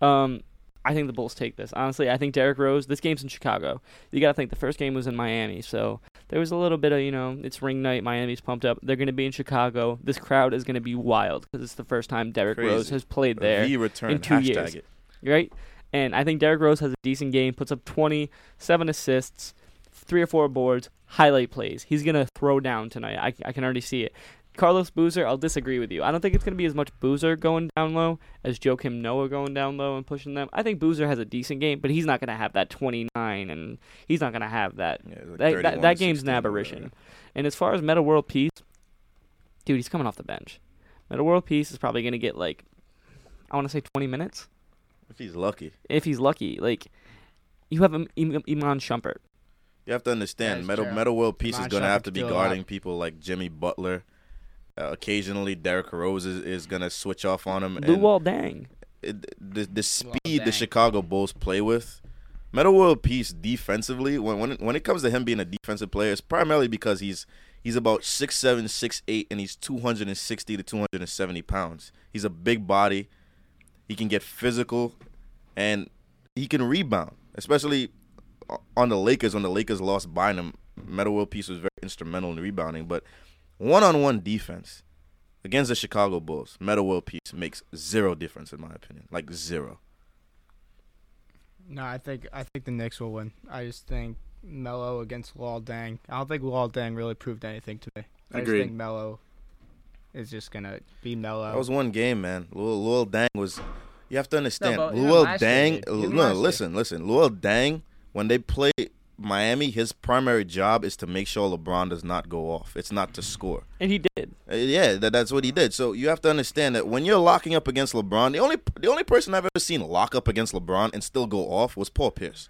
[SPEAKER 1] Um, I think the Bulls take this. Honestly, I think Derrick Rose. This game's in Chicago. You got to think the first game was in Miami, so there was a little bit of you know it's ring night. Miami's pumped up. They're going to be in Chicago. This crowd is going to be wild because it's the first time Derrick
[SPEAKER 4] Crazy.
[SPEAKER 1] Rose has played there
[SPEAKER 4] V return,
[SPEAKER 1] in two
[SPEAKER 4] hashtag
[SPEAKER 1] years.
[SPEAKER 4] it.
[SPEAKER 1] Right, and I think Derrick Rose has a decent game. Puts up 20, seven assists, three or four boards, highlight plays. He's going to throw down tonight. I, I can already see it. Carlos Boozer, I'll disagree with you. I don't think it's going to be as much Boozer going down low as Joakim Noah going down low and pushing them. I think Boozer has a decent game, but he's not going to have that 29, and he's not going to have that.
[SPEAKER 4] like
[SPEAKER 1] that, that, that game's
[SPEAKER 4] 16
[SPEAKER 1] an
[SPEAKER 4] or
[SPEAKER 1] aberration.
[SPEAKER 4] whatever.
[SPEAKER 1] And as far as Meta World Peace, dude, he's coming off the bench. Meta World Peace is probably going to get like, I want to say 20 minutes
[SPEAKER 4] If he's lucky.
[SPEAKER 1] if he's lucky. Like, you have Im- Im- Iman Shumpert.
[SPEAKER 4] You have to understand,
[SPEAKER 2] That is
[SPEAKER 4] Meta
[SPEAKER 2] true.
[SPEAKER 4] Meta World Peace is going to have to be
[SPEAKER 2] still up.
[SPEAKER 4] guarding people like Jimmy Butler. Uh, occasionally, Derrick Rose is, is going to switch off on him. and
[SPEAKER 1] Luol Deng.
[SPEAKER 4] it, the the speed
[SPEAKER 2] dang.
[SPEAKER 4] the Chicago Bulls play with, Meta World Peace defensively, when when it, when it comes to him being a defensive player, it's primarily because he's he's about six seven, six eight, and he's two hundred and sixty to two hundred and seventy pounds. He's a big body. He can get physical, and he can rebound, especially on the Lakers. When the Lakers lost Bynum, Meta World Peace was very instrumental in rebounding. But one on one defense against the Chicago Bulls, Meta World Peace makes zero difference in my opinion. Like zero.
[SPEAKER 2] No, I think I think the Knicks will win. I just think Melo against Luol Deng. I don't think Luol Deng really proved anything to me. I
[SPEAKER 3] Agreed.
[SPEAKER 2] just think Melo is just gonna be Melo.
[SPEAKER 4] That was one game, man. Luol, Luol Deng was. You have to understand.
[SPEAKER 2] but, you know,
[SPEAKER 4] Luol
[SPEAKER 2] year, Deng.
[SPEAKER 4] no,
[SPEAKER 2] last year.
[SPEAKER 4] listen, listen. Luol Deng. When they play Miami, his primary job is to make sure LeBron does not go off. It's not to score.
[SPEAKER 1] And he did.
[SPEAKER 4] Uh, Yeah, that, that's what he did. So you have to understand that when you're locking up against LeBron, the only the only person I've ever seen lock up against LeBron and still go off was Paul Pierce.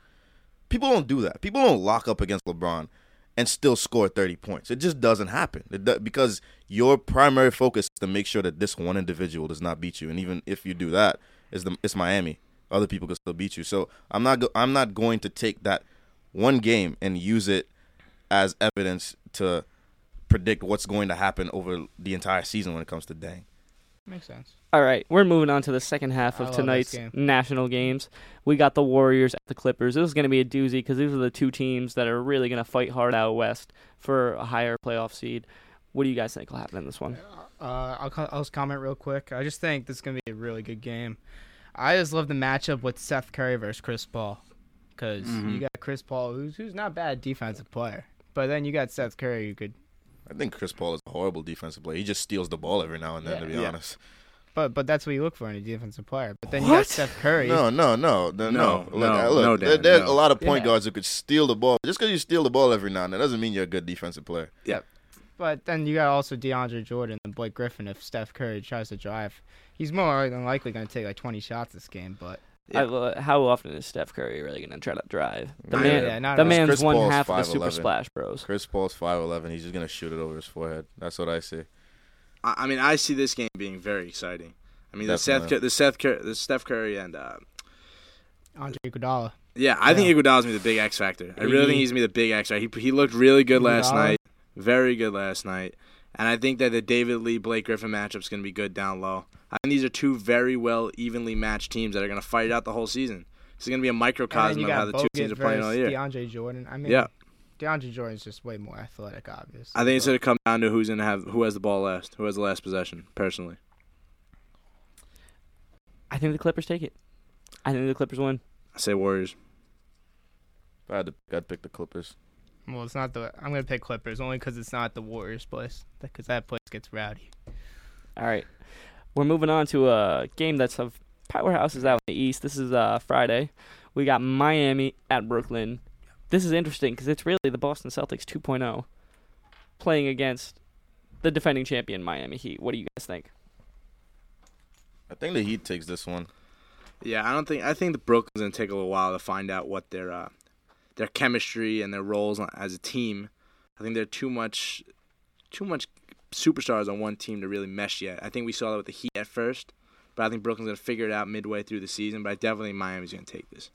[SPEAKER 4] People don't do that. People don't lock up against LeBron and still score 30 points. It just doesn't happen It do- because your primary focus is to make sure that this one individual does not beat you. And even if you do that, it's the it's Miami. Other people can still beat you. So I'm not go- I'm not going to take that one game and use it as evidence to predict what's going to happen over the entire season when it comes to Deng.
[SPEAKER 2] Makes sense.
[SPEAKER 1] All right, we're moving on to the second half of tonight's
[SPEAKER 2] game.
[SPEAKER 1] national games. We got the Warriors at the Clippers. This is going to be a doozy because these are the two teams that are really going to fight hard out west for a higher playoff seed. What do you guys think will happen in this one?
[SPEAKER 2] Uh, I'll, I'll just comment real quick. I just think this is gonna be a really good game. I just love the matchup with Seth Curry versus Chris Paul, because
[SPEAKER 4] Mm-hmm.
[SPEAKER 2] you got Chris Paul, who's who's not a bad defensive player, but then you got Seth Curry, who could,
[SPEAKER 4] I think Chris Paul is a horrible defensive player. He just steals the ball every now and then,
[SPEAKER 2] Yeah.
[SPEAKER 4] to be
[SPEAKER 2] Yeah.
[SPEAKER 4] honest.
[SPEAKER 2] but but that's what you look for in a defensive player. But then you got
[SPEAKER 1] What?
[SPEAKER 2] Seth Curry.
[SPEAKER 4] No, no, no, no, no.
[SPEAKER 3] No,
[SPEAKER 4] Look,
[SPEAKER 3] no,
[SPEAKER 4] look,
[SPEAKER 3] no,
[SPEAKER 4] there-
[SPEAKER 3] Dan,
[SPEAKER 4] there's
[SPEAKER 3] no.
[SPEAKER 4] a lot of point
[SPEAKER 2] Yeah.
[SPEAKER 4] guards who could steal the ball. Just because you steal the ball every now and then doesn't mean you're a good defensive player.
[SPEAKER 3] Yeah.
[SPEAKER 2] But then you got also DeAndre Jordan and Blake Griffin. If Steph Curry tries to drive, he's more than likely going to take like 20 shots this game. But
[SPEAKER 1] I, uh, how often is Steph Curry really going to try to drive? The
[SPEAKER 4] Yeah.
[SPEAKER 1] man,
[SPEAKER 2] Yeah, not
[SPEAKER 1] the man's
[SPEAKER 4] Chris
[SPEAKER 1] one
[SPEAKER 4] Paul's
[SPEAKER 1] half of the Super Splash Bros.
[SPEAKER 4] Chris Paul's five eleven. He's just gonna shoot it over his forehead. That's what I see.
[SPEAKER 3] I, I mean, I see this game being very exciting. I mean, the Seth, the Seth, Cur- the Steph Curry and uh,
[SPEAKER 2] Andre Iguodala.
[SPEAKER 3] yeah, I think Iguodala's gonna be the big X factor. I really think he's gonna be the big X factor. He he looked really good last night, very good last night, and I think that the David Lee Blake Griffin matchup's gonna be good down low. I think these are two very well evenly matched teams that are gonna fight it out the whole season. This is gonna be a microcosm of how
[SPEAKER 2] got
[SPEAKER 3] the two
[SPEAKER 2] Bogut
[SPEAKER 3] teams are playing all
[SPEAKER 2] versus
[SPEAKER 3] year.
[SPEAKER 2] DeAndre Jordan. I mean,
[SPEAKER 3] Yeah.
[SPEAKER 2] DeAndre Jordan's just way more athletic, obviously.
[SPEAKER 3] I think it's gonna come down to who's gonna have who has the ball last, who has the last possession. Personally,
[SPEAKER 1] I think the Clippers take it. I think the Clippers win.
[SPEAKER 3] I say Warriors.
[SPEAKER 4] If I had to, I'd pick the Clippers.
[SPEAKER 2] Well, it's not the. I'm gonna pick Clippers only because it's not the Warriors' place. Because that place gets rowdy.
[SPEAKER 1] All right, we're moving on to a game that's of powerhouses out in the East. This is uh, Friday. We got Miami at Brooklyn. This is interesting because it's really the Boston Celtics 2.0 playing against the defending champion Miami Heat. What do you guys think?
[SPEAKER 4] I think the Heat takes this one.
[SPEAKER 3] Yeah, I don't think I think the Brooklyn's gonna take a little while to find out what their uh, their chemistry and their roles as a team. I think they're too much too much superstars on one team to really mesh yet. I think we saw that with the Heat at first, but I think Brooklyn's gonna figure it out midway through the season. But I definitely Miami's gonna take this.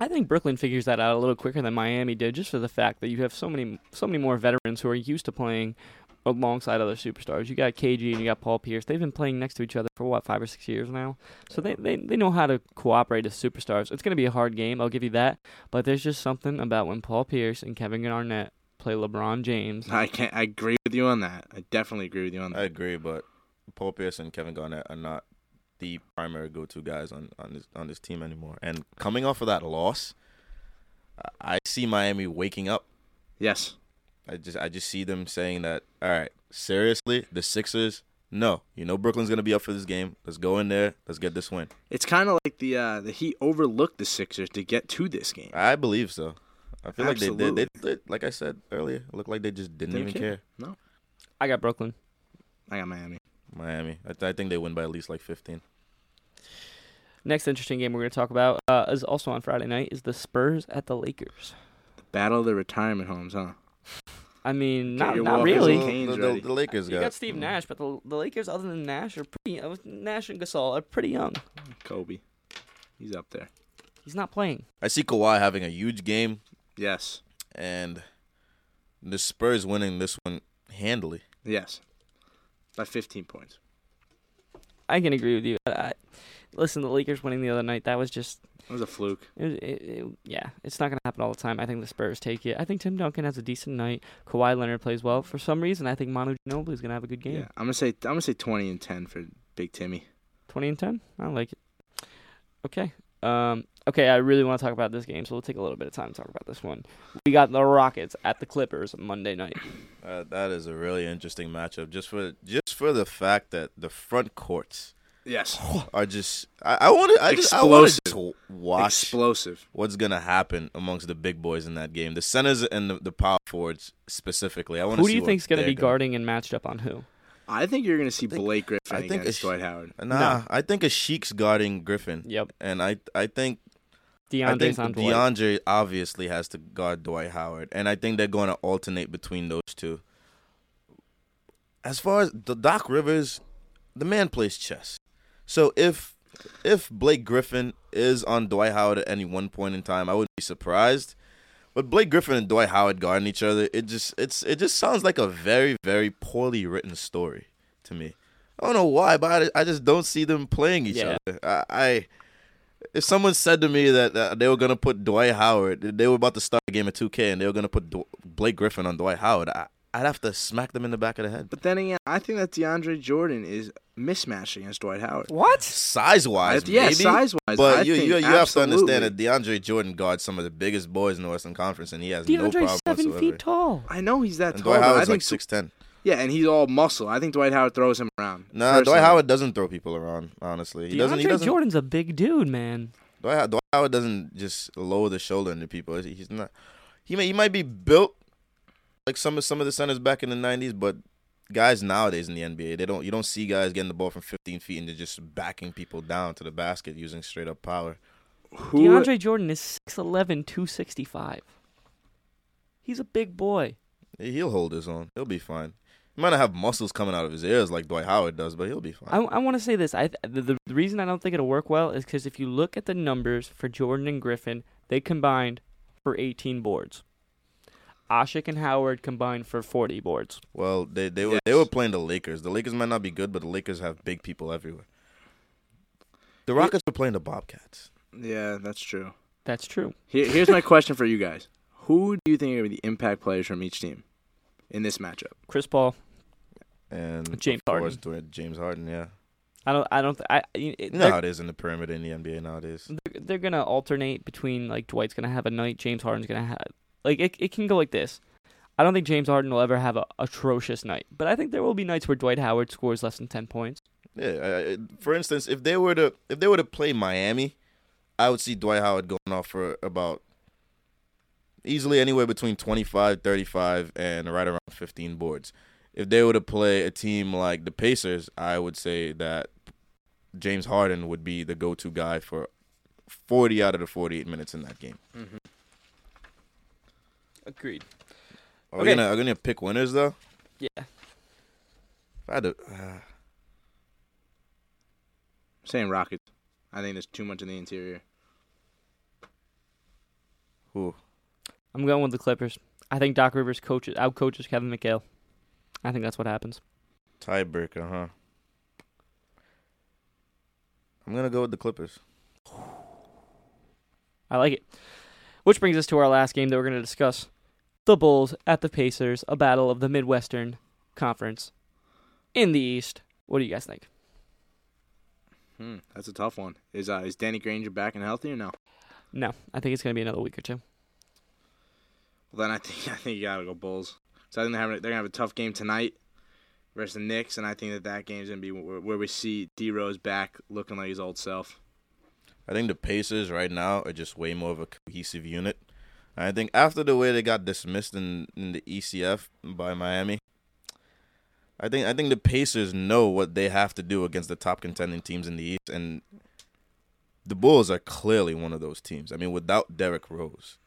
[SPEAKER 1] I think Brooklyn figures that out a little quicker than Miami did, just for the fact that you have so many, so many more veterans who are used to playing alongside other superstars. You got KG and you got Paul Pierce. They've been playing next to each other for what five or six years now, so they they, they know how to cooperate as superstars. It's going to be a hard game, I'll give you that. But there's just something about when Paul Pierce and Kevin Garnett play LeBron James.
[SPEAKER 3] I can't. I agree with you on that. I definitely agree with you on that.
[SPEAKER 4] I agree, but Paul Pierce and Kevin Garnett are not the primary go-to guys on on this on this team anymore. And coming off of that loss, I- I see Miami waking up.
[SPEAKER 3] Yes.
[SPEAKER 4] I just I just see them saying that. All right, seriously, the Sixers. No, you know Brooklyn's gonna be up for this game. Let's go in there. Let's get this win.
[SPEAKER 3] It's kind of like the uh, the Heat overlooked the Sixers to get to this game.
[SPEAKER 4] I believe so. I feel like they did. They, they, like I said earlier, it looked like they just didn't,
[SPEAKER 3] Didn't
[SPEAKER 4] even
[SPEAKER 3] care.
[SPEAKER 4] care.
[SPEAKER 3] No,
[SPEAKER 1] I got Brooklyn.
[SPEAKER 3] I got Miami.
[SPEAKER 4] Miami. I, th- I think they win by at least like 15.
[SPEAKER 1] Next interesting game we're going to talk about uh, is also on Friday night is the Spurs at the Lakers.
[SPEAKER 3] The Battle of the retirement homes, huh?
[SPEAKER 1] I mean,
[SPEAKER 3] Get
[SPEAKER 1] not, not really.
[SPEAKER 4] The, the, the Lakers
[SPEAKER 1] You
[SPEAKER 4] got,
[SPEAKER 1] got Steve Nash, but the the Lakers, other than Nash, are pretty. Uh, Nash and Gasol are pretty young.
[SPEAKER 3] Kobe, he's up there.
[SPEAKER 1] He's not playing.
[SPEAKER 4] I see Kawhi having a huge game,
[SPEAKER 3] Yes,
[SPEAKER 4] and the Spurs winning this one handily.
[SPEAKER 3] yes, by 15 points.
[SPEAKER 1] I can agree with you. I, I, listen, the Lakers winning the other night, that was just.
[SPEAKER 3] It was a fluke.
[SPEAKER 1] It, was- it, it, yeah, it's not going to happen all the time. I think the Spurs take it. I think Tim Duncan has a decent night. Kawhi Leonard plays well. For some reason, I think Manu Ginobili is going to have a good game.
[SPEAKER 3] Yeah, I'm gonna say I'm gonna say 20 and 10 for Big Timmy.
[SPEAKER 1] 20 and 10? I like it. Okay. Um, okay, I really want to talk about this game, so we'll take a little bit of time to talk about this one. We got the Rockets at the Clippers Monday night.
[SPEAKER 4] Uh, that is a really interesting matchup, just for just for the fact that the front courts
[SPEAKER 3] Yes, <sighs>
[SPEAKER 4] are just. I, I want to. I just. I want to just watch
[SPEAKER 3] explosive.
[SPEAKER 4] what's gonna happen amongst the big boys in that game. The centers and the, the power forwards specifically. I want to.
[SPEAKER 1] Who do you think's going to be guarding and matched up on who?
[SPEAKER 3] I think you're gonna see
[SPEAKER 4] think-
[SPEAKER 3] Blake Griffin
[SPEAKER 4] I think
[SPEAKER 3] against
[SPEAKER 4] it's-
[SPEAKER 3] Dwight Howard.
[SPEAKER 4] Nah, I think a Sheik's guarding Griffin.
[SPEAKER 1] Yep.
[SPEAKER 4] And I I think I
[SPEAKER 1] DeAndre's
[SPEAKER 4] think
[SPEAKER 1] on Dwight.
[SPEAKER 4] DeAndre obviously has to guard Dwight Howard, and I think they're going to alternate between those two. As far as the Doc Rivers, the man plays chess. So if if Blake Griffin is on Dwight Howard at any one point in time, I wouldn't be surprised. But Blake Griffin and Dwight Howard guarding each other, it just it's it just sounds like a very very poorly written story to me. I don't know why, but I, I just don't see them playing each
[SPEAKER 1] Yeah.
[SPEAKER 4] other. I, I if someone said to me that uh, they were gonna put Dwight Howard, they were about to start a game of 2K and they were gonna put Dw- Blake Griffin on Dwight Howard, I, I'd have to smack them in the back of the head.
[SPEAKER 3] But then again, I think that DeAndre Jordan is mismatched against Dwight Howard.
[SPEAKER 1] What?
[SPEAKER 4] Size wise,
[SPEAKER 3] yeah,
[SPEAKER 4] maybe,
[SPEAKER 3] size-wise,
[SPEAKER 4] but
[SPEAKER 3] I
[SPEAKER 4] you
[SPEAKER 3] think
[SPEAKER 4] you, you have to understand that DeAndre Jordan guards some of the biggest boys in the Western Conference, and he has no
[SPEAKER 1] DeAndre's
[SPEAKER 4] problem
[SPEAKER 1] seven
[SPEAKER 4] whatsoever.
[SPEAKER 1] feet tall.
[SPEAKER 3] I know he's that
[SPEAKER 4] And
[SPEAKER 3] tall.
[SPEAKER 4] Dwight
[SPEAKER 3] but I
[SPEAKER 4] Howard's
[SPEAKER 3] think
[SPEAKER 4] like six ten.
[SPEAKER 3] Yeah, and he's all muscle. I think Dwight Howard throws him around.
[SPEAKER 4] Nah,
[SPEAKER 3] personally.
[SPEAKER 4] Dwight Howard doesn't throw people around. Honestly, he doesn't. He
[SPEAKER 1] DeAndre
[SPEAKER 4] doesn't.
[SPEAKER 1] Jordan's a big dude, man.
[SPEAKER 4] Dwight, Dwight Howard doesn't just lower the shoulder into people. He's not. He may, he might be built, like some of some of the centers back in the '90s, but guys nowadays in the NBA, they don't you don't see guys getting the ball from 15 feet and they're just backing people down to the basket using straight up power.
[SPEAKER 3] Who
[SPEAKER 1] DeAndre Jordan is 6'11", 265. He's a big boy.
[SPEAKER 4] He'll hold his own. He'll be fine. He might not have muscles coming out of his ears like Dwight Howard does, but he'll be fine.
[SPEAKER 1] I, I want to say this. I the, the, the reason I don't think it'll work well is because if you look at the numbers for Jordan and Griffin, they combined for 18 boards. Asik and Howard combined for 40 boards.
[SPEAKER 4] Well, they they were they were playing the Lakers. The Lakers might not be good, but the Lakers have big people everywhere. The Rockets were playing the Bobcats.
[SPEAKER 3] Yeah, that's true.
[SPEAKER 1] That's true.
[SPEAKER 3] Here, here's my question for you guys: Who do you think are gonna be the impact players from each team in this matchup?
[SPEAKER 1] Chris Paul.
[SPEAKER 4] And
[SPEAKER 1] James
[SPEAKER 4] of course, Dwayne- James Harden, yeah.
[SPEAKER 1] I don't. I don't. Th- I. It,
[SPEAKER 4] You know how it is in the perimeter in the NBA nowadays.
[SPEAKER 1] they're, they're gonna alternate between like Dwight's gonna have a night, James Harden's gonna have like it. It can go like this. I don't think James Harden will ever have a atrocious night, but I think there will be nights where Dwight Howard scores less than ten points.
[SPEAKER 4] Yeah, I, I- for instance, if they were to if they were to play Miami, I would see Dwight Howard going off for about easily anywhere between 25, 35 and right around 15 boards. If they were to play a team like the Pacers, I would say that James Harden would be the go-to guy for 40 out of the 48 minutes in that game. Mm-hmm.
[SPEAKER 1] Agreed.
[SPEAKER 4] Are
[SPEAKER 1] Okay.
[SPEAKER 4] we gonna are we gonna pick winners though?
[SPEAKER 1] Yeah.
[SPEAKER 4] If I had to, uh,
[SPEAKER 3] saying Rockets. I think there's too much in the interior.
[SPEAKER 4] who?
[SPEAKER 1] I'm going with the Clippers. I think Doc Rivers coaches out coaches Kevin McHale. I think that's what happens.
[SPEAKER 4] Tiebreaker, huh? I'm gonna go with the Clippers.
[SPEAKER 1] I like it. Which brings us to our last game that we're going to discuss: the Bulls at the Pacers, a battle of the Midwestern Conference in the East. What do you guys think?
[SPEAKER 3] Hmm, that's a tough one. Is uh, is Danny Granger back and healthy or no?
[SPEAKER 1] No, I think it's going to be another week or two.
[SPEAKER 3] Well, then I think <laughs> I think you gotta go Bulls. So I think they're having they're gonna have a tough game tonight versus the Knicks, and I think that that game's gonna be where, where we see D Rose back looking like his old self.
[SPEAKER 4] I think the Pacers right now are just way more of a cohesive unit. I think after the way they got dismissed in, in the ECF by Miami, I think I think the Pacers know what they have to do against the top contending teams in the East, and the Bulls are clearly one of those teams. I mean, without Derrick Rose,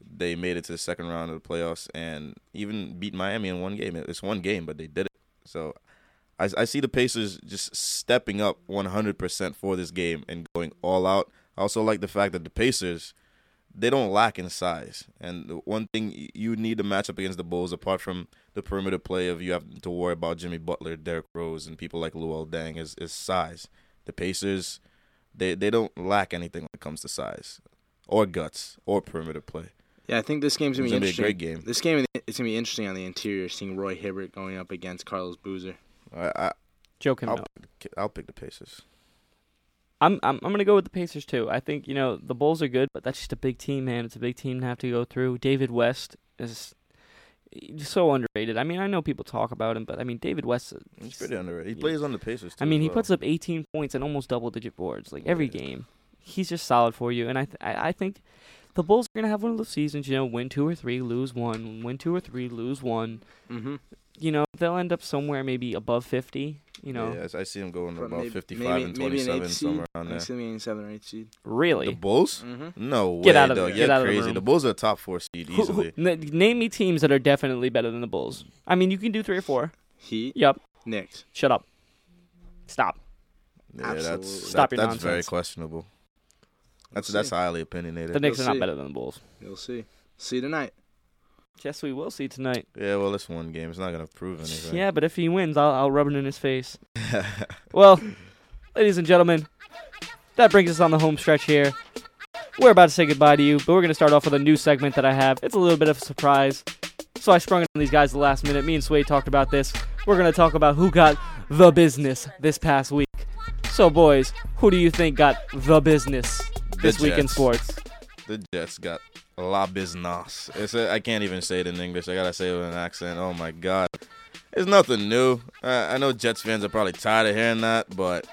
[SPEAKER 4] they made it to the second round of the playoffs and even beat Miami in one game. It's one game, but they did it. So I, I see the Pacers just stepping up 100% for this game and going all out. I also like the fact that the Pacers, they don't lack in size. And the one thing you need to match up against the Bulls, apart from the perimeter play of you have to worry about Jimmy Butler, Derrick Rose, and people like Luol Deng, is, is size. The Pacers, they, they don't lack anything when it comes to size or guts or perimeter play.
[SPEAKER 3] Yeah, I think this game's gonna
[SPEAKER 4] It's
[SPEAKER 3] be
[SPEAKER 4] gonna be a
[SPEAKER 3] interesting.
[SPEAKER 4] great game.
[SPEAKER 3] This game it's gonna be interesting on the interior, seeing Roy Hibbert going up against Carlos Boozer.
[SPEAKER 4] I, I,
[SPEAKER 1] Joke him
[SPEAKER 4] I'll, pick- I'll pick the Pacers.
[SPEAKER 1] I'm I'm I'm gonna go with the Pacers too. I think you know the Bulls are good, but that's just a big team, man. It's a big team to have to go through. David West is he's so underrated. I mean, I know people talk about him, but I mean, David West.
[SPEAKER 4] He's pretty underrated. He plays on the Pacers too.
[SPEAKER 1] I mean, he
[SPEAKER 4] well.
[SPEAKER 1] puts up 18 points and almost double-digit boards like every game. He's just solid for you, and I th- I, I think the Bulls are gonna have one of those seasons. You know, win two or three, lose one. Win two or three, lose one.
[SPEAKER 3] Mm-hmm.
[SPEAKER 1] You know, they'll end up somewhere maybe above 50. You know,
[SPEAKER 4] Yeah, I see them going
[SPEAKER 3] But
[SPEAKER 4] about
[SPEAKER 3] maybe-
[SPEAKER 4] 55
[SPEAKER 3] maybe-
[SPEAKER 4] and 27, somewhere
[SPEAKER 3] seed.
[SPEAKER 4] around
[SPEAKER 3] I
[SPEAKER 4] there.
[SPEAKER 3] see me in seven or eight seed.
[SPEAKER 1] really.
[SPEAKER 4] The Bulls?
[SPEAKER 3] Mhm.
[SPEAKER 4] No way,
[SPEAKER 1] Get out of
[SPEAKER 4] dog.
[SPEAKER 1] it.
[SPEAKER 4] You're
[SPEAKER 1] Get out of the
[SPEAKER 4] crazy.
[SPEAKER 1] room.
[SPEAKER 4] The Bulls are a top four seed
[SPEAKER 1] Who- who-
[SPEAKER 4] easily.
[SPEAKER 1] n- name me teams that are definitely better than the Bulls. I mean, you can do three or four.
[SPEAKER 3] Heat.
[SPEAKER 1] Yep.
[SPEAKER 3] Knicks.
[SPEAKER 1] Shut up. Stop.
[SPEAKER 4] yeah, that's
[SPEAKER 1] Stop
[SPEAKER 4] that-
[SPEAKER 1] your
[SPEAKER 4] that's very questionable. That's
[SPEAKER 3] We'll
[SPEAKER 4] that's highly opinionated.
[SPEAKER 1] The Knicks
[SPEAKER 3] We'll
[SPEAKER 1] are not
[SPEAKER 3] see.
[SPEAKER 1] better than the Bulls.
[SPEAKER 3] You'll see. See you tonight.
[SPEAKER 1] Yes, we will see tonight.
[SPEAKER 4] Yeah, well, it's one game. It's not gonna prove anything.
[SPEAKER 1] Yeah, but if he wins, I'll, I'll rub it in his face. <laughs> well, ladies and gentlemen, that brings us on the home stretch here. We're about to say goodbye to you, but we're going to start off with a new segment that I have. It's a little bit of a surprise. So I sprung it on these guys the last minute. Me and Sway talked about this. We're going to talk about who got the business this past week. So, boys, who do you think got the business this
[SPEAKER 4] The
[SPEAKER 1] week in sports?
[SPEAKER 4] The Jets got la business. It's a, I can't even say it in English. I gotta say it with an accent. Oh my god, it's nothing new. I, I know Jets fans are probably tired of hearing that, but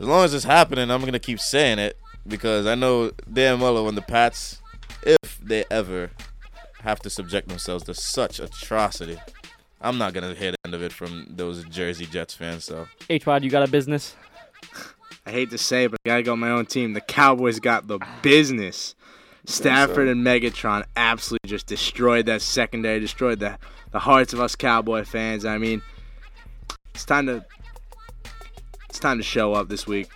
[SPEAKER 4] as long as it's happening, I'm gonna keep saying it because I know damn well when the Pats, if they ever have to subject themselves to such atrocity. I'm not gonna hear the end of it from those Jersey Jets fans. So
[SPEAKER 1] H Pod, you got a business?
[SPEAKER 3] I hate to say, it, but I gotta go my own team. The Cowboys got the business. Stafford and Megatron absolutely just destroyed that secondary, destroyed the the hearts of us Cowboy fans. I mean, it's time to it's time to show up this week.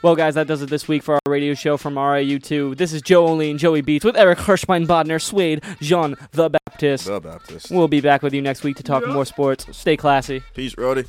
[SPEAKER 1] Well, guys, that does it this week for our radio show from RIU2. This is Joe Only and Joey Beats with Eric Hirschbein Bodner, Swade, Jean the Baptist.
[SPEAKER 4] The Baptist.
[SPEAKER 1] We'll be back with you next week to talk more sports. Stay classy.
[SPEAKER 4] Peace, Roddy.